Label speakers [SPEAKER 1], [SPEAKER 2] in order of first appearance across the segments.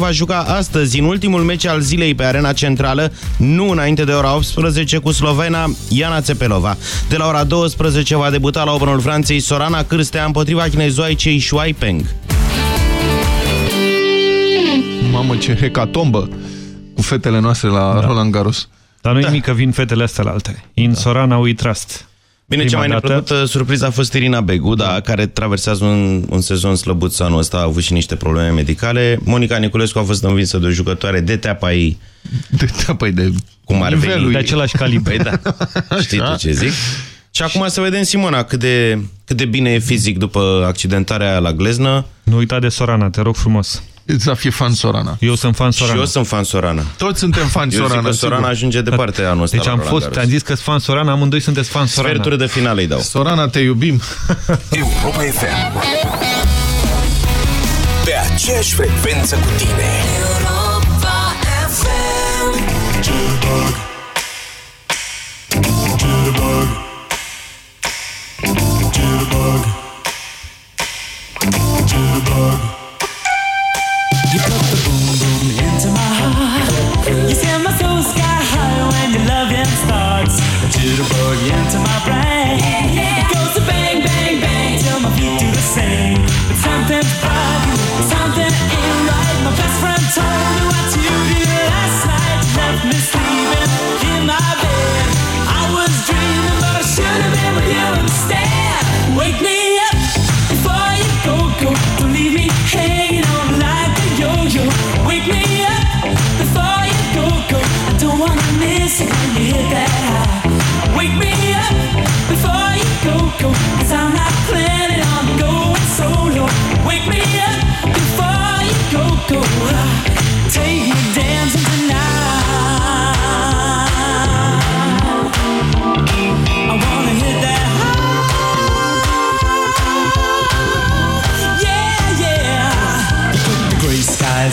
[SPEAKER 1] va juca astăzi în ultimul meci al zilei pe arena centrală, nu înainte de ora 18, cu slovena Iana Țepelova. De la ora 12 va debuta la Openul Franței Sorana Cârstea împotriva chinezoaicei Shuai Peng.
[SPEAKER 2] Mamă, ce hecatombă cu fetele noastre la da. Roland Garros.
[SPEAKER 3] Dar nu-i da. mică, vin fetele astea la alte. In da. Sorana We Trust.
[SPEAKER 1] Bine, Prima cea mai dată... neplăcută surpriză a fost Irina Begu, da, care traversează un, un sezon slăbuț anul ăsta, a avut și niște probleme medicale. Monica Niculescu a fost învinsă de o jucătoare de teapa ei.
[SPEAKER 2] De teapa ei, de cum ar veni.
[SPEAKER 3] De același calibru.
[SPEAKER 1] Păi da, știi tu ce zic. Și acum să vedem Simona cât de, cât de bine e fizic după accidentarea la gleznă.
[SPEAKER 3] Nu uita de Sorana, te rog frumos.
[SPEAKER 2] Să fie fan Sorana.
[SPEAKER 3] Eu sunt fan Sorana.
[SPEAKER 1] Și eu sunt fan Sorana.
[SPEAKER 2] Toți suntem fan Sorana.
[SPEAKER 1] Eu zic că Sorana ajunge departe anul ăsta
[SPEAKER 3] Deci am fost, am zis că sunt fan Sorana, amândoi sunteți fan Sorana.
[SPEAKER 1] Sferturi de finale îi dau.
[SPEAKER 2] Sorana, te iubim.
[SPEAKER 4] Europa FM. Pe aceeași frecvență cu tine. Europa FM. Jitterbug. Jitterbug. Jitterbug. Jitterbug. You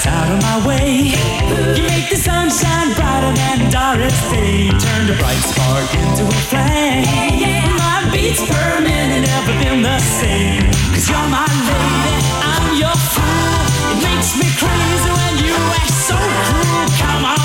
[SPEAKER 4] out of my way. You make the sunshine brighter than Doris Day. Turn the bright spark into a flame. My beats per never been the same. Cause you're my lady, I'm your fool. It makes me crazy when you act so cruel. Come on,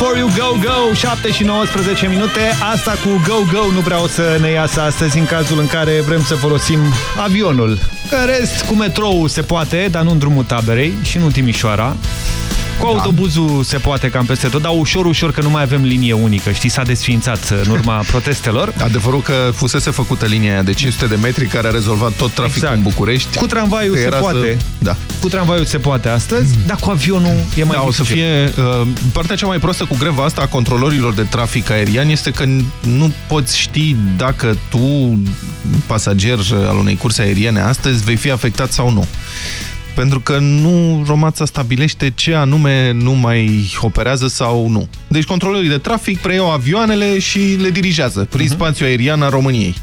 [SPEAKER 4] me up before you go, go
[SPEAKER 3] 7 și 19 minute. Asta cu go, go nu prea o să ne iasă astăzi În cazul în care vrem să folosim avionul. În rest, cu metrou se poate Dar nu în drumul taberei și nu în Timișoara Cu autobuzul se poate cam peste tot, dar ușor, ușor că nu mai avem linie unică. Știi, s-a desfințat în urma protestelor.
[SPEAKER 2] Adevărul că fusese făcută linia aia de 500 de metri care a rezolvat tot traficul
[SPEAKER 3] Exact.
[SPEAKER 2] în București.
[SPEAKER 3] Cu tramvaiul
[SPEAKER 2] Că
[SPEAKER 3] se
[SPEAKER 2] era
[SPEAKER 3] poate.
[SPEAKER 2] Să... Da.
[SPEAKER 3] Cu tramvaiul se poate astăzi, dar cu avionul e mai
[SPEAKER 2] Da, o să
[SPEAKER 3] dificil.
[SPEAKER 2] fie... Uh, partea cea mai proastă cu greva asta a controlorilor de trafic aerian este că nu poți ști dacă tu, pasager al unei curse aeriene astăzi, vei fi afectat sau nu. Pentru că nu Romața stabilește ce anume nu mai operează sau nu. Deci controlorii de trafic preiau avioanele și le dirigează prin
[SPEAKER 3] Mhm.
[SPEAKER 2] spațiul aerian a României.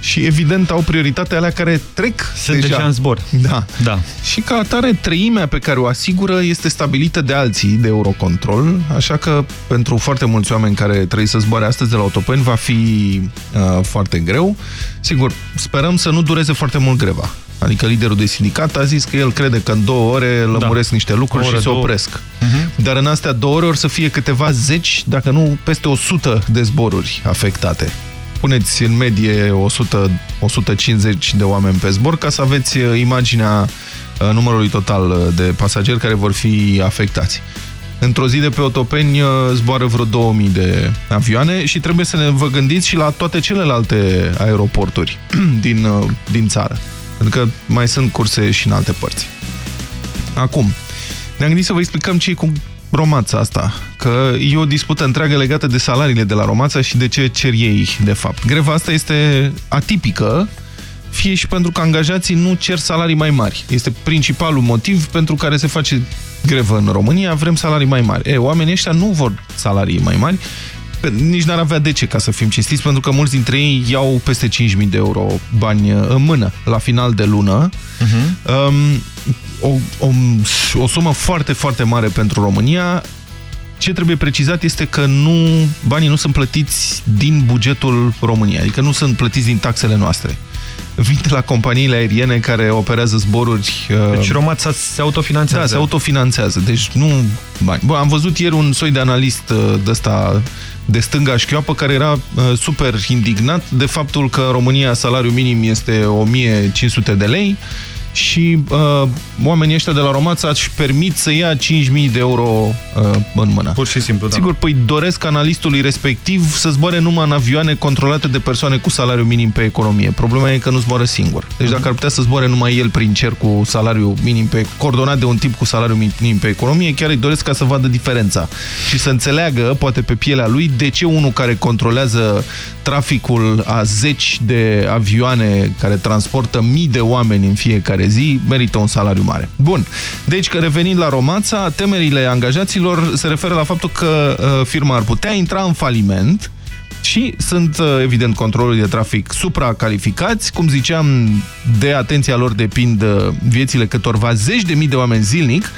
[SPEAKER 2] Și evident au prioritatea alea care trec
[SPEAKER 3] Sunt deja în zbor.
[SPEAKER 2] Da.
[SPEAKER 3] Da.
[SPEAKER 2] Și ca atare, treimea pe care o asigură este stabilită de alții, de Eurocontrol, așa că pentru foarte mulți oameni care trebuie să zboare astăzi de la autopeni va fi uh, foarte greu. Sigur, sperăm să nu dureze foarte mult greva. Adică liderul de sindicat a zis că el crede că în două ore lămuresc niște lucruri
[SPEAKER 3] O oră,
[SPEAKER 2] și se
[SPEAKER 3] două.
[SPEAKER 2] opresc. Dar în astea două ore or să fie câteva zeci, dacă nu peste 100 de zboruri afectate. Puneți în medie 100, 150 de oameni pe zbor ca să aveți uh, imaginea uh, numărului total uh, de pasageri care vor fi afectați. Într-o zi de pe Otopeni uh, zboară vreo 2000 de avioane și trebuie să ne vă gândiți și la toate celelalte aeroporturi din, uh, din țară. Pentru că mai sunt curse și în alte părți. Acum, ne-am gândit să vă explicăm ce e cu Romața asta, că e o dispută întreagă legată de salariile de la Romața și de ce cer ei, de fapt. Greva asta este atipică, fie și pentru că angajații nu cer salarii mai mari. Este principalul motiv pentru care se face grevă în România, vrem salarii mai mari. E, oamenii ăștia nu vor salarii mai mari, Pe- nici n-ar avea de ce, ca să fim cinstiți, pentru că mulți dintre ei iau peste 5.000 de euro bani uh, în mână la final de lună. Um, o, o, o sumă foarte, foarte mare pentru România. Ce trebuie precizat este că nu, banii nu sunt plătiți din bugetul României, adică nu sunt plătiți din taxele noastre. Vin de la companiile aeriene care operează zboruri... uh,
[SPEAKER 3] Deci Romața se autofinanțează.
[SPEAKER 2] da, se autofinanțează, deci nu bani. Bă, am văzut ieri un soi de analist uh, de ăsta de stânga șchioapă care era uh, super indignat de faptul că în România salariul minim este 1500 de lei și uh, oamenii ăștia de la Romața își permit să ia 5.000 de euro uh, în mână.
[SPEAKER 3] Pur și simplu, da.
[SPEAKER 2] Sigur, păi doresc analistului respectiv să zboare numai în avioane controlate de persoane cu salariu minim pe economie. Problema e că nu zboară singur. Deci dacă ar putea să zboare numai el prin cer cu salariu minim pe coordonat de un tip cu salariu minim pe economie, chiar îi doresc ca să vadă diferența și să înțeleagă, poate pe pielea lui, de ce unul care controlează traficul a zeci de avioane care transportă mii de oameni în fiecare zi, merită un salariu mare. Bun. Deci, că revenind la Romața, temerile angajaților se referă la faptul că uh, firma ar putea intra în faliment și sunt, uh, evident, controlul de trafic supracalificați. Cum ziceam, de atenția lor depind uh, viețile câtorva zeci de mii de oameni zilnic.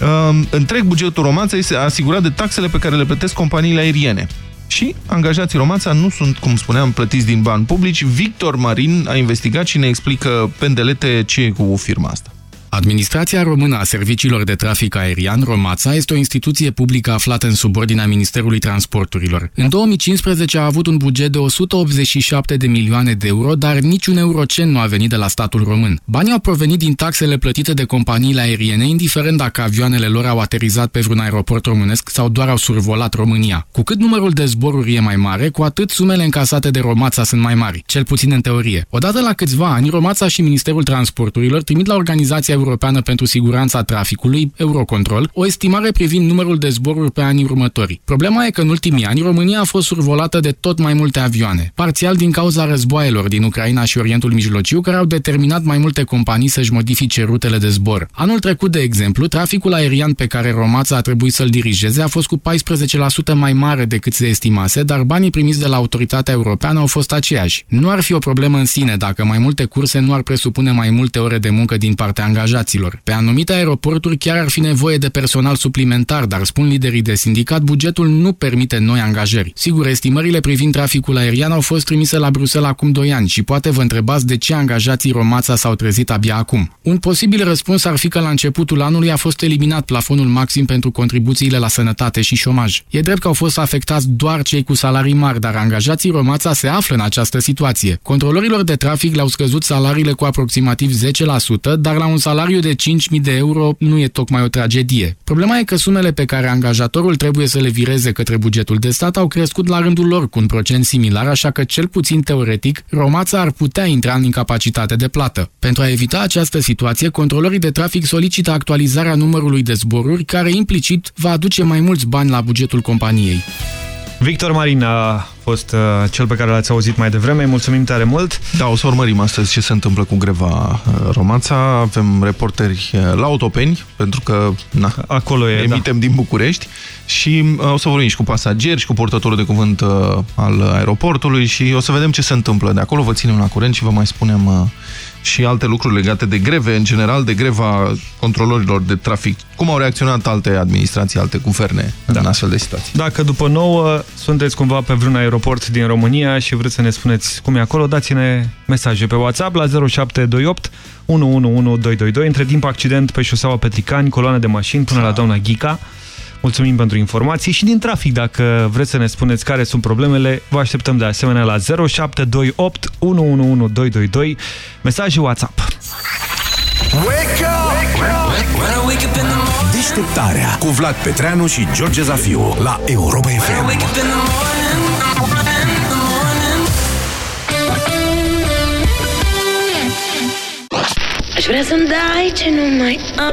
[SPEAKER 2] Uh, întreg bugetul Romanța este asigurat de taxele pe care le plătesc companiile aeriene. Și angajații Romanța nu sunt, cum spuneam, plătiți din bani publici. Victor Marin a investigat și ne explică pendelete ce e cu firma asta.
[SPEAKER 5] Administrația Română a Serviciilor de Trafic Aerian, Romața, este o instituție publică aflată în subordinea Ministerului Transporturilor. În 2015 a avut un buget de 187 de milioane de euro, dar niciun eurocent nu a venit de la statul român. Banii au provenit din taxele plătite de companiile aeriene, indiferent dacă avioanele lor au aterizat pe vreun aeroport românesc sau doar au survolat România. Cu cât numărul de zboruri e mai mare, cu atât sumele încasate de Romața sunt mai mari, cel puțin în teorie. Odată la câțiva ani, Romața și Ministerul Transporturilor trimit la Organizația Europeană pentru Siguranța Traficului, Eurocontrol, o estimare privind numărul de zboruri pe anii următori. Problema e că în ultimii ani România a fost survolată de tot mai multe avioane, parțial din cauza războaielor din Ucraina și Orientul Mijlociu, care au determinat mai multe companii să-și modifice rutele de zbor. Anul trecut, de exemplu, traficul aerian pe care Romața a trebuit să-l dirigeze a fost cu 14% mai mare decât se estimase, dar banii primiți de la autoritatea europeană au fost aceiași. Nu ar fi o problemă în sine dacă mai multe curse nu ar presupune mai multe ore de muncă din partea angajaților. Pe anumite aeroporturi chiar ar fi nevoie de personal suplimentar, dar spun liderii de sindicat, bugetul nu permite noi angajări. Sigur, estimările privind traficul aerian au fost trimise la Bruxelles acum 2 ani și poate vă întrebați de ce angajații Romața s-au trezit abia acum. Un posibil răspuns ar fi că la începutul anului a fost eliminat plafonul maxim pentru contribuțiile la sănătate și șomaj. E drept că au fost afectați doar cei cu salarii mari, dar angajații Romața se află în această situație. Controlorilor de trafic le-au scăzut salariile cu aproximativ 10%, dar la un salariu salariu de 5.000 de euro nu e tocmai o tragedie. Problema e că sumele pe care angajatorul trebuie să le vireze către bugetul de stat au crescut la rândul lor cu un procent similar, așa că cel puțin teoretic, Romața ar putea intra în incapacitate de plată. Pentru a evita această situație, controlorii de trafic solicită actualizarea numărului de zboruri, care implicit va aduce mai mulți bani la bugetul companiei.
[SPEAKER 3] Victor Marin a fost uh, cel pe care l-ați auzit mai devreme. Mulțumim tare mult!
[SPEAKER 2] Da, o să urmărim astăzi ce se întâmplă cu greva uh, Romața. Avem reporteri uh, la Autopeni, pentru că na,
[SPEAKER 3] Acolo e,
[SPEAKER 2] emitem din București și uh, o să vorbim și cu pasageri și cu portătorul de cuvânt uh, al aeroportului și o să vedem ce se întâmplă. De acolo vă ținem la curent și vă mai spunem uh, și alte lucruri legate de greve, în general de greva controlorilor de trafic. Cum au reacționat alte administrații, alte guverne da. în astfel de situații?
[SPEAKER 3] Dacă după nouă sunteți cumva pe vreun aeroport din România și vreți să ne spuneți cum e acolo, dați-ne mesaje pe WhatsApp la 0728 111222. Între timp, accident pe șoseaua Petricani, coloană de mașini până la doamna Ghica. Mulțumim pentru informații și din trafic, dacă vreți să ne spuneți care sunt problemele, vă așteptăm de asemenea la 0728 111222, mesaje WhatsApp.
[SPEAKER 6] Deșteptarea cu Vlad Petreanu și George Zafiu la Europa FM.
[SPEAKER 7] Aș vrea să-mi dai ce nu mai am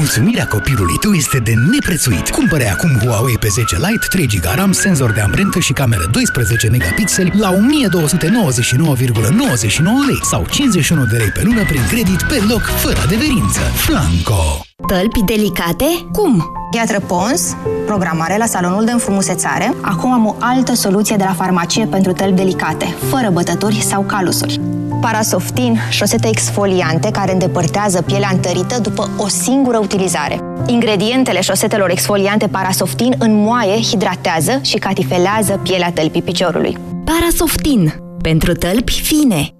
[SPEAKER 8] Mulțumirea copilului tău este de neprețuit. Cumpără acum Huawei P10 Lite, 3 GB RAM, senzor de amprentă și cameră 12 megapixeli la 1299,99 lei sau 51 de lei pe lună prin credit pe loc, fără adeverință. Flanco!
[SPEAKER 9] Tălpi delicate? Cum? Gheatră Pons, programare la salonul de înfrumusețare. Acum am o altă soluție de la farmacie pentru tălpi delicate, fără bătături sau calusuri. Parasoftin, șosete exfoliante care îndepărtează pielea întărită după o singură utilizare. Ingredientele șosetelor exfoliante Parasoftin înmoaie, hidratează și catifelează pielea tălpii piciorului.
[SPEAKER 10] Parasoftin. Pentru tălpi fine.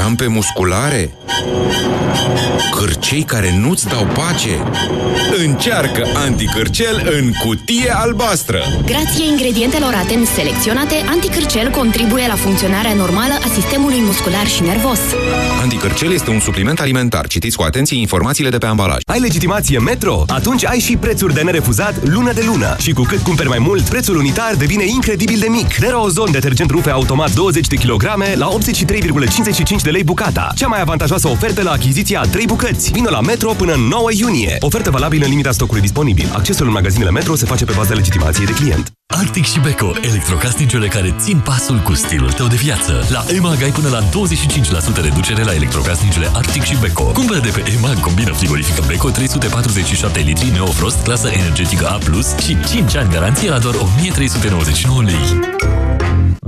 [SPEAKER 11] Crampe musculare? Cârcei care nu-ți dau pace? Încearcă anticârcel în cutie albastră!
[SPEAKER 10] Grație ingredientelor atent selecționate, anticârcel contribuie la funcționarea normală a sistemului muscular și nervos.
[SPEAKER 11] Anticârcel este un supliment alimentar. Citiți cu atenție informațiile de pe ambalaj.
[SPEAKER 12] Ai legitimație Metro? Atunci ai și prețuri de nerefuzat lună de lună. Și cu cât cumperi mai mult, prețul unitar devine incredibil de mic. Derozon detergent rufe automat 20 de kg la 83,55 de lei bucata. Cea mai avantajoasă ofertă la achiziția a 3 bucăți. Vino la Metro până în 9 iunie. Ofertă valabilă în limita stocului disponibil. Accesul în magazinele Metro se face pe bază legitimației de client.
[SPEAKER 13] Arctic și Beko, electrocasnicele care țin pasul cu stilul tău de viață. La EMAG ai până la 25% reducere la electrocasnicele Arctic și Beko. Cumpără de pe EMAG combina frigorifică Beko 347 litri Neofrost, clasă energetică A+, și 5 ani garanție la doar 1399 lei.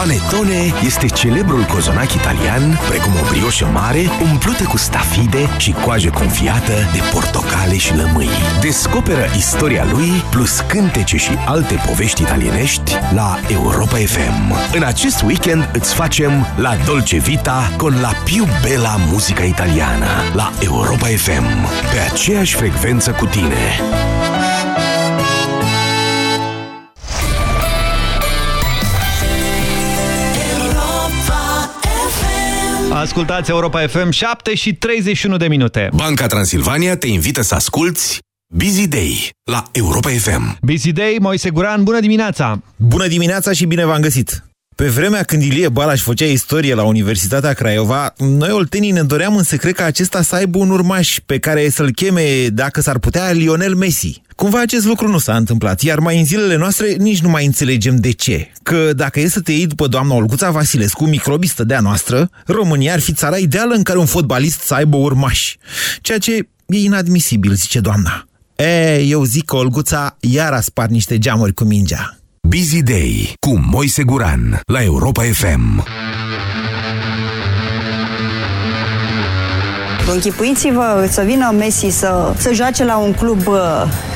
[SPEAKER 6] Panettone este celebrul cozonac italian, precum o brioșă mare, umplută cu stafide și coajă confiată de portocale și lămâi. Descoperă istoria lui, plus cântece și alte povești italienești la Europa FM. În acest weekend îți facem la Dolce Vita con la più bella musica italiana la Europa FM, pe aceeași frecvență cu tine.
[SPEAKER 3] Ascultați Europa FM 7 și 31 de minute.
[SPEAKER 6] Banca Transilvania te invită să asculti Busy Day la Europa FM.
[SPEAKER 3] Busy Day, Moise Guran, bună dimineața!
[SPEAKER 14] Bună dimineața și bine v-am găsit! Pe vremea când Ilie Balaș făcea istorie la Universitatea Craiova, noi oltenii ne doream în secret ca acesta să aibă un urmaș pe care să-l cheme, dacă s-ar putea, Lionel Messi. Cumva acest lucru nu s-a întâmplat, iar mai în zilele noastre nici nu mai înțelegem de ce. Că dacă e să te iei după doamna Olguța Vasilescu, microbistă de-a noastră, România ar fi țara ideală în care un fotbalist să aibă urmași. Ceea ce e inadmisibil, zice doamna. E, eu zic că Olguța iar a spart niște geamuri cu mingea.
[SPEAKER 6] Busy Day cu Moise Guran la Europa FM.
[SPEAKER 15] Închipuiți-vă să vină Messi să, să joace la un club uh,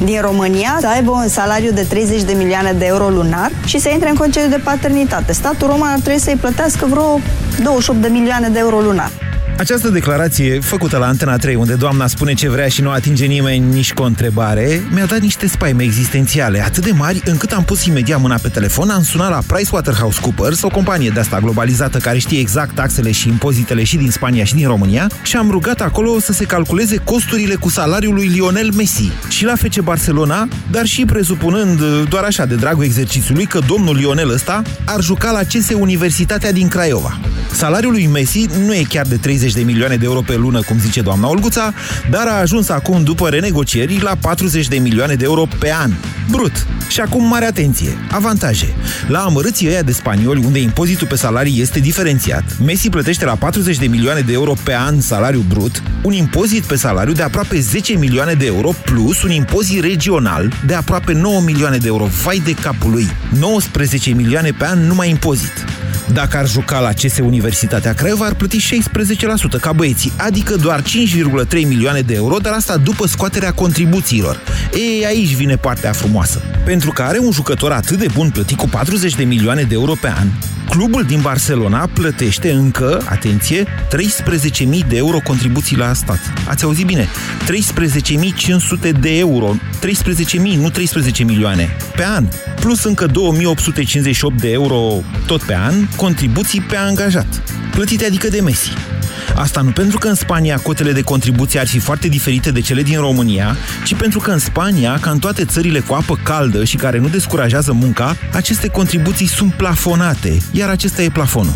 [SPEAKER 15] din România, să aibă un salariu de 30 de milioane de euro lunar și să intre în concediu de paternitate. Statul roman ar trebui să-i plătească vreo 28 de milioane de euro lunar.
[SPEAKER 14] Această declarație, făcută la Antena 3, unde doamna spune ce vrea și nu atinge nimeni nici cu o întrebare, mi-a dat niște spaime existențiale atât de mari încât am pus imediat mâna pe telefon, am sunat la PricewaterhouseCoopers, o companie de asta globalizată care știe exact taxele și impozitele și din Spania și din România, și am rugat acolo să se calculeze costurile cu salariul lui Lionel Messi și la FC Barcelona, dar și presupunând doar așa de dragul exercițiului că domnul Lionel ăsta ar juca la CS Universitatea din Craiova. Salariul lui Messi nu e chiar de 30 de milioane de euro pe lună, cum zice doamna Olguța, dar a ajuns acum, după renegocieri, la 40 de milioane de euro pe an. Brut. Și acum, mare atenție. Avantaje. La amărâții ăia de spanioli, unde impozitul pe salarii este diferențiat, Messi plătește la 40 de milioane de euro pe an salariu brut, un impozit pe salariu de aproape 10 milioane de euro, plus un impozit regional de aproape 9 milioane de euro. Vai de capul lui! 19 milioane pe an numai impozit. Dacă ar juca la CS Universitatea Craiova, ar plăti 16% ca băieții, adică doar 5,3 milioane de euro, dar asta după scoaterea contribuțiilor. Ei, aici vine partea frumoasă. Pentru că are un jucător atât de bun plătit cu 40 de milioane de euro pe an, clubul din Barcelona plătește încă, atenție, 13.000 de euro contribuții la stat. Ați auzit bine? 13.500 de euro. 13.000, nu 13 milioane. Pe an. Plus încă 2.858 de euro tot pe an, contribuții pe angajat. Plătite adică de Messi. Asta nu pentru că în Spania cotele de contribuție ar fi foarte diferite de cele din România, ci pentru că în Spania, ca în toate țările cu apă caldă și care nu descurajează munca, aceste contribuții sunt plafonate, iar acesta e plafonul.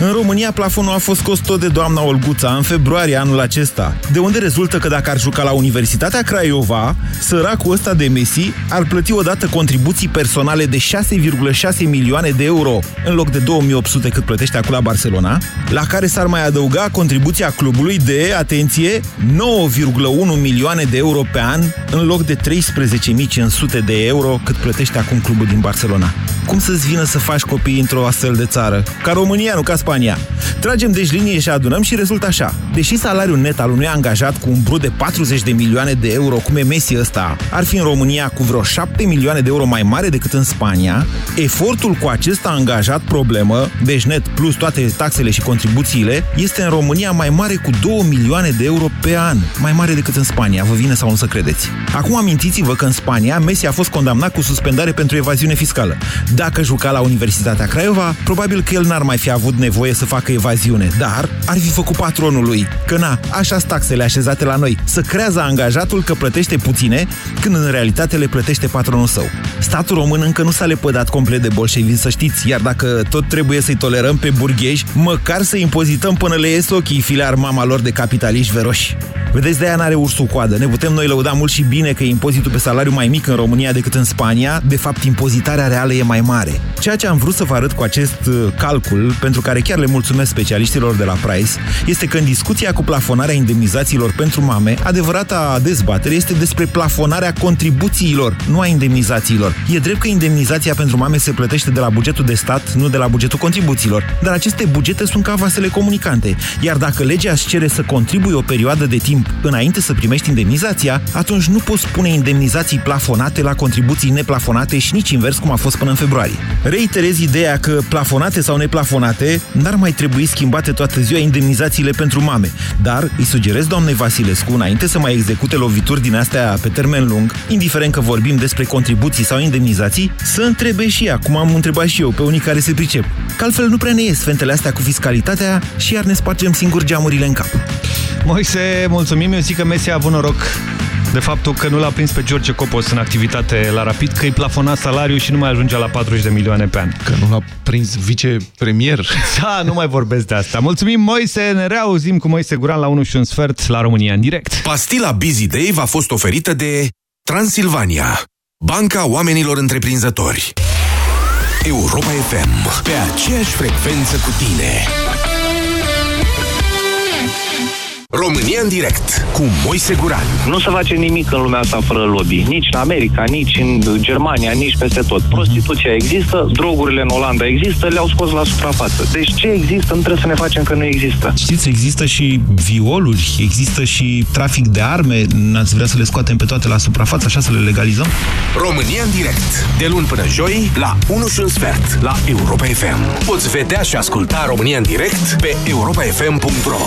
[SPEAKER 14] În România, plafonul a fost scos tot de doamna Olguța în februarie anul acesta, de unde rezultă că dacă ar juca la Universitatea Craiova, săracul ăsta de Messi ar plăti odată contribuții personale de 6,6 milioane de euro, în loc de 2800 cât plătește acum la Barcelona, la care s-ar mai adăuga contribuția clubului de, atenție, 9,1 milioane de euro pe an, în loc de 13.500 de euro cât plătește acum clubul din Barcelona. Cum să-ți vină să faci copii într-o astfel de țară? Ca România, nu ca Spania. Tragem deci linie și adunăm și rezultă așa. Deși salariul net al unui angajat cu un brut de 40 de milioane de euro, cum e Messi ăsta, ar fi în România cu vreo 7 milioane de euro mai mare decât în Spania, efortul cu acest angajat problemă, deci net plus toate taxele și contribuțiile, este în România mai mare cu 2 milioane de euro pe an, mai mare decât în Spania, vă vine sau nu să credeți. Acum amintiți-vă că în Spania Messi a fost condamnat cu suspendare pentru evaziune fiscală. Dacă juca la Universitatea Craiova, probabil că el n-ar mai fi avut nevoie să facă evaziune, dar ar fi făcut patronul lui. Că na, așa taxele așezate la noi, să creează angajatul că plătește puține, când în realitate le plătește patronul său. Statul român încă nu s-a lepădat complet de bolșevi, să știți, iar dacă tot trebuie să-i tolerăm pe burgheji, măcar să impozităm până le ies ochii filar mama lor de capitaliști veroși. Vedeți, de-aia n-are ursul coadă. Ne putem noi lăuda mult și bine că e impozitul pe salariu mai mic în România decât în Spania. De fapt, impozitarea reală e mai mare. Ceea ce am vrut să vă arăt cu acest uh, calcul, pentru care chiar le mulțumesc specialiștilor de la Price, este că în discuția cu plafonarea indemnizațiilor pentru mame, adevărata dezbatere este despre plafonarea contribuțiilor, nu a indemnizațiilor. E drept că indemnizația pentru mame se plătește de la bugetul de stat, nu de la bugetul contribuțiilor. Dar aceste bugete sunt ca vasele comunicante. Iar dacă legea își cere să contribui o perioadă de timp înainte să primești indemnizația, atunci nu poți pune indemnizații plafonate la contribuții neplafonate și nici invers cum a fost până în februarie. Reiterez ideea că plafonate sau neplafonate n-ar mai trebui schimbate toată ziua indemnizațiile pentru mame, dar îi sugerez doamnei Vasilescu, înainte să mai execute lovituri din astea pe termen lung, indiferent că vorbim despre contribuții sau indemnizații, să întrebe și ea, cum am întrebat și eu, pe unii care se pricep. Că altfel nu prea ne ies fentele astea cu fiscalitatea și iar ne spargem singur geamurile în cap.
[SPEAKER 3] Moise, mulțumim, eu zic că Messi a avut noroc de faptul că nu l-a prins pe George Copos în activitate la Rapid, că îi plafona salariul și nu mai ajungea la 40 de milioane pe an.
[SPEAKER 16] Că nu l-a prins vicepremier.
[SPEAKER 3] Da, nu mai vorbesc de asta. Mulțumim, Moise, ne reauzim cu Moise Guran la 1 și un sfert la România în direct.
[SPEAKER 6] Pastila Busy Dave a fost oferită de Transilvania, banca oamenilor întreprinzători. Europa FM, pe aceeași frecvență cu tine. România în direct cu Moise Guran.
[SPEAKER 17] Nu se face nimic în lumea asta fără lobby. Nici în America, nici în Germania, nici peste tot. Prostituția există, drogurile în Olanda există, le-au scos la suprafață. Deci ce există, nu trebuie să ne facem că nu există.
[SPEAKER 14] Știți, există și violuri, există și trafic de arme. N-ați vrea să le scoatem pe toate la suprafață, așa să le legalizăm?
[SPEAKER 6] România în direct. De luni până joi, la 1 și un sfert, la Europa FM. Poți vedea și asculta România în direct pe europafm.ro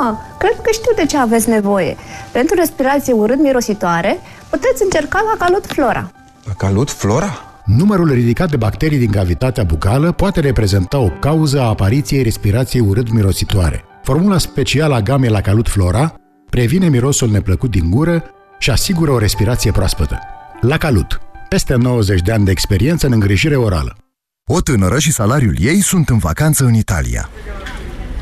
[SPEAKER 18] Ah, cred că știu de ce aveți nevoie. Pentru respirație urât-mirositoare, puteți încerca la calut flora.
[SPEAKER 11] La calut flora?
[SPEAKER 19] Numărul ridicat de bacterii din cavitatea bucală poate reprezenta o cauză a apariției respirației urât-mirositoare. Formula specială a gamei la calut flora previne mirosul neplăcut din gură și asigură o respirație proaspătă. La calut, peste 90 de ani de experiență în îngrijire orală.
[SPEAKER 20] O tânără și salariul ei sunt în vacanță în Italia.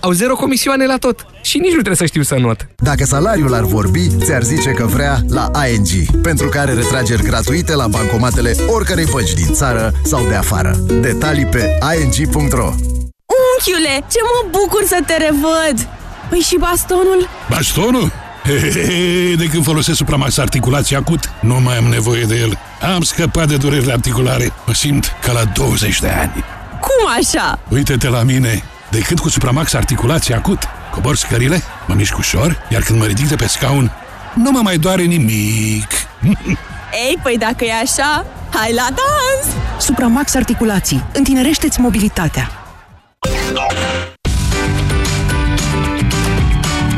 [SPEAKER 17] Au zero comisioane la tot și nici nu trebuie să știu să not.
[SPEAKER 20] Dacă salariul ar vorbi, ți-ar zice că vrea la ING, pentru care retrageri gratuite la bancomatele oricărei bănci din țară sau de afară. Detalii pe ing.ro
[SPEAKER 21] Unchiule, ce mă bucur să te revăd! Păi și bastonul?
[SPEAKER 22] Bastonul? Hehehe, de când folosesc Supramax articulație acut, nu mai am nevoie de el. Am scăpat de durerile articulare. Mă simt ca la 20 de ani.
[SPEAKER 21] Cum așa?
[SPEAKER 22] Uite-te la mine! De când cu Supramax articulație acut, cobor scările, mă mișc ușor, iar când mă ridic de pe scaun, nu mă mai doare nimic.
[SPEAKER 21] Ei, păi dacă e așa, hai la dans!
[SPEAKER 23] Supramax Articulații. Întinerește-ți mobilitatea.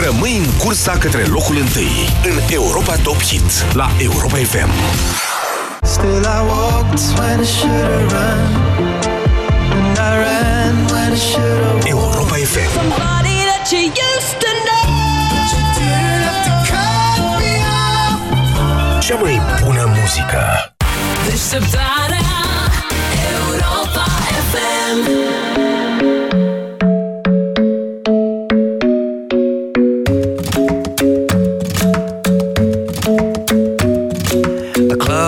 [SPEAKER 6] Rămâi în cursa către locul întâi în Europa Top Hit la Europa FM.
[SPEAKER 4] Still I walked when I should've run. And I ran when I should've
[SPEAKER 6] Europa FM
[SPEAKER 4] Somebody that you used to know. You didn't have to cut me off
[SPEAKER 6] Cea mai bună muzică.
[SPEAKER 4] Deșteptarea Europa FM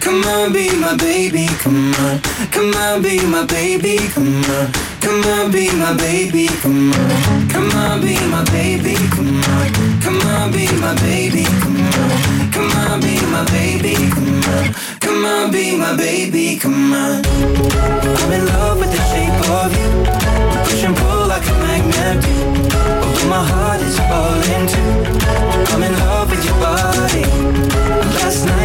[SPEAKER 24] Come on, be my baby. Come on. Come on, be my baby. Come on. Come on, be my baby. Come on. Come on, be my baby. Come on. Come on, be my baby. Come on. Come on, be my baby. Come on. Come on, be my baby. Come on. I'm in love with the shape of you. Push and pull like a magnet. Although my heart is falling too. I'm in love with your body.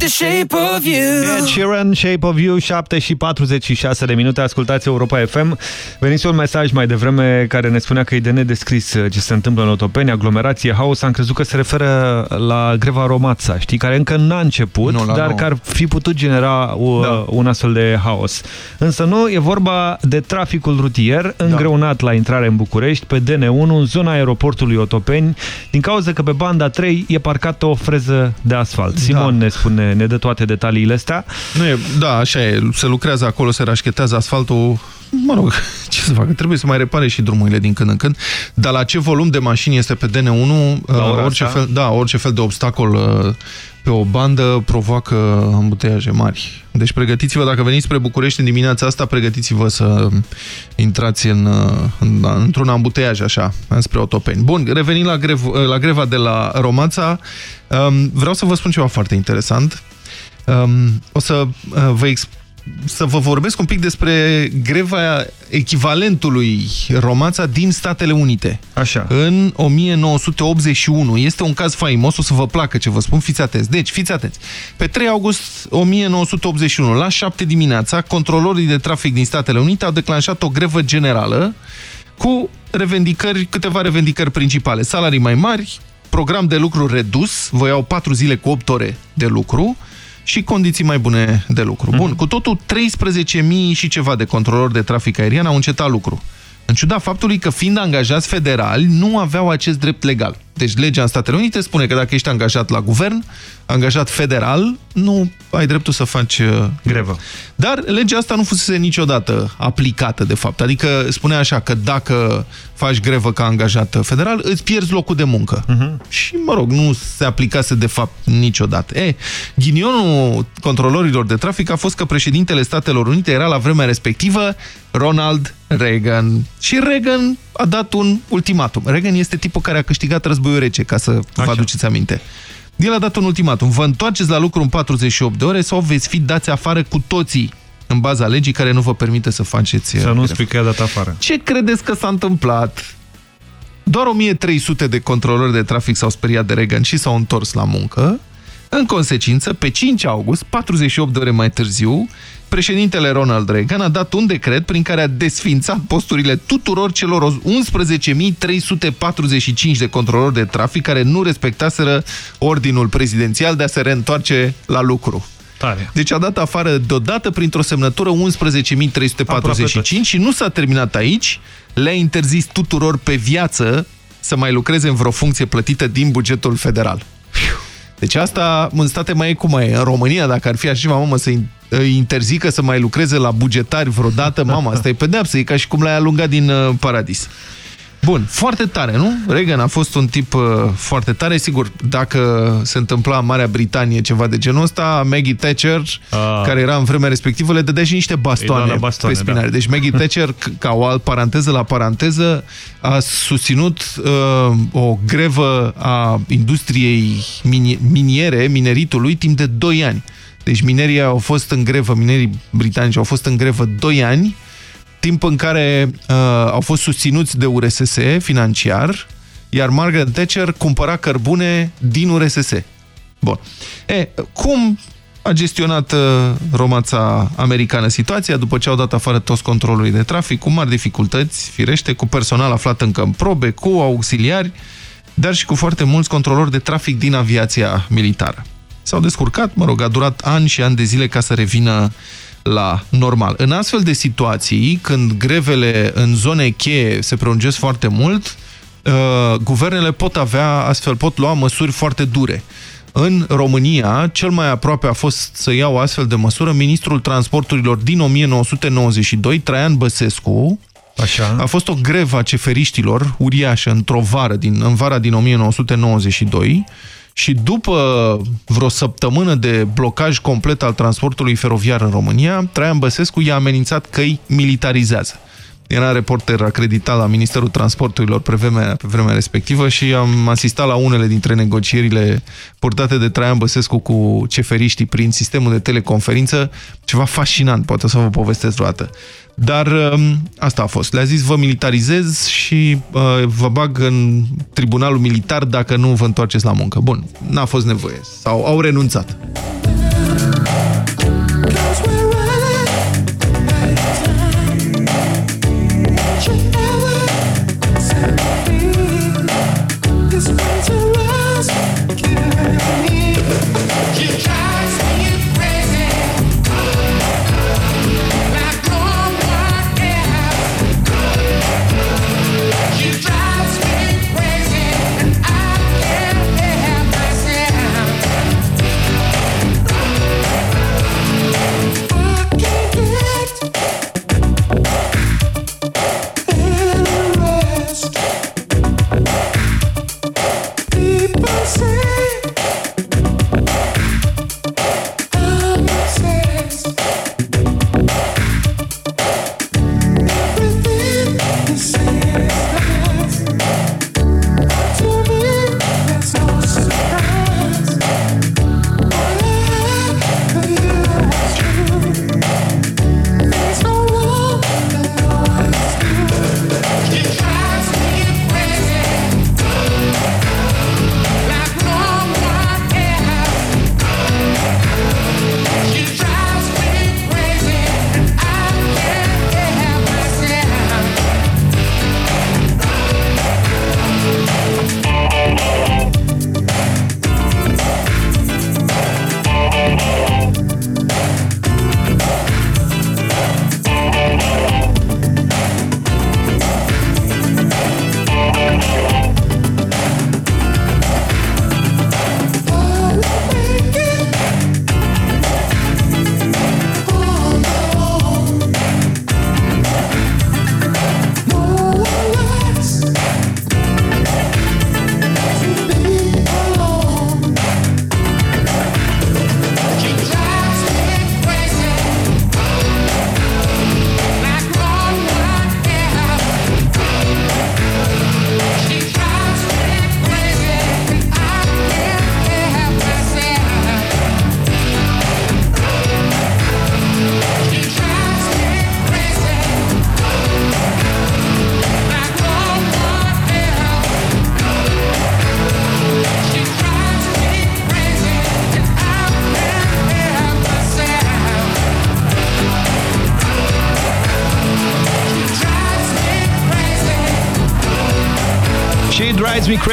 [SPEAKER 24] the shape of you.
[SPEAKER 3] Ed Sheeran, Shape of You, 7 și 46 de minute, ascultați Europa FM. Venise un mesaj mai devreme care ne spunea că e de nedescris ce se întâmplă în Otopeni, aglomerație, haos, am crezut că se referă la greva Romața, știi, care încă n-a început,
[SPEAKER 2] Nu, la
[SPEAKER 3] dar
[SPEAKER 2] nouă.
[SPEAKER 3] că ar fi putut genera uh,
[SPEAKER 2] Da.
[SPEAKER 3] un astfel de haos. Însă nu, e vorba de traficul rutier îngreunat la intrare în București, pe DN1, în zona aeroportului Otopeni, din cauza că pe banda 3 e parcată o freză de asfalt. Simon ne spune, ne dă toate detaliile astea.
[SPEAKER 2] Nu e, da, așa e. Se lucrează acolo, se rașchetează asfaltul. Mă rog, ce să facă? Trebuie să mai repare și drumurile din când în când. Dar la ce volum de mașini este pe DN1,
[SPEAKER 3] La ora
[SPEAKER 2] orice
[SPEAKER 3] asta?
[SPEAKER 2] fel, da, orice fel de obstacol uh, pe o bandă provoacă ambuteiaje mari. Deci pregătiți-vă, dacă veniți spre București în dimineața asta, pregătiți-vă să intrați în, uh, în, într-un ambuteiaj așa, spre Otopeni. Bun, revenind la, grev, la greva de la Romața, um, vreau să vă spun ceva foarte interesant. Um, o să uh, vă explic să vă vorbesc un pic despre greva echivalentului Romața din Statele Unite.
[SPEAKER 3] Așa.
[SPEAKER 2] În 1981. Este un caz faimos, o să vă placă ce vă spun, fiți atenți. Deci, fiți atenți. Pe 3 august 1981, la 7 dimineața, controlorii de trafic din Statele Unite au declanșat o grevă generală cu revendicări, câteva revendicări principale. Salarii mai mari, program de lucru redus, voiau 4 zile cu 8 ore de lucru, și condiții mai bune de lucru. Bun, cu totul 13.000 și ceva de controlori de trafic aerian au încetat lucru. În ciuda faptului că fiind angajați federali, nu aveau acest drept legal. Deci legea în Statele Unite spune că dacă ești angajat la guvern, angajat federal, nu ai dreptul să faci uh,
[SPEAKER 3] grevă.
[SPEAKER 2] Dar legea asta nu fusese niciodată aplicată, de fapt. Adică spunea așa că dacă faci grevă ca angajat federal, îți pierzi locul de muncă. Uh-huh. Și, mă rog, nu se aplicase de fapt niciodată. E, ghinionul controlorilor de trafic a fost că președintele Statelor Unite era la vremea respectivă Ronald Reagan. Și Reagan a dat un ultimatum. Reagan este tipul care a câștigat războiul rece, ca să vă aduceți aminte. El a dat un ultimatum. Vă întoarceți la lucru în 48 de ore sau veți fi dați afară cu toții în baza legii care nu vă permite să faceți...
[SPEAKER 3] Să nu spui că i-a dat afară.
[SPEAKER 2] Ce credeți că s-a întâmplat? Doar 1300 de controlori de trafic s-au speriat de Reagan și s-au întors la muncă. În consecință, pe 5 august, 48 de ore mai târziu, președintele Ronald Reagan a dat un decret prin care a desfințat posturile tuturor celor 11.345 de controlori de trafic care nu respectaseră ordinul prezidențial de a se reîntoarce la lucru.
[SPEAKER 3] Tare.
[SPEAKER 2] Deci a dat afară deodată printr-o semnătură 11.345 și nu s-a terminat aici, le-a interzis tuturor pe viață să mai lucreze în vreo funcție plătită din bugetul federal. Deci asta în state mai e cum mai e. În România, dacă ar fi așa ceva, mamă, să îi interzică să mai lucreze la bugetari vreodată, mama, asta e pedeapsă, e ca și cum l-ai alungat din uh, paradis. Bun, foarte tare, nu? Reagan a fost un tip uh, foarte tare. Sigur, dacă se întâmpla în Marea Britanie ceva de genul ăsta, Maggie Thatcher,
[SPEAKER 3] Ah.
[SPEAKER 2] care era în vremea respectivă, le dădea și niște
[SPEAKER 3] Îi
[SPEAKER 2] bastoane,
[SPEAKER 3] dea la bastoane,
[SPEAKER 2] pe spinare.
[SPEAKER 3] da.
[SPEAKER 2] Deci Maggie Thatcher, c- ca o alt paranteză la paranteză, a susținut uh, o grevă a industriei mini miniere, mineritului, timp de 2 ani. Deci minerii au fost în grevă, minerii britanici au fost în grevă 2 ani, timp în care uh, au fost susținuți de URSS financiar, iar Margaret Thatcher cumpăra cărbune din URSS. Bun. E, cum a gestionat uh, romanța americană situația după ce au dat afară toți controlului de trafic, cu mari dificultăți, firește, cu personal aflat încă în probe, cu auxiliari, dar și cu foarte mulți controlori de trafic din aviația militară. S-au descurcat, mă rog, a durat ani și ani de zile ca să revină la normal. În astfel de situații, când grevele în zone cheie se prelungesc foarte mult, uh, guvernele pot avea, astfel pot lua măsuri foarte dure. În România, cel mai aproape a fost să ia o astfel de măsură ministrul transporturilor din 1992, Traian Băsescu,
[SPEAKER 3] Așa.
[SPEAKER 2] a fost o grevă a ceferiștilor uriașă într-o vară, din, în vara din 1992 și după vreo săptămână de blocaj complet al transportului feroviar în România, Traian Băsescu i-a amenințat că îi militarizează. Era reporter acreditat la Ministerul Transporturilor pe vremea, pe vremea respectivă și am asistat la unele dintre negocierile purtate de Traian Băsescu cu ceferiștii prin sistemul de teleconferință. Ceva fascinant, poate o să vă povestesc vreodată. Dar um, asta a fost. Le-a zis, vă militarizez și uh, vă bag în tribunalul militar dacă nu vă întoarceți la muncă. Bun, n-a fost nevoie. Sau au renunțat.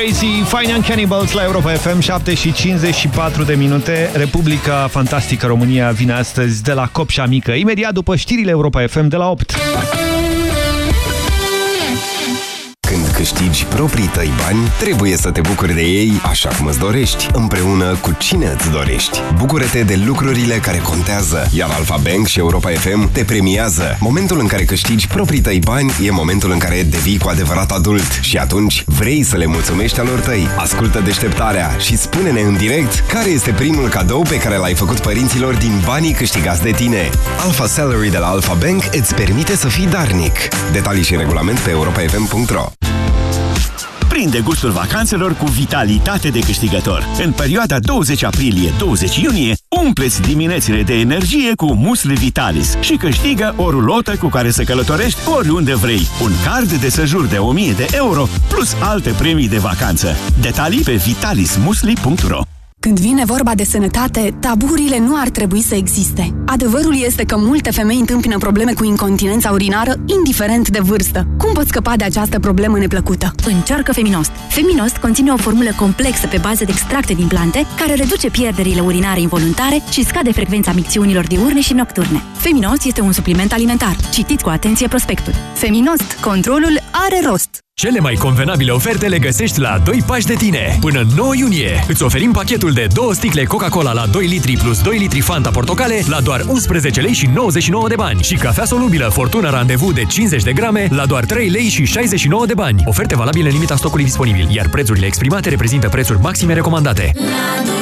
[SPEAKER 3] Crazy, Fine and Cannibals la Europa FM, 7 și 54 de minute. Republica Fantastică România vine astăzi de la Copșa Mică, imediat după știrile Europa FM de la 8.
[SPEAKER 25] Când câștigi proprii tăi bani, trebuie să te bucuri de ei așa cum îți dorești, împreună cu cine îți dorești. Bucură-te de lucrurile care contează, iar Alfa Bank și Europa FM te premiază. Momentul în care câștigi proprii tăi bani e momentul în care devii cu adevărat adult și atunci vrei să le mulțumești alor tăi. Ascultă deșteptarea și spune-ne în direct care este primul cadou pe care l-ai făcut părinților din banii câștigați de tine. Alpha Salary de la Alpha Bank îți permite să fii darnic. Detalii și regulament pe europafm.ro
[SPEAKER 14] Prinde gustul vacanțelor cu vitalitate de câștigător. În perioada 20 aprilie-20 iunie, umpleți diminețile de energie cu musli Vitalis și câștigă o rulotă cu care să călătorești oriunde vrei, un card de sejur de 1000 de euro, plus alte premii de vacanță. Detalii pe vitalismusli.ro
[SPEAKER 26] Când vine vorba de sănătate, taburile nu ar trebui să existe. Adevărul este că multe femei întâmpină probleme cu incontinența urinară, indiferent de vârstă. Cum poți scăpa de această problemă neplăcută?
[SPEAKER 21] Încearcă Feminost. Feminost conține o formulă complexă pe bază de extracte din plante care reduce pierderile urinare involuntare și scade frecvența micțiunilor diurne și nocturne. Feminost este un supliment alimentar. Citiți cu atenție prospectul.
[SPEAKER 26] Feminost. Controlul are rost.
[SPEAKER 12] Cele mai convenabile oferte le găsești la 2 pași de tine. Până 9 iunie îți oferim pachetul de 2 sticle Coca-Cola la 2 litri plus 2 litri Fanta Portocale la doar 11 lei și 99 de bani și cafea solubilă Fortuna Randevu de 50 de grame la doar 3 lei și 69 de bani. Oferte valabile în limita stocului disponibil, iar prețurile exprimate reprezintă prețuri maxime recomandate.
[SPEAKER 4] La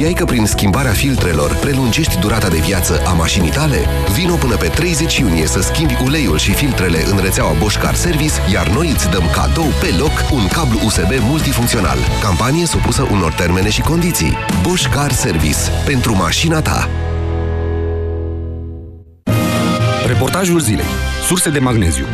[SPEAKER 27] Știai că prin schimbarea filtrelor prelungești durata de viață a mașinii tale? Vino până pe 30 iunie să schimbi uleiul și filtrele în rețeaua Bosch Car Service, iar noi îți dăm cadou pe loc un cablu USB multifuncțional. Campanie supusă unor termene și condiții. Bosch Car Service. Pentru mașina ta.
[SPEAKER 13] Reportajul zilei. Surse de magneziu.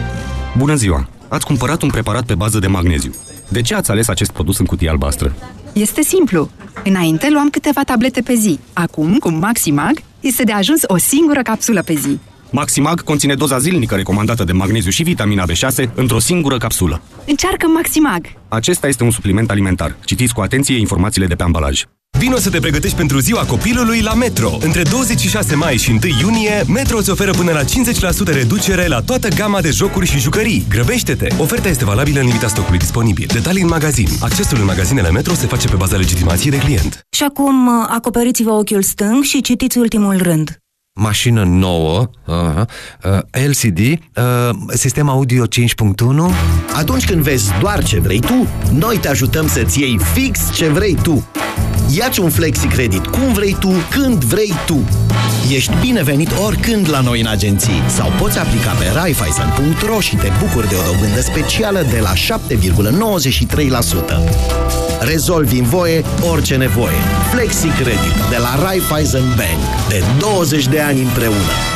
[SPEAKER 13] Bună ziua! Ați cumpărat un preparat pe bază de magneziu. De ce ați ales acest produs în cutie albastră?
[SPEAKER 28] Este simplu. Înainte luam câteva tablete pe zi. Acum, cu Maximag, este de ajuns o singură capsulă pe zi.
[SPEAKER 13] Maximag conține doza zilnică recomandată de magneziu și vitamina B6 într-o singură capsulă.
[SPEAKER 28] Încearcă Maximag!
[SPEAKER 13] Acesta este un supliment alimentar. Citiți cu atenție informațiile de pe ambalaj.
[SPEAKER 12] Vino să te pregătești pentru ziua copilului la Metro. Între 26 mai și 1 iunie, Metro îți oferă până la 50% reducere la toată gama de jocuri și jucării. Grăbește-te! Oferta este valabilă în limita stocului disponibil. Detalii în magazin. Accesul în magazinele Metro se face pe baza legitimației de client.
[SPEAKER 21] Și acum uh, acoperiți-vă ochiul stâng și citiți ultimul rând.
[SPEAKER 29] mașină nouă, uh, uh, LCD, uh, sistem audio 5.1.
[SPEAKER 20] Atunci când vezi doar ce vrei tu, noi te ajutăm să-ți iei fix ce vrei tu. Iați un flexi credit cum vrei tu, când vrei tu. Ești binevenit oricând la noi în agenții sau poți aplica pe raiffeisen.ro și te bucuri de o dobândă specială de la 7,93%. Rezolvi în voie orice nevoie. Flexi Credit de la Raiffeisen Bank. De 20 de ani împreună.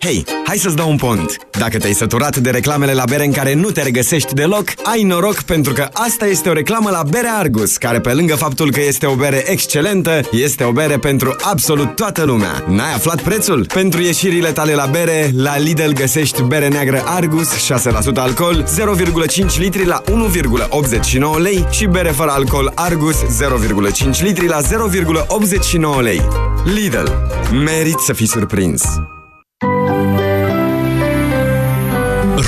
[SPEAKER 30] Hei, hai să-ți dau un pont! Dacă te-ai săturat de reclamele la bere în care nu te regăsești deloc, ai noroc pentru că asta este o reclamă la Berea Argus, care pe lângă faptul că este o bere excelentă, este o bere pentru absolut toată lumea. N-ai aflat prețul? Pentru ieșirile tale la bere, la Lidl găsești bere neagră Argus, 6% alcool, 0,5 litri la 1,89 lei și bere fără alcool Argus, 0,5 litri la 0,89 lei. Lidl. Merit să fii surprins!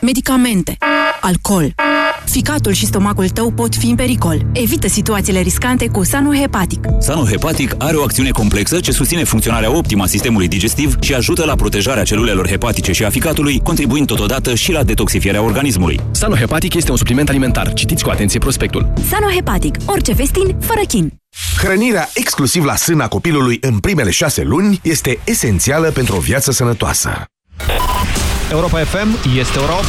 [SPEAKER 31] medicamente, alcool. Ficatul și stomacul tău pot fi în pericol. Evită situațiile riscante cu Sanohepatic.
[SPEAKER 32] Sanohepatic are o acțiune complexă ce susține funcționarea optimă a sistemului digestiv și ajută la protejarea celulelor hepatice și a ficatului, contribuind totodată și la detoxifierea organismului.
[SPEAKER 33] Sanohepatic este un supliment alimentar. Citiți cu atenție prospectul.
[SPEAKER 31] Sanohepatic. Orice vestin, fără chin.
[SPEAKER 6] Hrănirea exclusiv la sâna copilului în primele șase luni este esențială pentru o viață sănătoasă.
[SPEAKER 3] Europa FM este ora 8.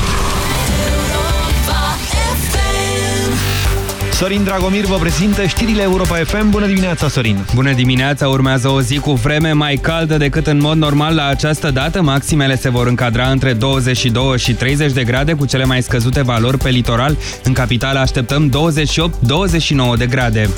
[SPEAKER 3] Sorin Dragomir vă prezintă știrile Europa FM. Bună dimineața, Sorin!
[SPEAKER 34] Bună dimineața! Urmează o zi cu vreme mai caldă decât în mod normal la această dată. Maximele se vor încadra între 22 și 30 de grade, cu cele mai scăzute valori pe litoral. În capitală așteptăm 28-29 de grade.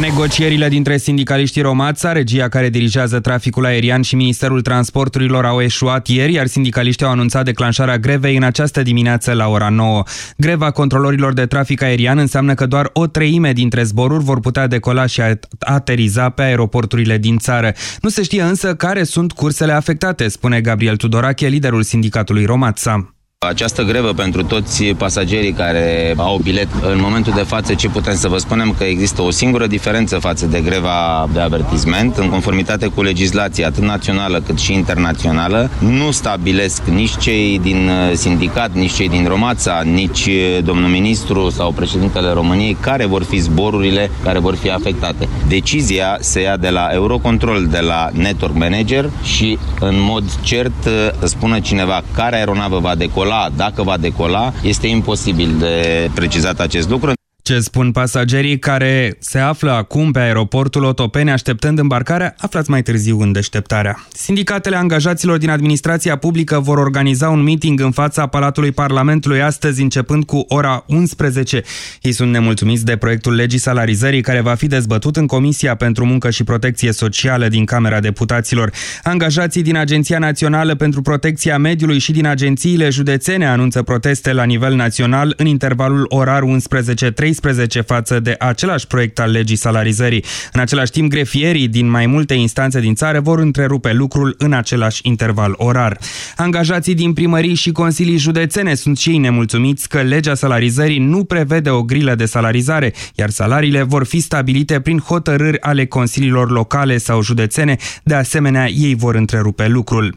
[SPEAKER 34] Negocierile dintre sindicaliștii Romața, regia care dirigează traficul aerian și Ministerul Transporturilor au eșuat ieri, iar sindicaliștii au anunțat declanșarea grevei în această dimineață la ora 9. Greva controlorilor de trafic aerian înseamnă că doar o treime dintre zboruri vor putea decola și ateriza pe aeroporturile din țară. Nu se știe însă care sunt cursele afectate, spune Gabriel Tudorache, liderul sindicatului Romața.
[SPEAKER 35] Această grevă pentru toți pasagerii care au bilet, în momentul de față ce putem să vă spunem că există o singură diferență față de greva de avertisment, în conformitate cu legislația atât națională cât și internațională, nu stabilesc nici cei din uh, sindicat, nici cei din Romața, nici uh, domnul ministru sau președintele României care vor fi zborurile care vor fi afectate. Decizia se ia de la Eurocontrol, de la Network Manager și în mod cert uh, să spună cineva care aeronavă va decola decola, dacă va decola, este imposibil de precizat acest lucru.
[SPEAKER 34] Ce spun pasagerii care se află acum pe aeroportul Otopeni așteptând îmbarcarea, aflați mai târziu în deșteptarea. Sindicatele angajaților din administrația publică vor organiza un meeting în fața Palatului Parlamentului astăzi începând cu ora 11. Ei sunt nemulțumiți de proiectul legii salarizării care va fi dezbătut în Comisia pentru Muncă și Protecție Socială din Camera Deputaților. Angajații din Agenția Națională pentru Protecția Mediului și din agențiile județene anunță proteste la nivel național în intervalul orar 11 13 față de același proiect al legii salarizării. În același timp, grefierii din mai multe instanțe din țară vor întrerupe lucrul în același interval orar. Angajații din primării și consilii județene sunt și ei nemulțumiți că legea salarizării nu prevede o grilă de salarizare, iar salariile vor fi stabilite prin hotărâri ale consiliilor locale sau județene, de asemenea ei vor întrerupe lucrul.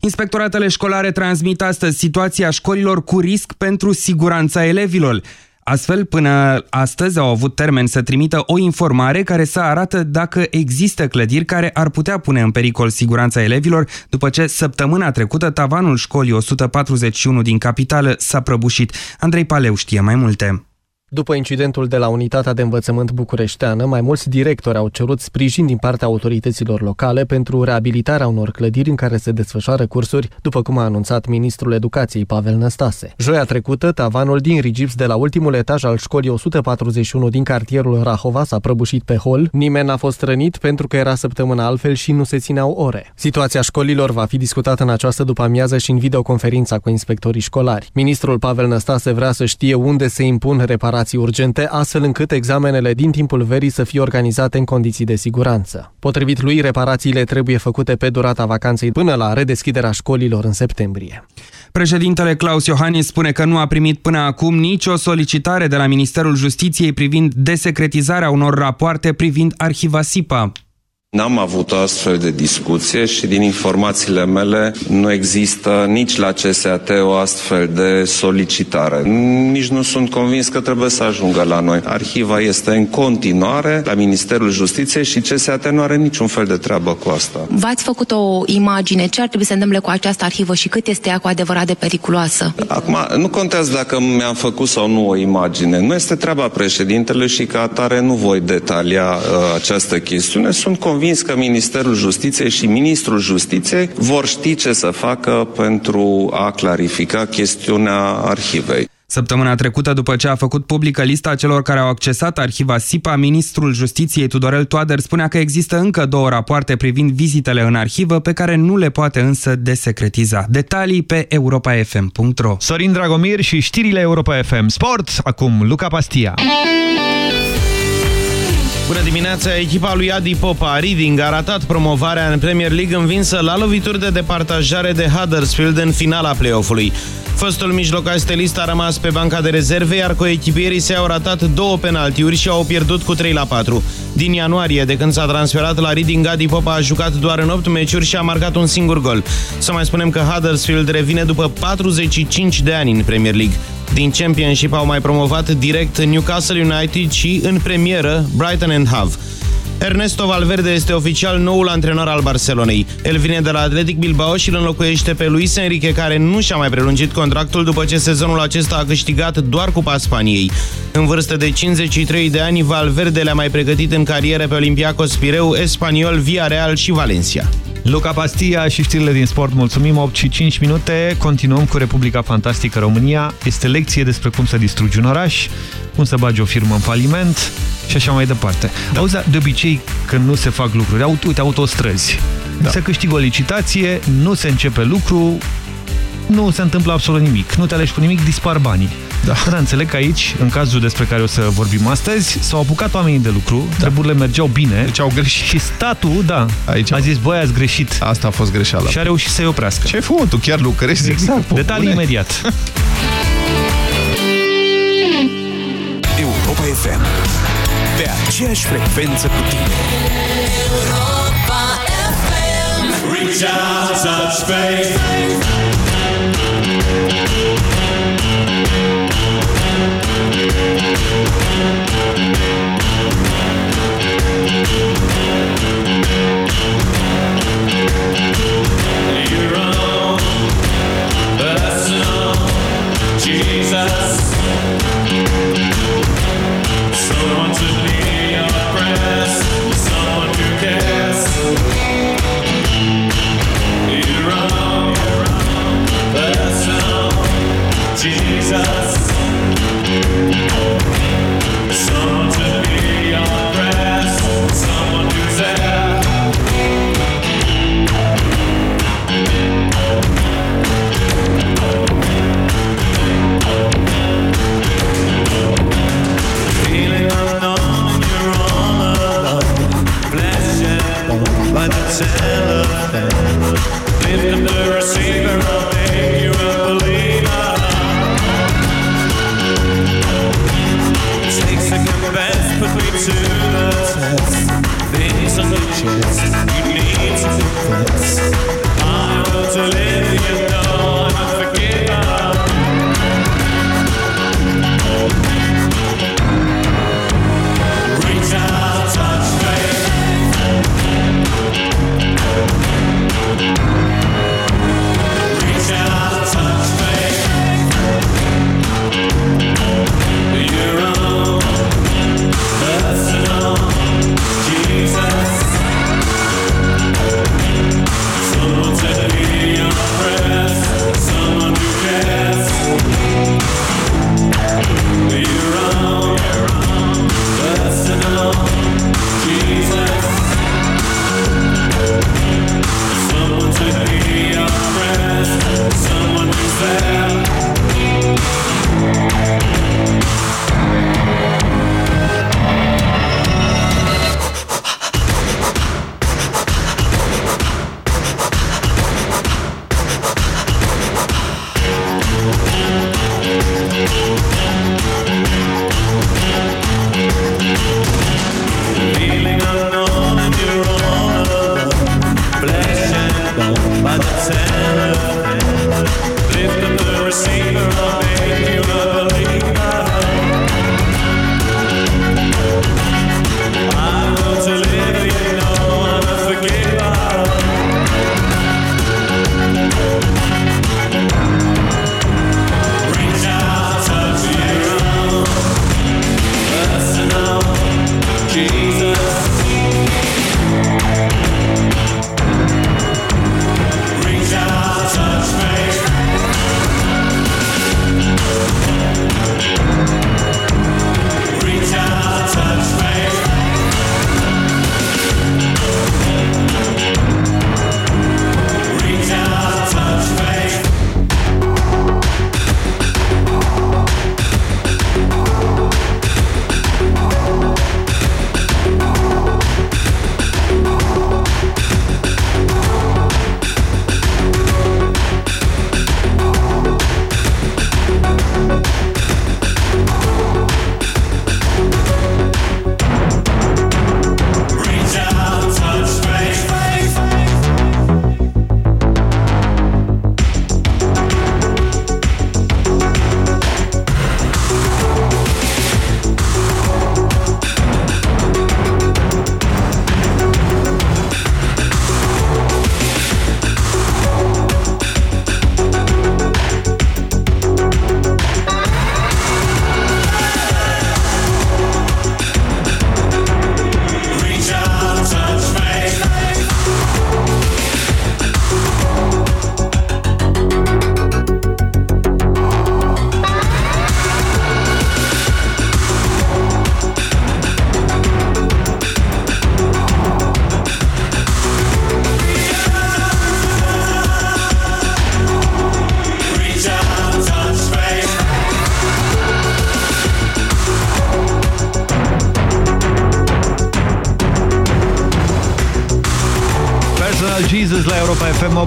[SPEAKER 34] Inspectoratele școlare transmit astăzi situația școlilor cu risc pentru siguranța elevilor. Astfel, până astăzi au avut termen să trimită o informare care să arată dacă există clădiri care ar putea pune în pericol siguranța elevilor, după ce săptămâna trecută tavanul școlii 141 din capitală s-a prăbușit. Andrei Paleu știe mai multe.
[SPEAKER 36] După incidentul de la Unitatea de Învățământ Bucureșteană, mai mulți directori au cerut sprijin din partea autorităților locale pentru reabilitarea unor clădiri în care se desfășoară cursuri, după cum a anunțat ministrul educației Pavel Năstase. Joia trecută, tavanul din rigips de la ultimul etaj al școlii 141 din cartierul Rahova s-a prăbușit pe hol. Nimeni n-a fost rănit pentru că era săptămâna altfel și nu se țineau ore. Situația școlilor va fi discutată în această după amiază și în videoconferința cu inspectorii școlari. Ministrul Pavel Năstase vrea să știe unde se impun reparații reparații urgente, astfel încât examenele din timpul verii să fie organizate în condiții de siguranță. Potrivit lui, reparațiile trebuie făcute pe durata vacanței până la redeschiderea școlilor în septembrie.
[SPEAKER 34] Președintele Claus Iohannis spune că nu a primit până acum nicio solicitare de la Ministerul Justiției privind desecretizarea unor rapoarte privind arhiva SIPA.
[SPEAKER 37] N-am avut o astfel de discuție și din informațiile mele nu există nici la CSAT o astfel de solicitare. Nici nu sunt convins că trebuie să ajungă la noi. Arhiva este în continuare la Ministerul Justiției și CSAT nu are niciun fel de treabă cu asta.
[SPEAKER 38] V-ați făcut o imagine ce ar trebui să întâmple cu această arhivă și cât este ea cu adevărat de periculoasă?
[SPEAKER 37] Acum, nu contează dacă mi-am făcut sau nu o imagine. Nu este treaba președintelui și ca atare nu voi detalia uh, această chestiune. Sunt convins convins că Ministerul Justiției și Ministrul Justiției vor ști ce să facă pentru a clarifica chestiunea arhivei.
[SPEAKER 34] Săptămâna trecută, după ce a făcut publică lista celor care au accesat arhiva SIPA, ministrul Justiției Tudorel Toader spunea că există încă două rapoarte privind vizitele în arhivă pe care nu le poate însă desecretiza. Detalii pe europafm.ro
[SPEAKER 3] Sorin Dragomir și știrile Europa FM Sport, acum Luca Pastia.
[SPEAKER 1] Bună dimineața! Echipa lui Adi Popa, Reading, a ratat promovarea în Premier League învinsă la lovituri de departajare de Huddersfield în finala play-off-ului. Fostul mijlocaș stelist a rămas pe banca de rezerve, iar coechipierii se au ratat două penaltiuri și au pierdut cu 3 la 4. Din ianuarie, de când s-a transferat la Reading, Adi Popa a jucat doar în 8 meciuri și a marcat un singur gol. Să mai spunem că Huddersfield revine după 45 de ani în Premier League. Din Championship au mai promovat direct Newcastle United și, în premieră, Brighton and Hove. Ernesto Valverde este oficial noul antrenor al Barcelonei. El vine de la Athletic Bilbao și îl înlocuiește pe Luis Enrique, care nu și-a mai prelungit contractul după ce sezonul acesta a câștigat doar Cupa Spaniei. În vârstă de 53 de ani, Valverde le-a mai pregătit în carieră pe Olympiacos Pireu, Espaniol, Villarreal și Valencia.
[SPEAKER 3] Luca Pastia și știrile din sport. Mulțumim, 8 și 5 minute. Continuăm cu Republica Fantastică România. Este lecție despre cum să distrugi un oraș, cum să bagi o firmă în faliment și așa mai departe. Da. Auzi, de obicei, când nu se fac lucruri, uite, uite autostrăzi, da. se câștigă o licitație, nu se începe lucru, nu se întâmplă absolut nimic. Nu te alegi cu nimic, dispar banii. Da. Dar înțeleg că aici, în cazul despre care o să vorbim astăzi, s-au apucat oamenii de lucru, da. treburile mergeau bine.
[SPEAKER 2] Deci au greșit.
[SPEAKER 3] Și statul, da, aici a zis, băi, ați greșit.
[SPEAKER 2] Asta a fost greșeala.
[SPEAKER 3] Și a reușit să-i oprească.
[SPEAKER 2] Ce ai făcut? Tu chiar lucrezi?
[SPEAKER 3] Exact. Detalii bune. imediat.
[SPEAKER 6] Europa FM. Pe aceeași frecvență cu tine.
[SPEAKER 39] Europa FM. Reach out, touch faith.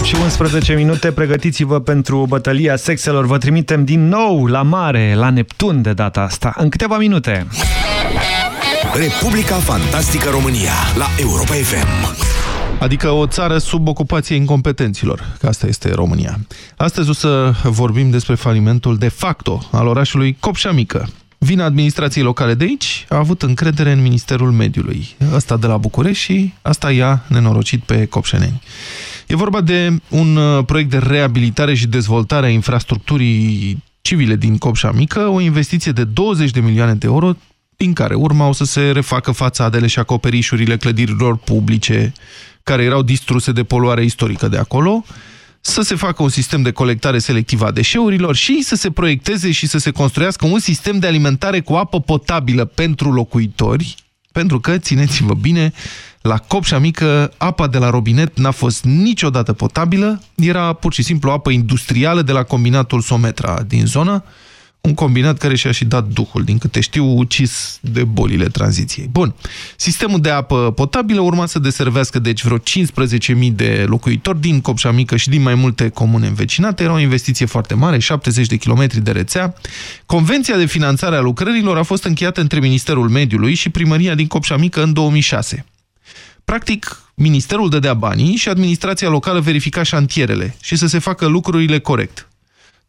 [SPEAKER 3] 8 și 11 minute. Pregătiți-vă pentru bătălia sexelor. Vă trimitem din nou la mare, la Neptun de data asta, în câteva minute.
[SPEAKER 6] Republica Fantastică România la Europa FM.
[SPEAKER 2] Adică o țară sub ocupație incompetenților, că asta este România. Astăzi o să vorbim despre falimentul de facto al orașului Copșa Mică. Vina administrației locale de aici a avut încredere în Ministerul Mediului. Asta de la București și asta i-a nenorocit pe copșeneni. E vorba de un uh, proiect de reabilitare și dezvoltare a infrastructurii civile din Copșa Mică, o investiție de 20 de milioane de euro, din care urmau să se refacă fațadele și acoperișurile clădirilor publice, care erau distruse de poluare istorică de acolo, să se facă un sistem de colectare selectivă a deșeurilor și să se proiecteze și să se construiască un sistem de alimentare cu apă potabilă pentru locuitori, pentru că, țineți-vă bine, la Copșa Mică, apa de la robinet n-a fost niciodată potabilă, era pur și simplu apă industrială de la combinatul Sometra din zonă, un combinat care și-a și dat duhul, din câte știu, ucis de bolile tranziției. Bun. Sistemul de apă potabilă urma să deservească deci vreo 15.000 de locuitori din Copșa Mică și din mai multe comune învecinate. Era o investiție foarte mare, 70 de kilometri de rețea. Convenția de finanțare a lucrărilor a fost încheiată între Ministerul Mediului și Primăria din Copșa Mică în 2006. Practic, Ministerul dădea banii și administrația locală verifica șantierele și să se facă lucrurile corect.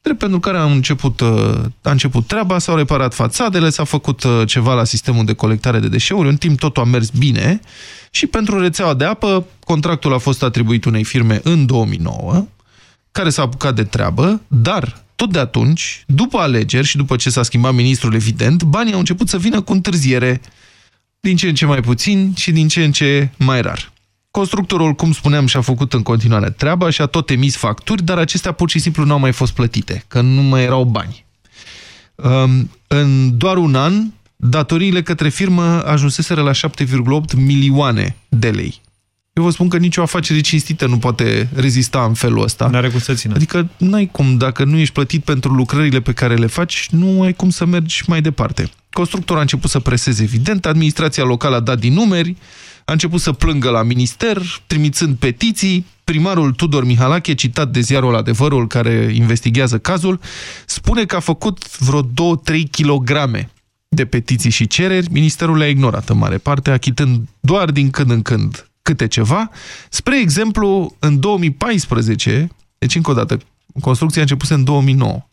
[SPEAKER 2] Drept pentru care a început, uh, a început treaba, s-au reparat fațadele, s-a făcut uh, ceva la sistemul de colectare de deșeuri, în timp totul a mers bine și pentru rețeaua de apă, contractul a fost atribuit unei firme în 2009, care s-a apucat de treabă, dar tot de atunci, după alegeri și după ce s-a schimbat ministrul evident, banii au început să vină cu întârziere, din ce în ce mai puțin și din ce în ce mai rar. Constructorul, cum spuneam, și-a făcut în continuare treaba și a tot emis facturi, dar acestea pur și simplu nu au mai fost plătite, că nu mai erau bani. Um, în doar un an, datoriile către firmă ajunseseră la 7,8 milioane de lei. Eu vă spun că nicio afacere cinstită nu poate rezista în felul ăsta.
[SPEAKER 3] N-are cum să țină.
[SPEAKER 2] Adică n-ai cum, dacă nu ești plătit pentru lucrările pe care le faci, nu ai cum să mergi mai departe. Constructorul a început să preseze, evident, administrația locală a dat din numeri, a început să plângă la minister, trimițând petiții. Primarul Tudor Mihalache, citat de ziarul Adevărul, care investigează cazul, spune că a făcut vreo 2-3 kilograme de petiții și cereri. Ministerul le-a ignorat în mare parte, achitând doar din când în când câte ceva. Spre exemplu, în 2014, deci încă o dată, construcția a început în 2009,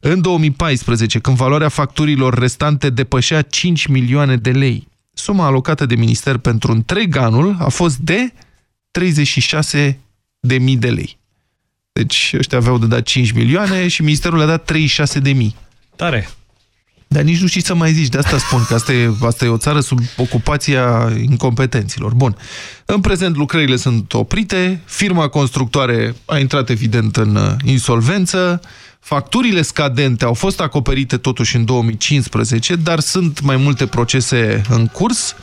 [SPEAKER 2] în 2014, când valoarea facturilor restante depășea 5 milioane de lei, suma alocată de minister pentru întreg anul a fost de 36 de mii de lei. Deci ăștia aveau de dat 5 milioane și ministerul le-a dat 36 de mii.
[SPEAKER 3] Tare!
[SPEAKER 2] Dar nici nu știi să mai zici, de asta spun că asta e, asta e o țară sub ocupația incompetenților. Bun. În prezent lucrările sunt oprite, firma constructoare a intrat evident în uh, insolvență, Facturile scadente au fost acoperite totuși în 2015, dar sunt mai multe procese în curs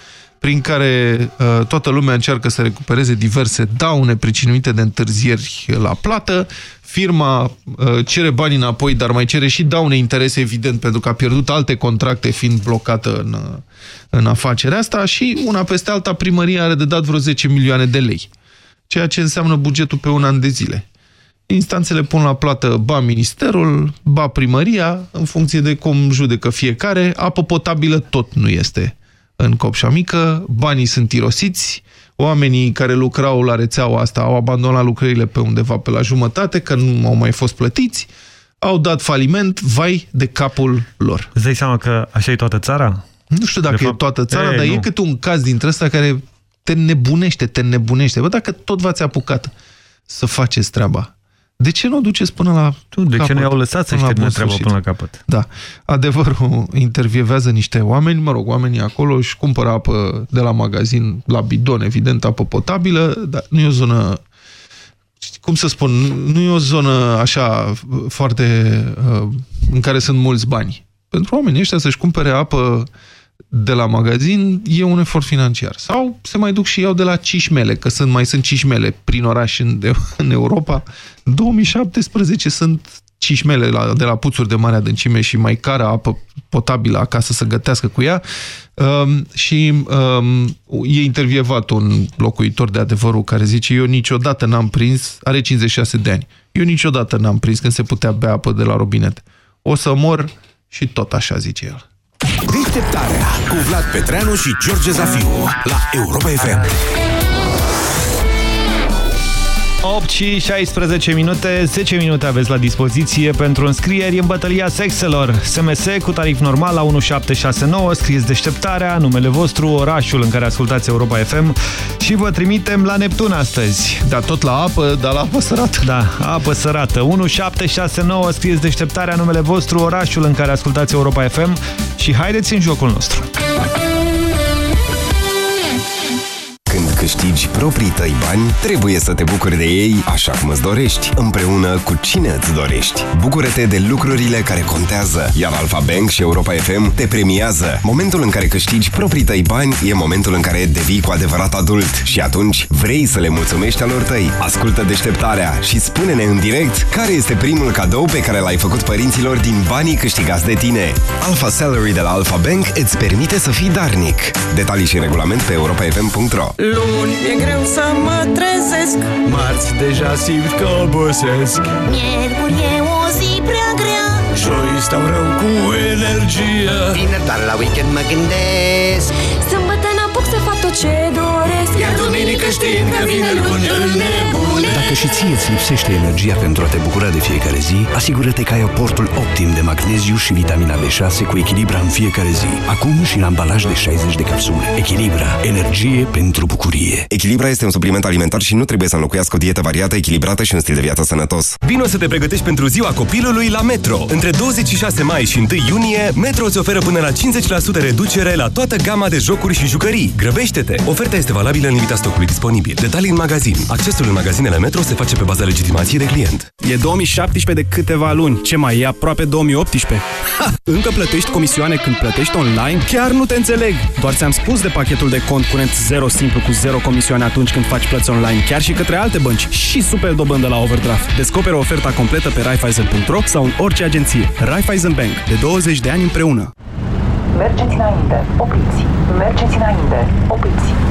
[SPEAKER 2] prin care uh, toată lumea încearcă să recupereze diverse daune pricinuite de întârzieri la plată. Firma uh, cere bani înapoi, dar mai cere și daune interese, evident, pentru că a pierdut alte contracte fiind blocată în, uh, în afacerea asta și una peste alta primăria are de dat vreo 10 milioane de lei, ceea ce înseamnă bugetul pe un an de zile. Instanțele pun la plată ba ministerul, ba primăria, în funcție de cum judecă fiecare. Apă potabilă tot nu este în Copșa Mică, banii sunt irosiți, oamenii care lucrau la rețeaua asta au abandonat lucrările pe undeva pe la jumătate, că nu au mai fost plătiți, au dat faliment, vai de capul lor.
[SPEAKER 3] Îți dai seama că așa e toată țara?
[SPEAKER 2] Nu știu dacă fapt, e toată țara, e, dar nu. e cât un caz dintre ăsta care te nebunește, te nebunește. Bă, dacă tot v-ați apucat să faceți treaba, de ce nu o duceți până la
[SPEAKER 3] tu, De capăt, ce nu i-au lăsat să-și termine treaba până la capăt?
[SPEAKER 2] Da. Adevărul intervievează niște oameni, mă rog, oamenii acolo își cumpără apă de la magazin, la bidon, evident, apă potabilă, dar nu e o zonă cum să spun, nu e o zonă așa foarte uh, în care sunt mulți bani. Pentru oamenii ăștia să-și cumpere apă de la magazin e un efort financiar. Sau se mai duc și iau de la cișmele, că sunt, mai sunt cișmele prin oraș în, în Europa. 2017 sunt cișmele la, de la puțuri de mare adâncime și mai cară apă potabilă acasă să gătească cu ea. Um, și um, e intervievat un locuitor de adevărul care zice eu niciodată n-am prins, are 56 de ani, eu niciodată n-am prins când se putea bea apă de la robinet. O să mor și tot așa zice el.
[SPEAKER 6] Deșteptarea cu Vlad Petreanu și George Zafiu la Europa FM.
[SPEAKER 3] 8 și 16 minute, 10 minute aveți la dispoziție pentru înscrieri în bătălia sexelor. SMS cu tarif normal la 1769, scrieți deșteptarea, numele vostru, orașul în care ascultați Europa FM și vă trimitem la Neptun astăzi.
[SPEAKER 2] Da, tot la apă, dar la apă sărată.
[SPEAKER 3] Da, apă sărată. 1769, scrieți deșteptarea, numele vostru, orașul în care ascultați Europa FM și haideți în jocul nostru.
[SPEAKER 25] Câștigi proprii tăi bani, trebuie să te bucuri de ei așa cum îți dorești, împreună cu cine îți dorești. Bucură-te de lucrurile care contează, iar Alfa Bank și Europa FM te premiază. Momentul în care câștigi proprii tăi bani e momentul în care devii cu adevărat adult și atunci vrei să le mulțumești alor tăi. Ascultă deșteptarea și spune-ne în direct care este primul cadou pe care l-ai făcut părinților din banii câștigați de tine. Alpha Salary de la Alpha Bank îți permite să fii darnic. Detalii și regulament pe europafm.ro
[SPEAKER 40] Luni e greu să mă trezesc. Marți deja simt că obosesc.
[SPEAKER 41] Miercuri e o zi prea grea.
[SPEAKER 40] Joi stau rău cu energie
[SPEAKER 41] Vineri doar la weekend mă gândesc.
[SPEAKER 10] Sâmbătă n-apuc să fac tot ce doresc
[SPEAKER 40] Iar duminică știind că vine luni îl nebune
[SPEAKER 42] Dacă și ție îți lipsește energia pentru a te bucura de fiecare zi, asigură-te că ai aportul optim de magneziu și vitamina B6 cu Echilibra în fiecare zi. Acum și în ambalaj de 60 de capsule. Echilibra. Energie pentru bucurie.
[SPEAKER 25] Echilibra este un supliment alimentar și nu trebuie să înlocuiască o dietă variată, echilibrată și un stil de viață sănătos. Vino să te pregătești pentru ziua copilului la Metro. Între 26 mai și 1 iunie, Metro îți oferă până la 50% reducere la toată gama de jocuri și jucării. Grăbește-te! Oferta este valabilă în limita stocului disponibil. Detalii în magazin. Accesul în magazinele Metro se face pe baza legitimației de client.
[SPEAKER 43] E 2017 de câteva luni. Ce mai e aproape 2018? Ha! Încă plătești comisioane când plătești online? Chiar nu te înțeleg! Doar ți-am spus de pachetul de cont curent 0 simplu cu 0 comisioane atunci când faci plăți online, chiar și către alte bănci și super dobândă la overdraft. Descoperă oferta completă pe Raiffeisen.ro sau în orice agenție. Raiffeisen Bank. De 20 de ani împreună.
[SPEAKER 44] Mergeți înainte, opriți. Mergeți înainte, opriți.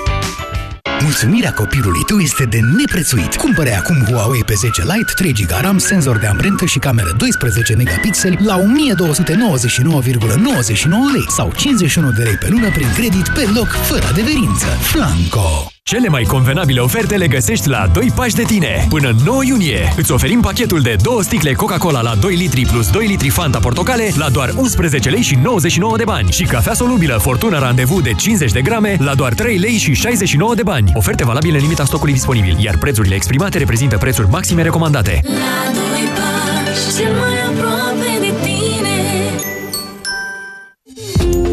[SPEAKER 8] Mulțumirea copilului tău este de neprețuit. Cumpere acum Huawei P10 Lite, 3 GB RAM, senzor de amprentă și cameră 12 megapixeli la 1299,99 lei sau 51 de lei pe lună prin credit pe loc, fără adeverință. Flanco!
[SPEAKER 25] Cele mai convenabile oferte le găsești la 2 pași de tine. Până în 9 iunie îți oferim pachetul de 2 sticle Coca-Cola la 2 litri plus 2 litri Fanta Portocale la doar 11 lei și 99 de bani și cafea solubilă Fortuna Randevu de 50 de grame la doar 3 lei și 69 de bani. Oferte valabile în limita stocului disponibil, iar prețurile exprimate reprezintă prețuri maxime recomandate.
[SPEAKER 10] La doi pași, cel mai aproape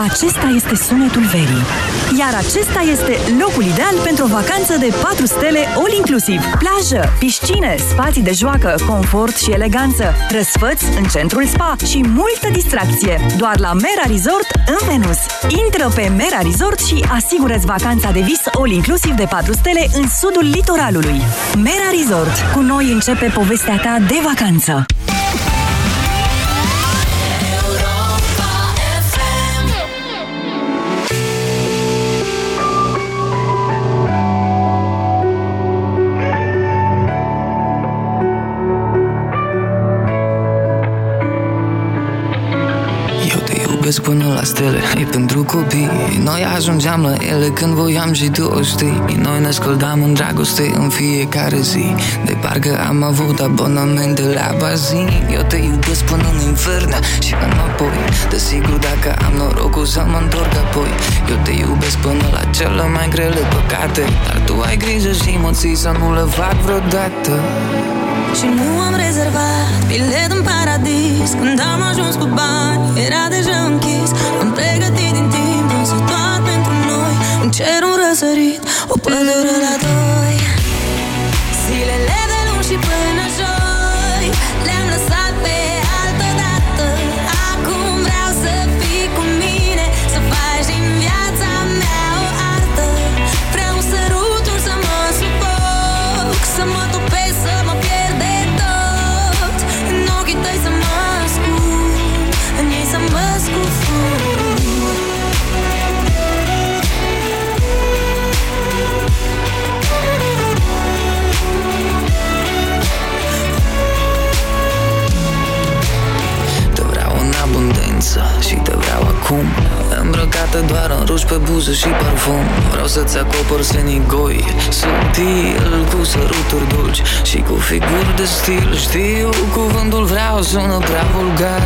[SPEAKER 21] Acesta este sunetul verii. Iar acesta este locul ideal pentru o vacanță de 4 stele all-inclusiv. Plajă, piscine, spații de joacă, confort și eleganță, răsfăți în centrul spa și multă distracție. Doar la Mera Resort în Venus. Intră pe Mera Resort și asigură-ți vacanța de vis all-inclusiv de 4 stele în sudul litoralului. Mera Resort. Cu noi începe povestea ta de vacanță.
[SPEAKER 45] Până la stele E pentru copii. Noi ajungeam la ele când voiam și tu o știi. Noi ne scăldam în dragoste în fiecare zi. De parcă am avut abonamente la bazin Eu te iubesc până în infern și înapoi Desigur dacă am norocul să mă întorc apoi. Eu te iubesc până la cele mai grele păcate. Dar tu ai grijă și mă ții să nu le fac vreodată.
[SPEAKER 46] Și nu am rezervat bilet în paradis. Când am ajuns cu bani, era deja închis. Am pregătit din timp, însă doar pentru noi. Un cer, un răsărit, o pădure la doi. Zilele de luni și până joi
[SPEAKER 45] abundență și te vreau acum. Îmbrăcată doar în ruși pe buză și parfum. Vreau să-ți acopăr senigoi Subtil, cu săruturi dulci Și cu figuri de stil. Știu, cuvântul vreau sună prea vulgar.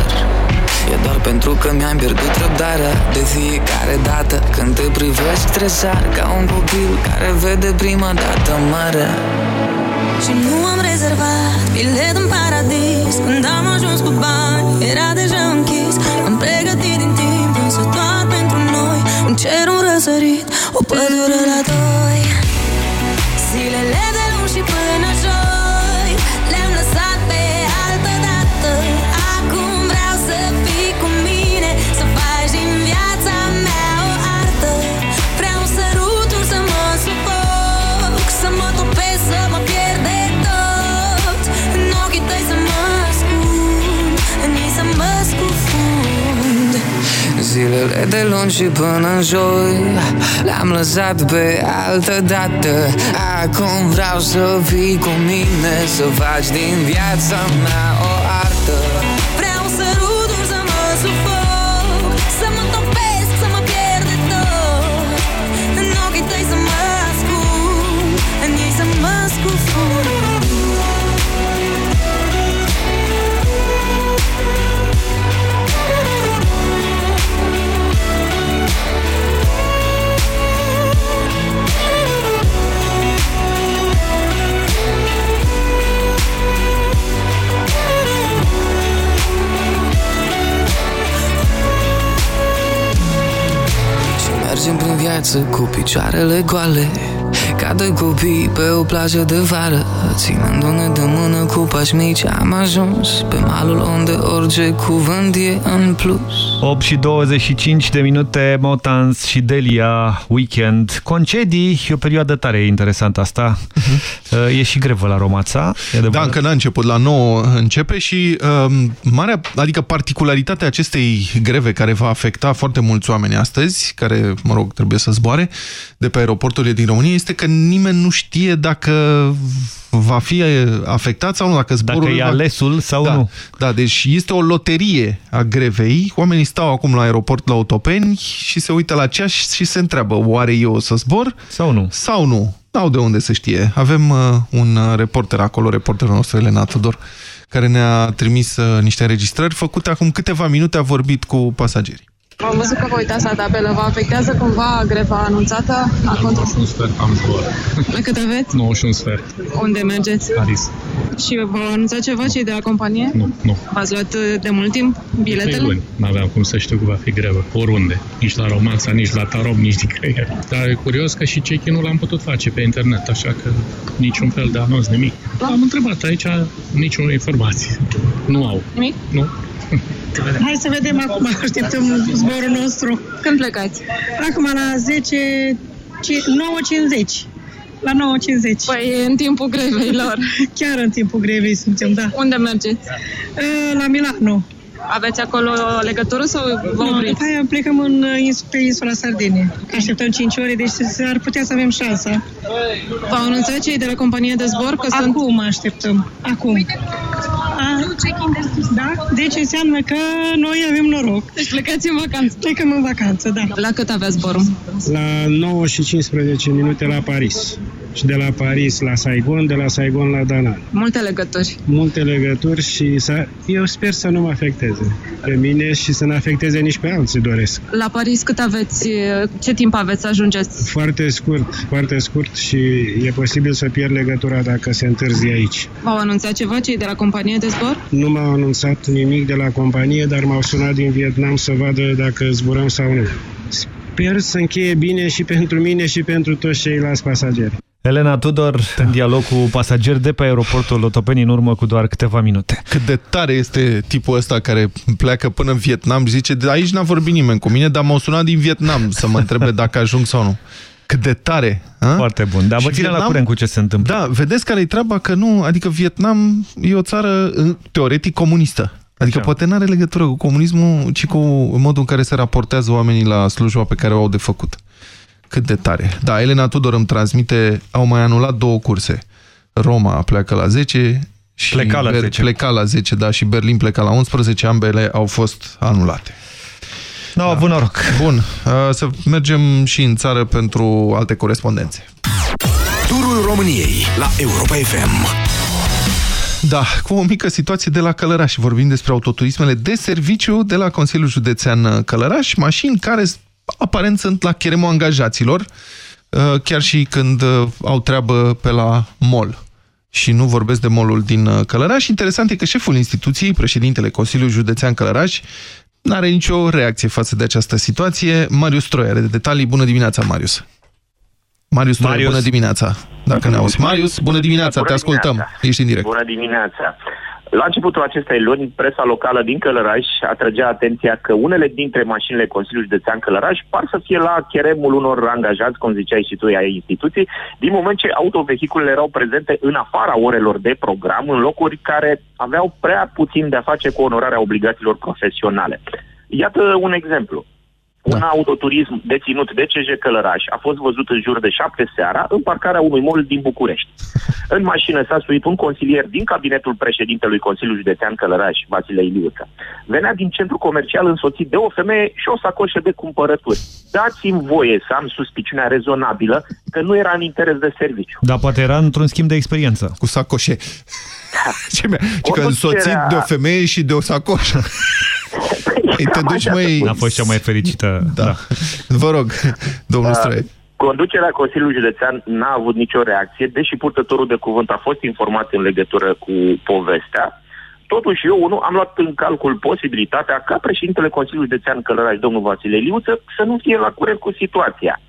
[SPEAKER 45] E doar pentru că mi-am pierdut răbdarea. De fiecare dată când te privesc tresar Ca un copil care vede prima dată marea.
[SPEAKER 46] Și nu am rezervat bilet în paradis. Când am ajuns cu bani, era deja închis cer, un răsărit, o pădure la doi. Zilele de luni și până
[SPEAKER 45] Zilele de luni și până în joi. Le-am lăsat pe altă dată. Acum vreau să fii cu mine Să faci din viața mea viață cu picioarele goale Ca doi copii pe o plajă de vară Ținându-ne de mână cu pași mici Am ajuns pe malul unde orice cuvânt e în plus
[SPEAKER 3] 8 și 25 de minute, Motans și Delia, weekend. Concedii, e o perioadă tare interesantă asta. Uh-huh. E și grevă la Romața. E
[SPEAKER 2] Da, încă n-a început, la 9 începe și um, marea, adică particularitatea acestei greve care va afecta foarte mulți oameni astăzi, care, mă rog, trebuie să zboare de pe aeroporturile din România, este că nimeni nu știe dacă va fi afectat sau nu, dacă zborul...
[SPEAKER 3] Dacă e
[SPEAKER 2] va...
[SPEAKER 3] alesul sau
[SPEAKER 2] da,
[SPEAKER 3] nu.
[SPEAKER 2] Da, deci este o loterie a grevei. Oamenii stau acum la aeroport la Otopeni și se uită la ceas și se întreabă, oare eu o să zbor?
[SPEAKER 3] Sau nu.
[SPEAKER 2] Sau nu. N-au de unde să știe. Avem uh, un uh, reporter acolo, reporterul nostru Elena Tudor, care ne-a trimis uh, niște înregistrări făcute acum câteva minute, a vorbit cu pasagerii.
[SPEAKER 47] Am văzut că vă uitați la tabelă. Vă afectează cumva greva anunțată a controlului?
[SPEAKER 48] un sfert am zbor.
[SPEAKER 47] La cât aveți?
[SPEAKER 48] 9 și un sfert.
[SPEAKER 47] Unde mergeți?
[SPEAKER 48] Paris.
[SPEAKER 47] Și v-au anunțat ceva cei de la companie?
[SPEAKER 48] Nu, nu.
[SPEAKER 47] V-ați luat uh, de mult timp
[SPEAKER 48] Trei
[SPEAKER 47] biletele?
[SPEAKER 48] luni. N-aveam cum să știu că va fi grevă. Oriunde. Nici la Romanța, nici la Tarom, nici nicăieri. Dar e curios că și check nu l-am putut face pe internet, așa că niciun fel de anunț, nimic. Am întrebat aici, niciun informație. Nu au.
[SPEAKER 47] Nimic?
[SPEAKER 48] Nu.
[SPEAKER 47] Hai să vedem acum, așteptăm zborul nostru. Când plecați? Acum la 10, 9.50. La 9.50. Păi e în timpul grevei lor. Chiar în timpul grevei suntem, da. Unde mergeți? La Milano. Aveți acolo legătură sau vă
[SPEAKER 49] Nu,
[SPEAKER 47] opriți?
[SPEAKER 49] după aia plecăm în, ins- pe insula Sardinie. Așteptăm 5 ore, deci se- ar putea să avem șansa.
[SPEAKER 47] V-au anunțat cei de la companie de zbor că sunt...
[SPEAKER 49] Acum așteptăm. Acum. A, da? Deci înseamnă că noi avem noroc.
[SPEAKER 47] Deci plecați în vacanță.
[SPEAKER 49] Plecăm în vacanță, da.
[SPEAKER 47] La cât avea zborul?
[SPEAKER 48] La 9 și 15 minute la Paris. Și de la Paris la Saigon, de la Saigon la Danan.
[SPEAKER 47] Multe legături.
[SPEAKER 48] Multe legături și să, eu sper să nu mă afecteze pe mine și să nu afecteze nici pe alții, doresc.
[SPEAKER 47] La Paris cât aveți? Ce timp aveți să ajungeți?
[SPEAKER 48] Foarte scurt, foarte scurt și e posibil să pierd legătura dacă se întârzi aici.
[SPEAKER 47] V-au anunțat ceva cei de la companie de zbor?
[SPEAKER 48] Nu m-au anunțat nimic de la companie, dar m-au sunat din Vietnam să vadă dacă zburăm sau nu. Sper să încheie bine și pentru mine și pentru toți ceilalți pasageri.
[SPEAKER 3] Elena Tudor, în dialog cu pasageri de pe aeroportul Otopeni în urmă cu doar câteva minute.
[SPEAKER 2] Cât de tare este tipul ăsta care pleacă până în Vietnam și zice, de aici n-a vorbit nimeni cu mine, dar m-au sunat din Vietnam să mă întrebe dacă ajung sau nu. Cât de tare! A?
[SPEAKER 3] Foarte bun, dar vă
[SPEAKER 2] Și
[SPEAKER 3] ține la
[SPEAKER 2] Vietnam-
[SPEAKER 3] curent cu ce se întâmplă.
[SPEAKER 2] Da, vedeți care e treaba? Că nu, adică Vietnam e o țară uh, teoretic comunistă. Adică
[SPEAKER 3] Așa.
[SPEAKER 2] poate nu are legătură cu comunismul, ci cu modul în care se raportează oamenii la slujba pe care o au de făcut. Cât de tare. Da, Elena Tudor îmi transmite, au mai anulat două curse. Roma pleacă la 10 și
[SPEAKER 3] Pleca la
[SPEAKER 2] Ber-
[SPEAKER 3] 10.
[SPEAKER 2] pleca la 10, da, și Berlin pleca la 11, ambele au fost anulate.
[SPEAKER 3] N-au avut noroc.
[SPEAKER 2] Bun, uh, să mergem și în țară pentru alte corespondențe.
[SPEAKER 6] Turul României la Europa FM.
[SPEAKER 2] Da, cu o mică situație de la Călăraș. Vorbim despre autoturismele de serviciu de la Consiliul Județean Călăraș, mașini care aparent sunt la cheremul angajaților, uh, chiar și când uh, au treabă pe la mall. Și nu vorbesc de molul din uh, Călăraș. Interesant e că șeful instituției, președintele Consiliului Județean Călăraș, nu are nicio reacție față de această situație. Marius Troi are de detalii. Bună dimineața, Marius! Marius Troi,
[SPEAKER 3] Marius.
[SPEAKER 2] bună dimineața! Dacă ne auzi. Marius, bună dimineața,
[SPEAKER 50] Bună
[SPEAKER 2] te ascultăm.
[SPEAKER 50] dimineața.
[SPEAKER 2] Ești în direct.
[SPEAKER 50] Bună dimineața! La începutul acestei luni, presa locală din Călăraș atragea atenția că unele dintre mașinile Consiliului Județean Călăraș par să fie la cheremul unor angajați, cum ziceai și tu, ai instituției, din moment ce autovehiculele erau prezente în afara orelor de program, în locuri care aveau prea puțin de a face cu onorarea obligațiilor profesionale. Iată un exemplu. Un autoturism deținut de CJ Călăraș a fost văzut în jur de șapte seara în parcarea unui mall din București. În mașină s-a suit un consilier din cabinetul președintelui Consiliului Județean Călăraș, Vasile Iliuță. Venea din centru comercial însoțit de o femeie și o sacoșă de cumpărături. Dați-mi voie să am suspiciunea rezonabilă că nu era în interes de serviciu.
[SPEAKER 3] Dar poate era într-un schimb de experiență.
[SPEAKER 2] Cu sacoșe. Ce mi Ci că
[SPEAKER 50] Conducerea-
[SPEAKER 2] însoțit de o femeie și de o sacoșă. Ei, te duci, măi...
[SPEAKER 3] N-a fost cea mai fericită. Da. da.
[SPEAKER 2] Vă rog, domnul
[SPEAKER 50] Da.
[SPEAKER 2] Stroie.
[SPEAKER 50] Conducerea Consiliului Județean n-a avut nicio reacție, deși purtătorul de cuvânt a fost informat în legătură cu povestea. Totuși eu, unul, am luat în calcul posibilitatea ca președintele Consiliului Județean Călăraș, domnul Vasile Liuță, să nu fie la curent cu situația.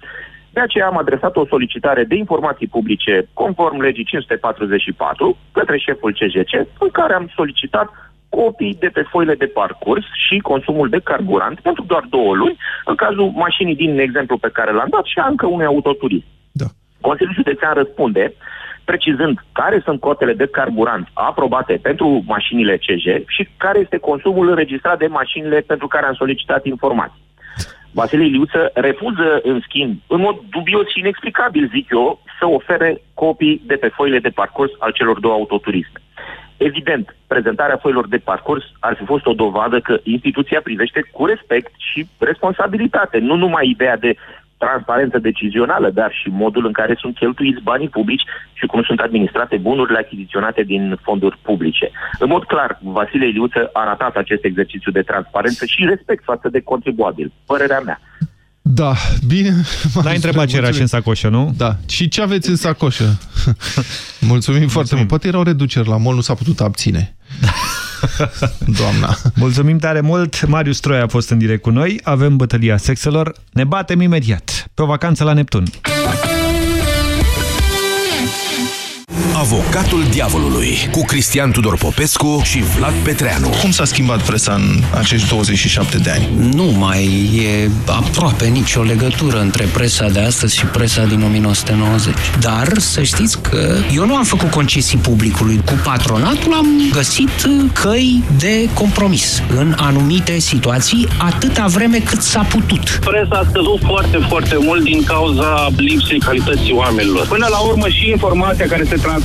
[SPEAKER 50] De aceea am adresat o solicitare de informații publice conform legii 544 către șeful CJC, în care am solicitat copii de pe foile de parcurs și consumul de carburant pentru doar două luni, în cazul mașinii din exemplu pe care l-am dat și a încă unui autoturism.
[SPEAKER 2] Da.
[SPEAKER 50] Consiliul Județean răspunde precizând care sunt cotele de carburant aprobate pentru mașinile CJ și care este consumul înregistrat de mașinile pentru care am solicitat informații. Vasile Iliuță refuză, în schimb, în mod dubios și inexplicabil, zic eu, să ofere copii de pe foile de parcurs al celor două autoturisme. Evident, prezentarea foilor de parcurs ar fi fost o dovadă că instituția privește cu respect și responsabilitate, nu numai ideea de transparență decizională, dar și modul în care sunt cheltuiți banii publici și cum sunt administrate bunurile achiziționate din fonduri publice. În mod clar, Vasile Iliuță a ratat acest exercițiu de transparență și respect față de contribuabil. Părerea mea.
[SPEAKER 2] Da, bine.
[SPEAKER 3] N-ai întrebat ce era și în sacoșă, nu?
[SPEAKER 2] Da. Și ce aveți în sacoșă? Mulțumim, Mulțumim foarte mult. Poate erau reduceri la mol, nu s-a putut abține. Doamna.
[SPEAKER 3] Mulțumim tare mult. Marius Troia a fost în direct cu noi. Avem bătălia sexelor. Ne batem imediat. Pe o vacanță la Neptun.
[SPEAKER 6] Avocatul diavolului cu Cristian Tudor Popescu și Vlad Petreanu.
[SPEAKER 2] Cum s-a schimbat presa în acești 27 de ani?
[SPEAKER 51] Nu mai e aproape nicio legătură între presa de astăzi și presa din 1990. Dar să știți că eu nu am făcut concesii publicului. Cu patronatul am găsit căi de compromis în anumite situații, atâta vreme cât s-a putut.
[SPEAKER 52] Presa a scăzut foarte, foarte mult din cauza lipsei calității oamenilor. Până la urmă și informația care se transmite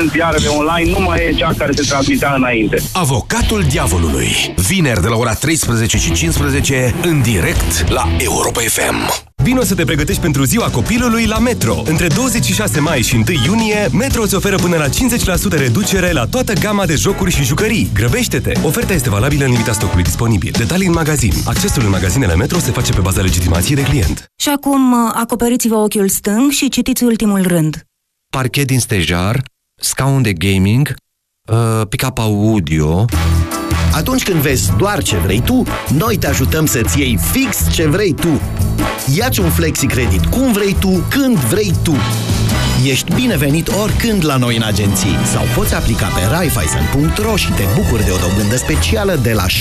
[SPEAKER 52] în ziarele online nu mai e cea care se transmitea înainte.
[SPEAKER 6] Avocatul diavolului. Vineri de la ora 13 și 15 în direct la Europa FM.
[SPEAKER 12] Vino să te pregătești pentru ziua copilului la Metro. Între 26 mai și 1 iunie, Metro îți oferă până la 50% reducere la toată gama de jocuri și jucării. Grăbește-te! Oferta este valabilă în limita stocului disponibil. Detalii în magazin. Accesul în magazinele Metro se face pe baza legitimației de client.
[SPEAKER 23] Și acum acoperiți-vă ochiul stâng și citiți ultimul rând.
[SPEAKER 53] Parchet din stejar, scaun de gaming, uh, pick-up audio...
[SPEAKER 54] Atunci când vezi doar ce vrei tu, noi te ajutăm să-ți iei fix ce vrei tu. Iați un flexi credit cum vrei tu, când vrei tu. Ești binevenit oricând la noi în agenții sau poți aplica pe raiffeisen.ro și te bucuri de o dobândă specială de la 7,93%.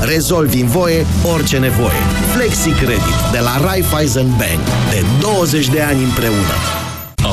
[SPEAKER 54] Rezolvi în voie orice nevoie. Flexi Credit de la Raiffeisen Bank. De 20 de ani împreună.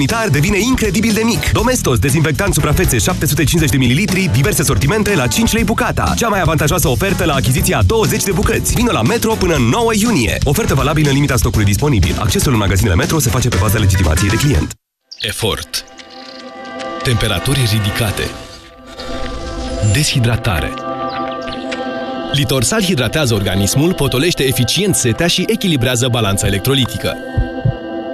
[SPEAKER 12] unitar devine incredibil de mic. Domestos, dezinfectant suprafețe 750 de ml, diverse sortimente la 5 lei bucata. Cea mai avantajoasă ofertă la achiziția 20 de bucăți. Vino la Metro până 9 iunie. Ofertă valabilă în limita stocului disponibil. Accesul în magazinele Metro se face pe baza legitimației de client.
[SPEAKER 13] Efort. Temperaturi ridicate. Deshidratare. Litorsal hidratează organismul, potolește eficient setea și echilibrează balanța electrolitică.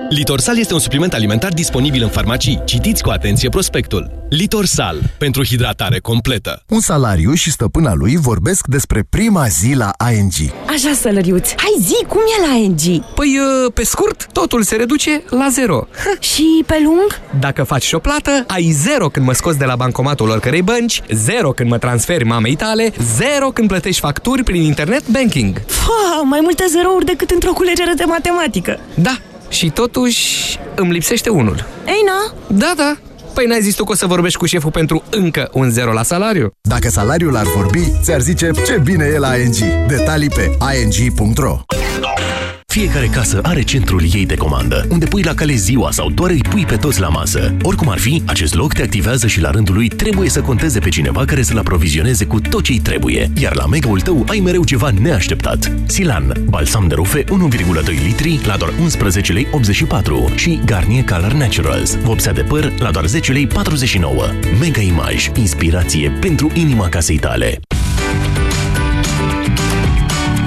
[SPEAKER 13] Litorsal este un supliment alimentar disponibil în farmacii. Citiți cu atenție prospectul. Litorsal. Pentru hidratare completă.
[SPEAKER 20] Un salariu și stăpâna lui vorbesc despre prima zi la ING.
[SPEAKER 23] Așa, sălăriuț, hai zi, cum e la ING?
[SPEAKER 43] Păi, pe scurt, totul se reduce la zero.
[SPEAKER 23] Și pe lung?
[SPEAKER 43] Dacă faci și o plată, ai zero când mă scoți de la bancomatul oricărei bănci, zero când mă transferi mamei tale, zero când plătești facturi prin internet banking.
[SPEAKER 23] Fa, mai multe zerouri decât într-o culegere de matematică.
[SPEAKER 43] Da, și totuși îmi lipsește unul.
[SPEAKER 23] Ei, na?
[SPEAKER 43] Da, da. Păi n-ai zis tu că o să vorbești cu șeful pentru încă un zero la salariu?
[SPEAKER 20] Dacă salariul ar vorbi, ți-ar zice ce bine e la ING. Detalii pe ing.ro
[SPEAKER 13] Fiecare casă are centrul ei de comandă, unde pui la cale ziua sau doar îi pui pe toți la masă. Oricum ar fi, acest loc te activează și la rândul lui trebuie să conteze pe cineva care să-l aprovizioneze cu tot ce-i trebuie. Iar la mega-ul tău ai mereu ceva neașteptat. Silan, balsam de rufe 1,2 litri la doar 11 lei 84 și Garnier Color Naturals, vopsea de păr la doar 10 lei 49. Mega Image, inspirație pentru inima casei tale.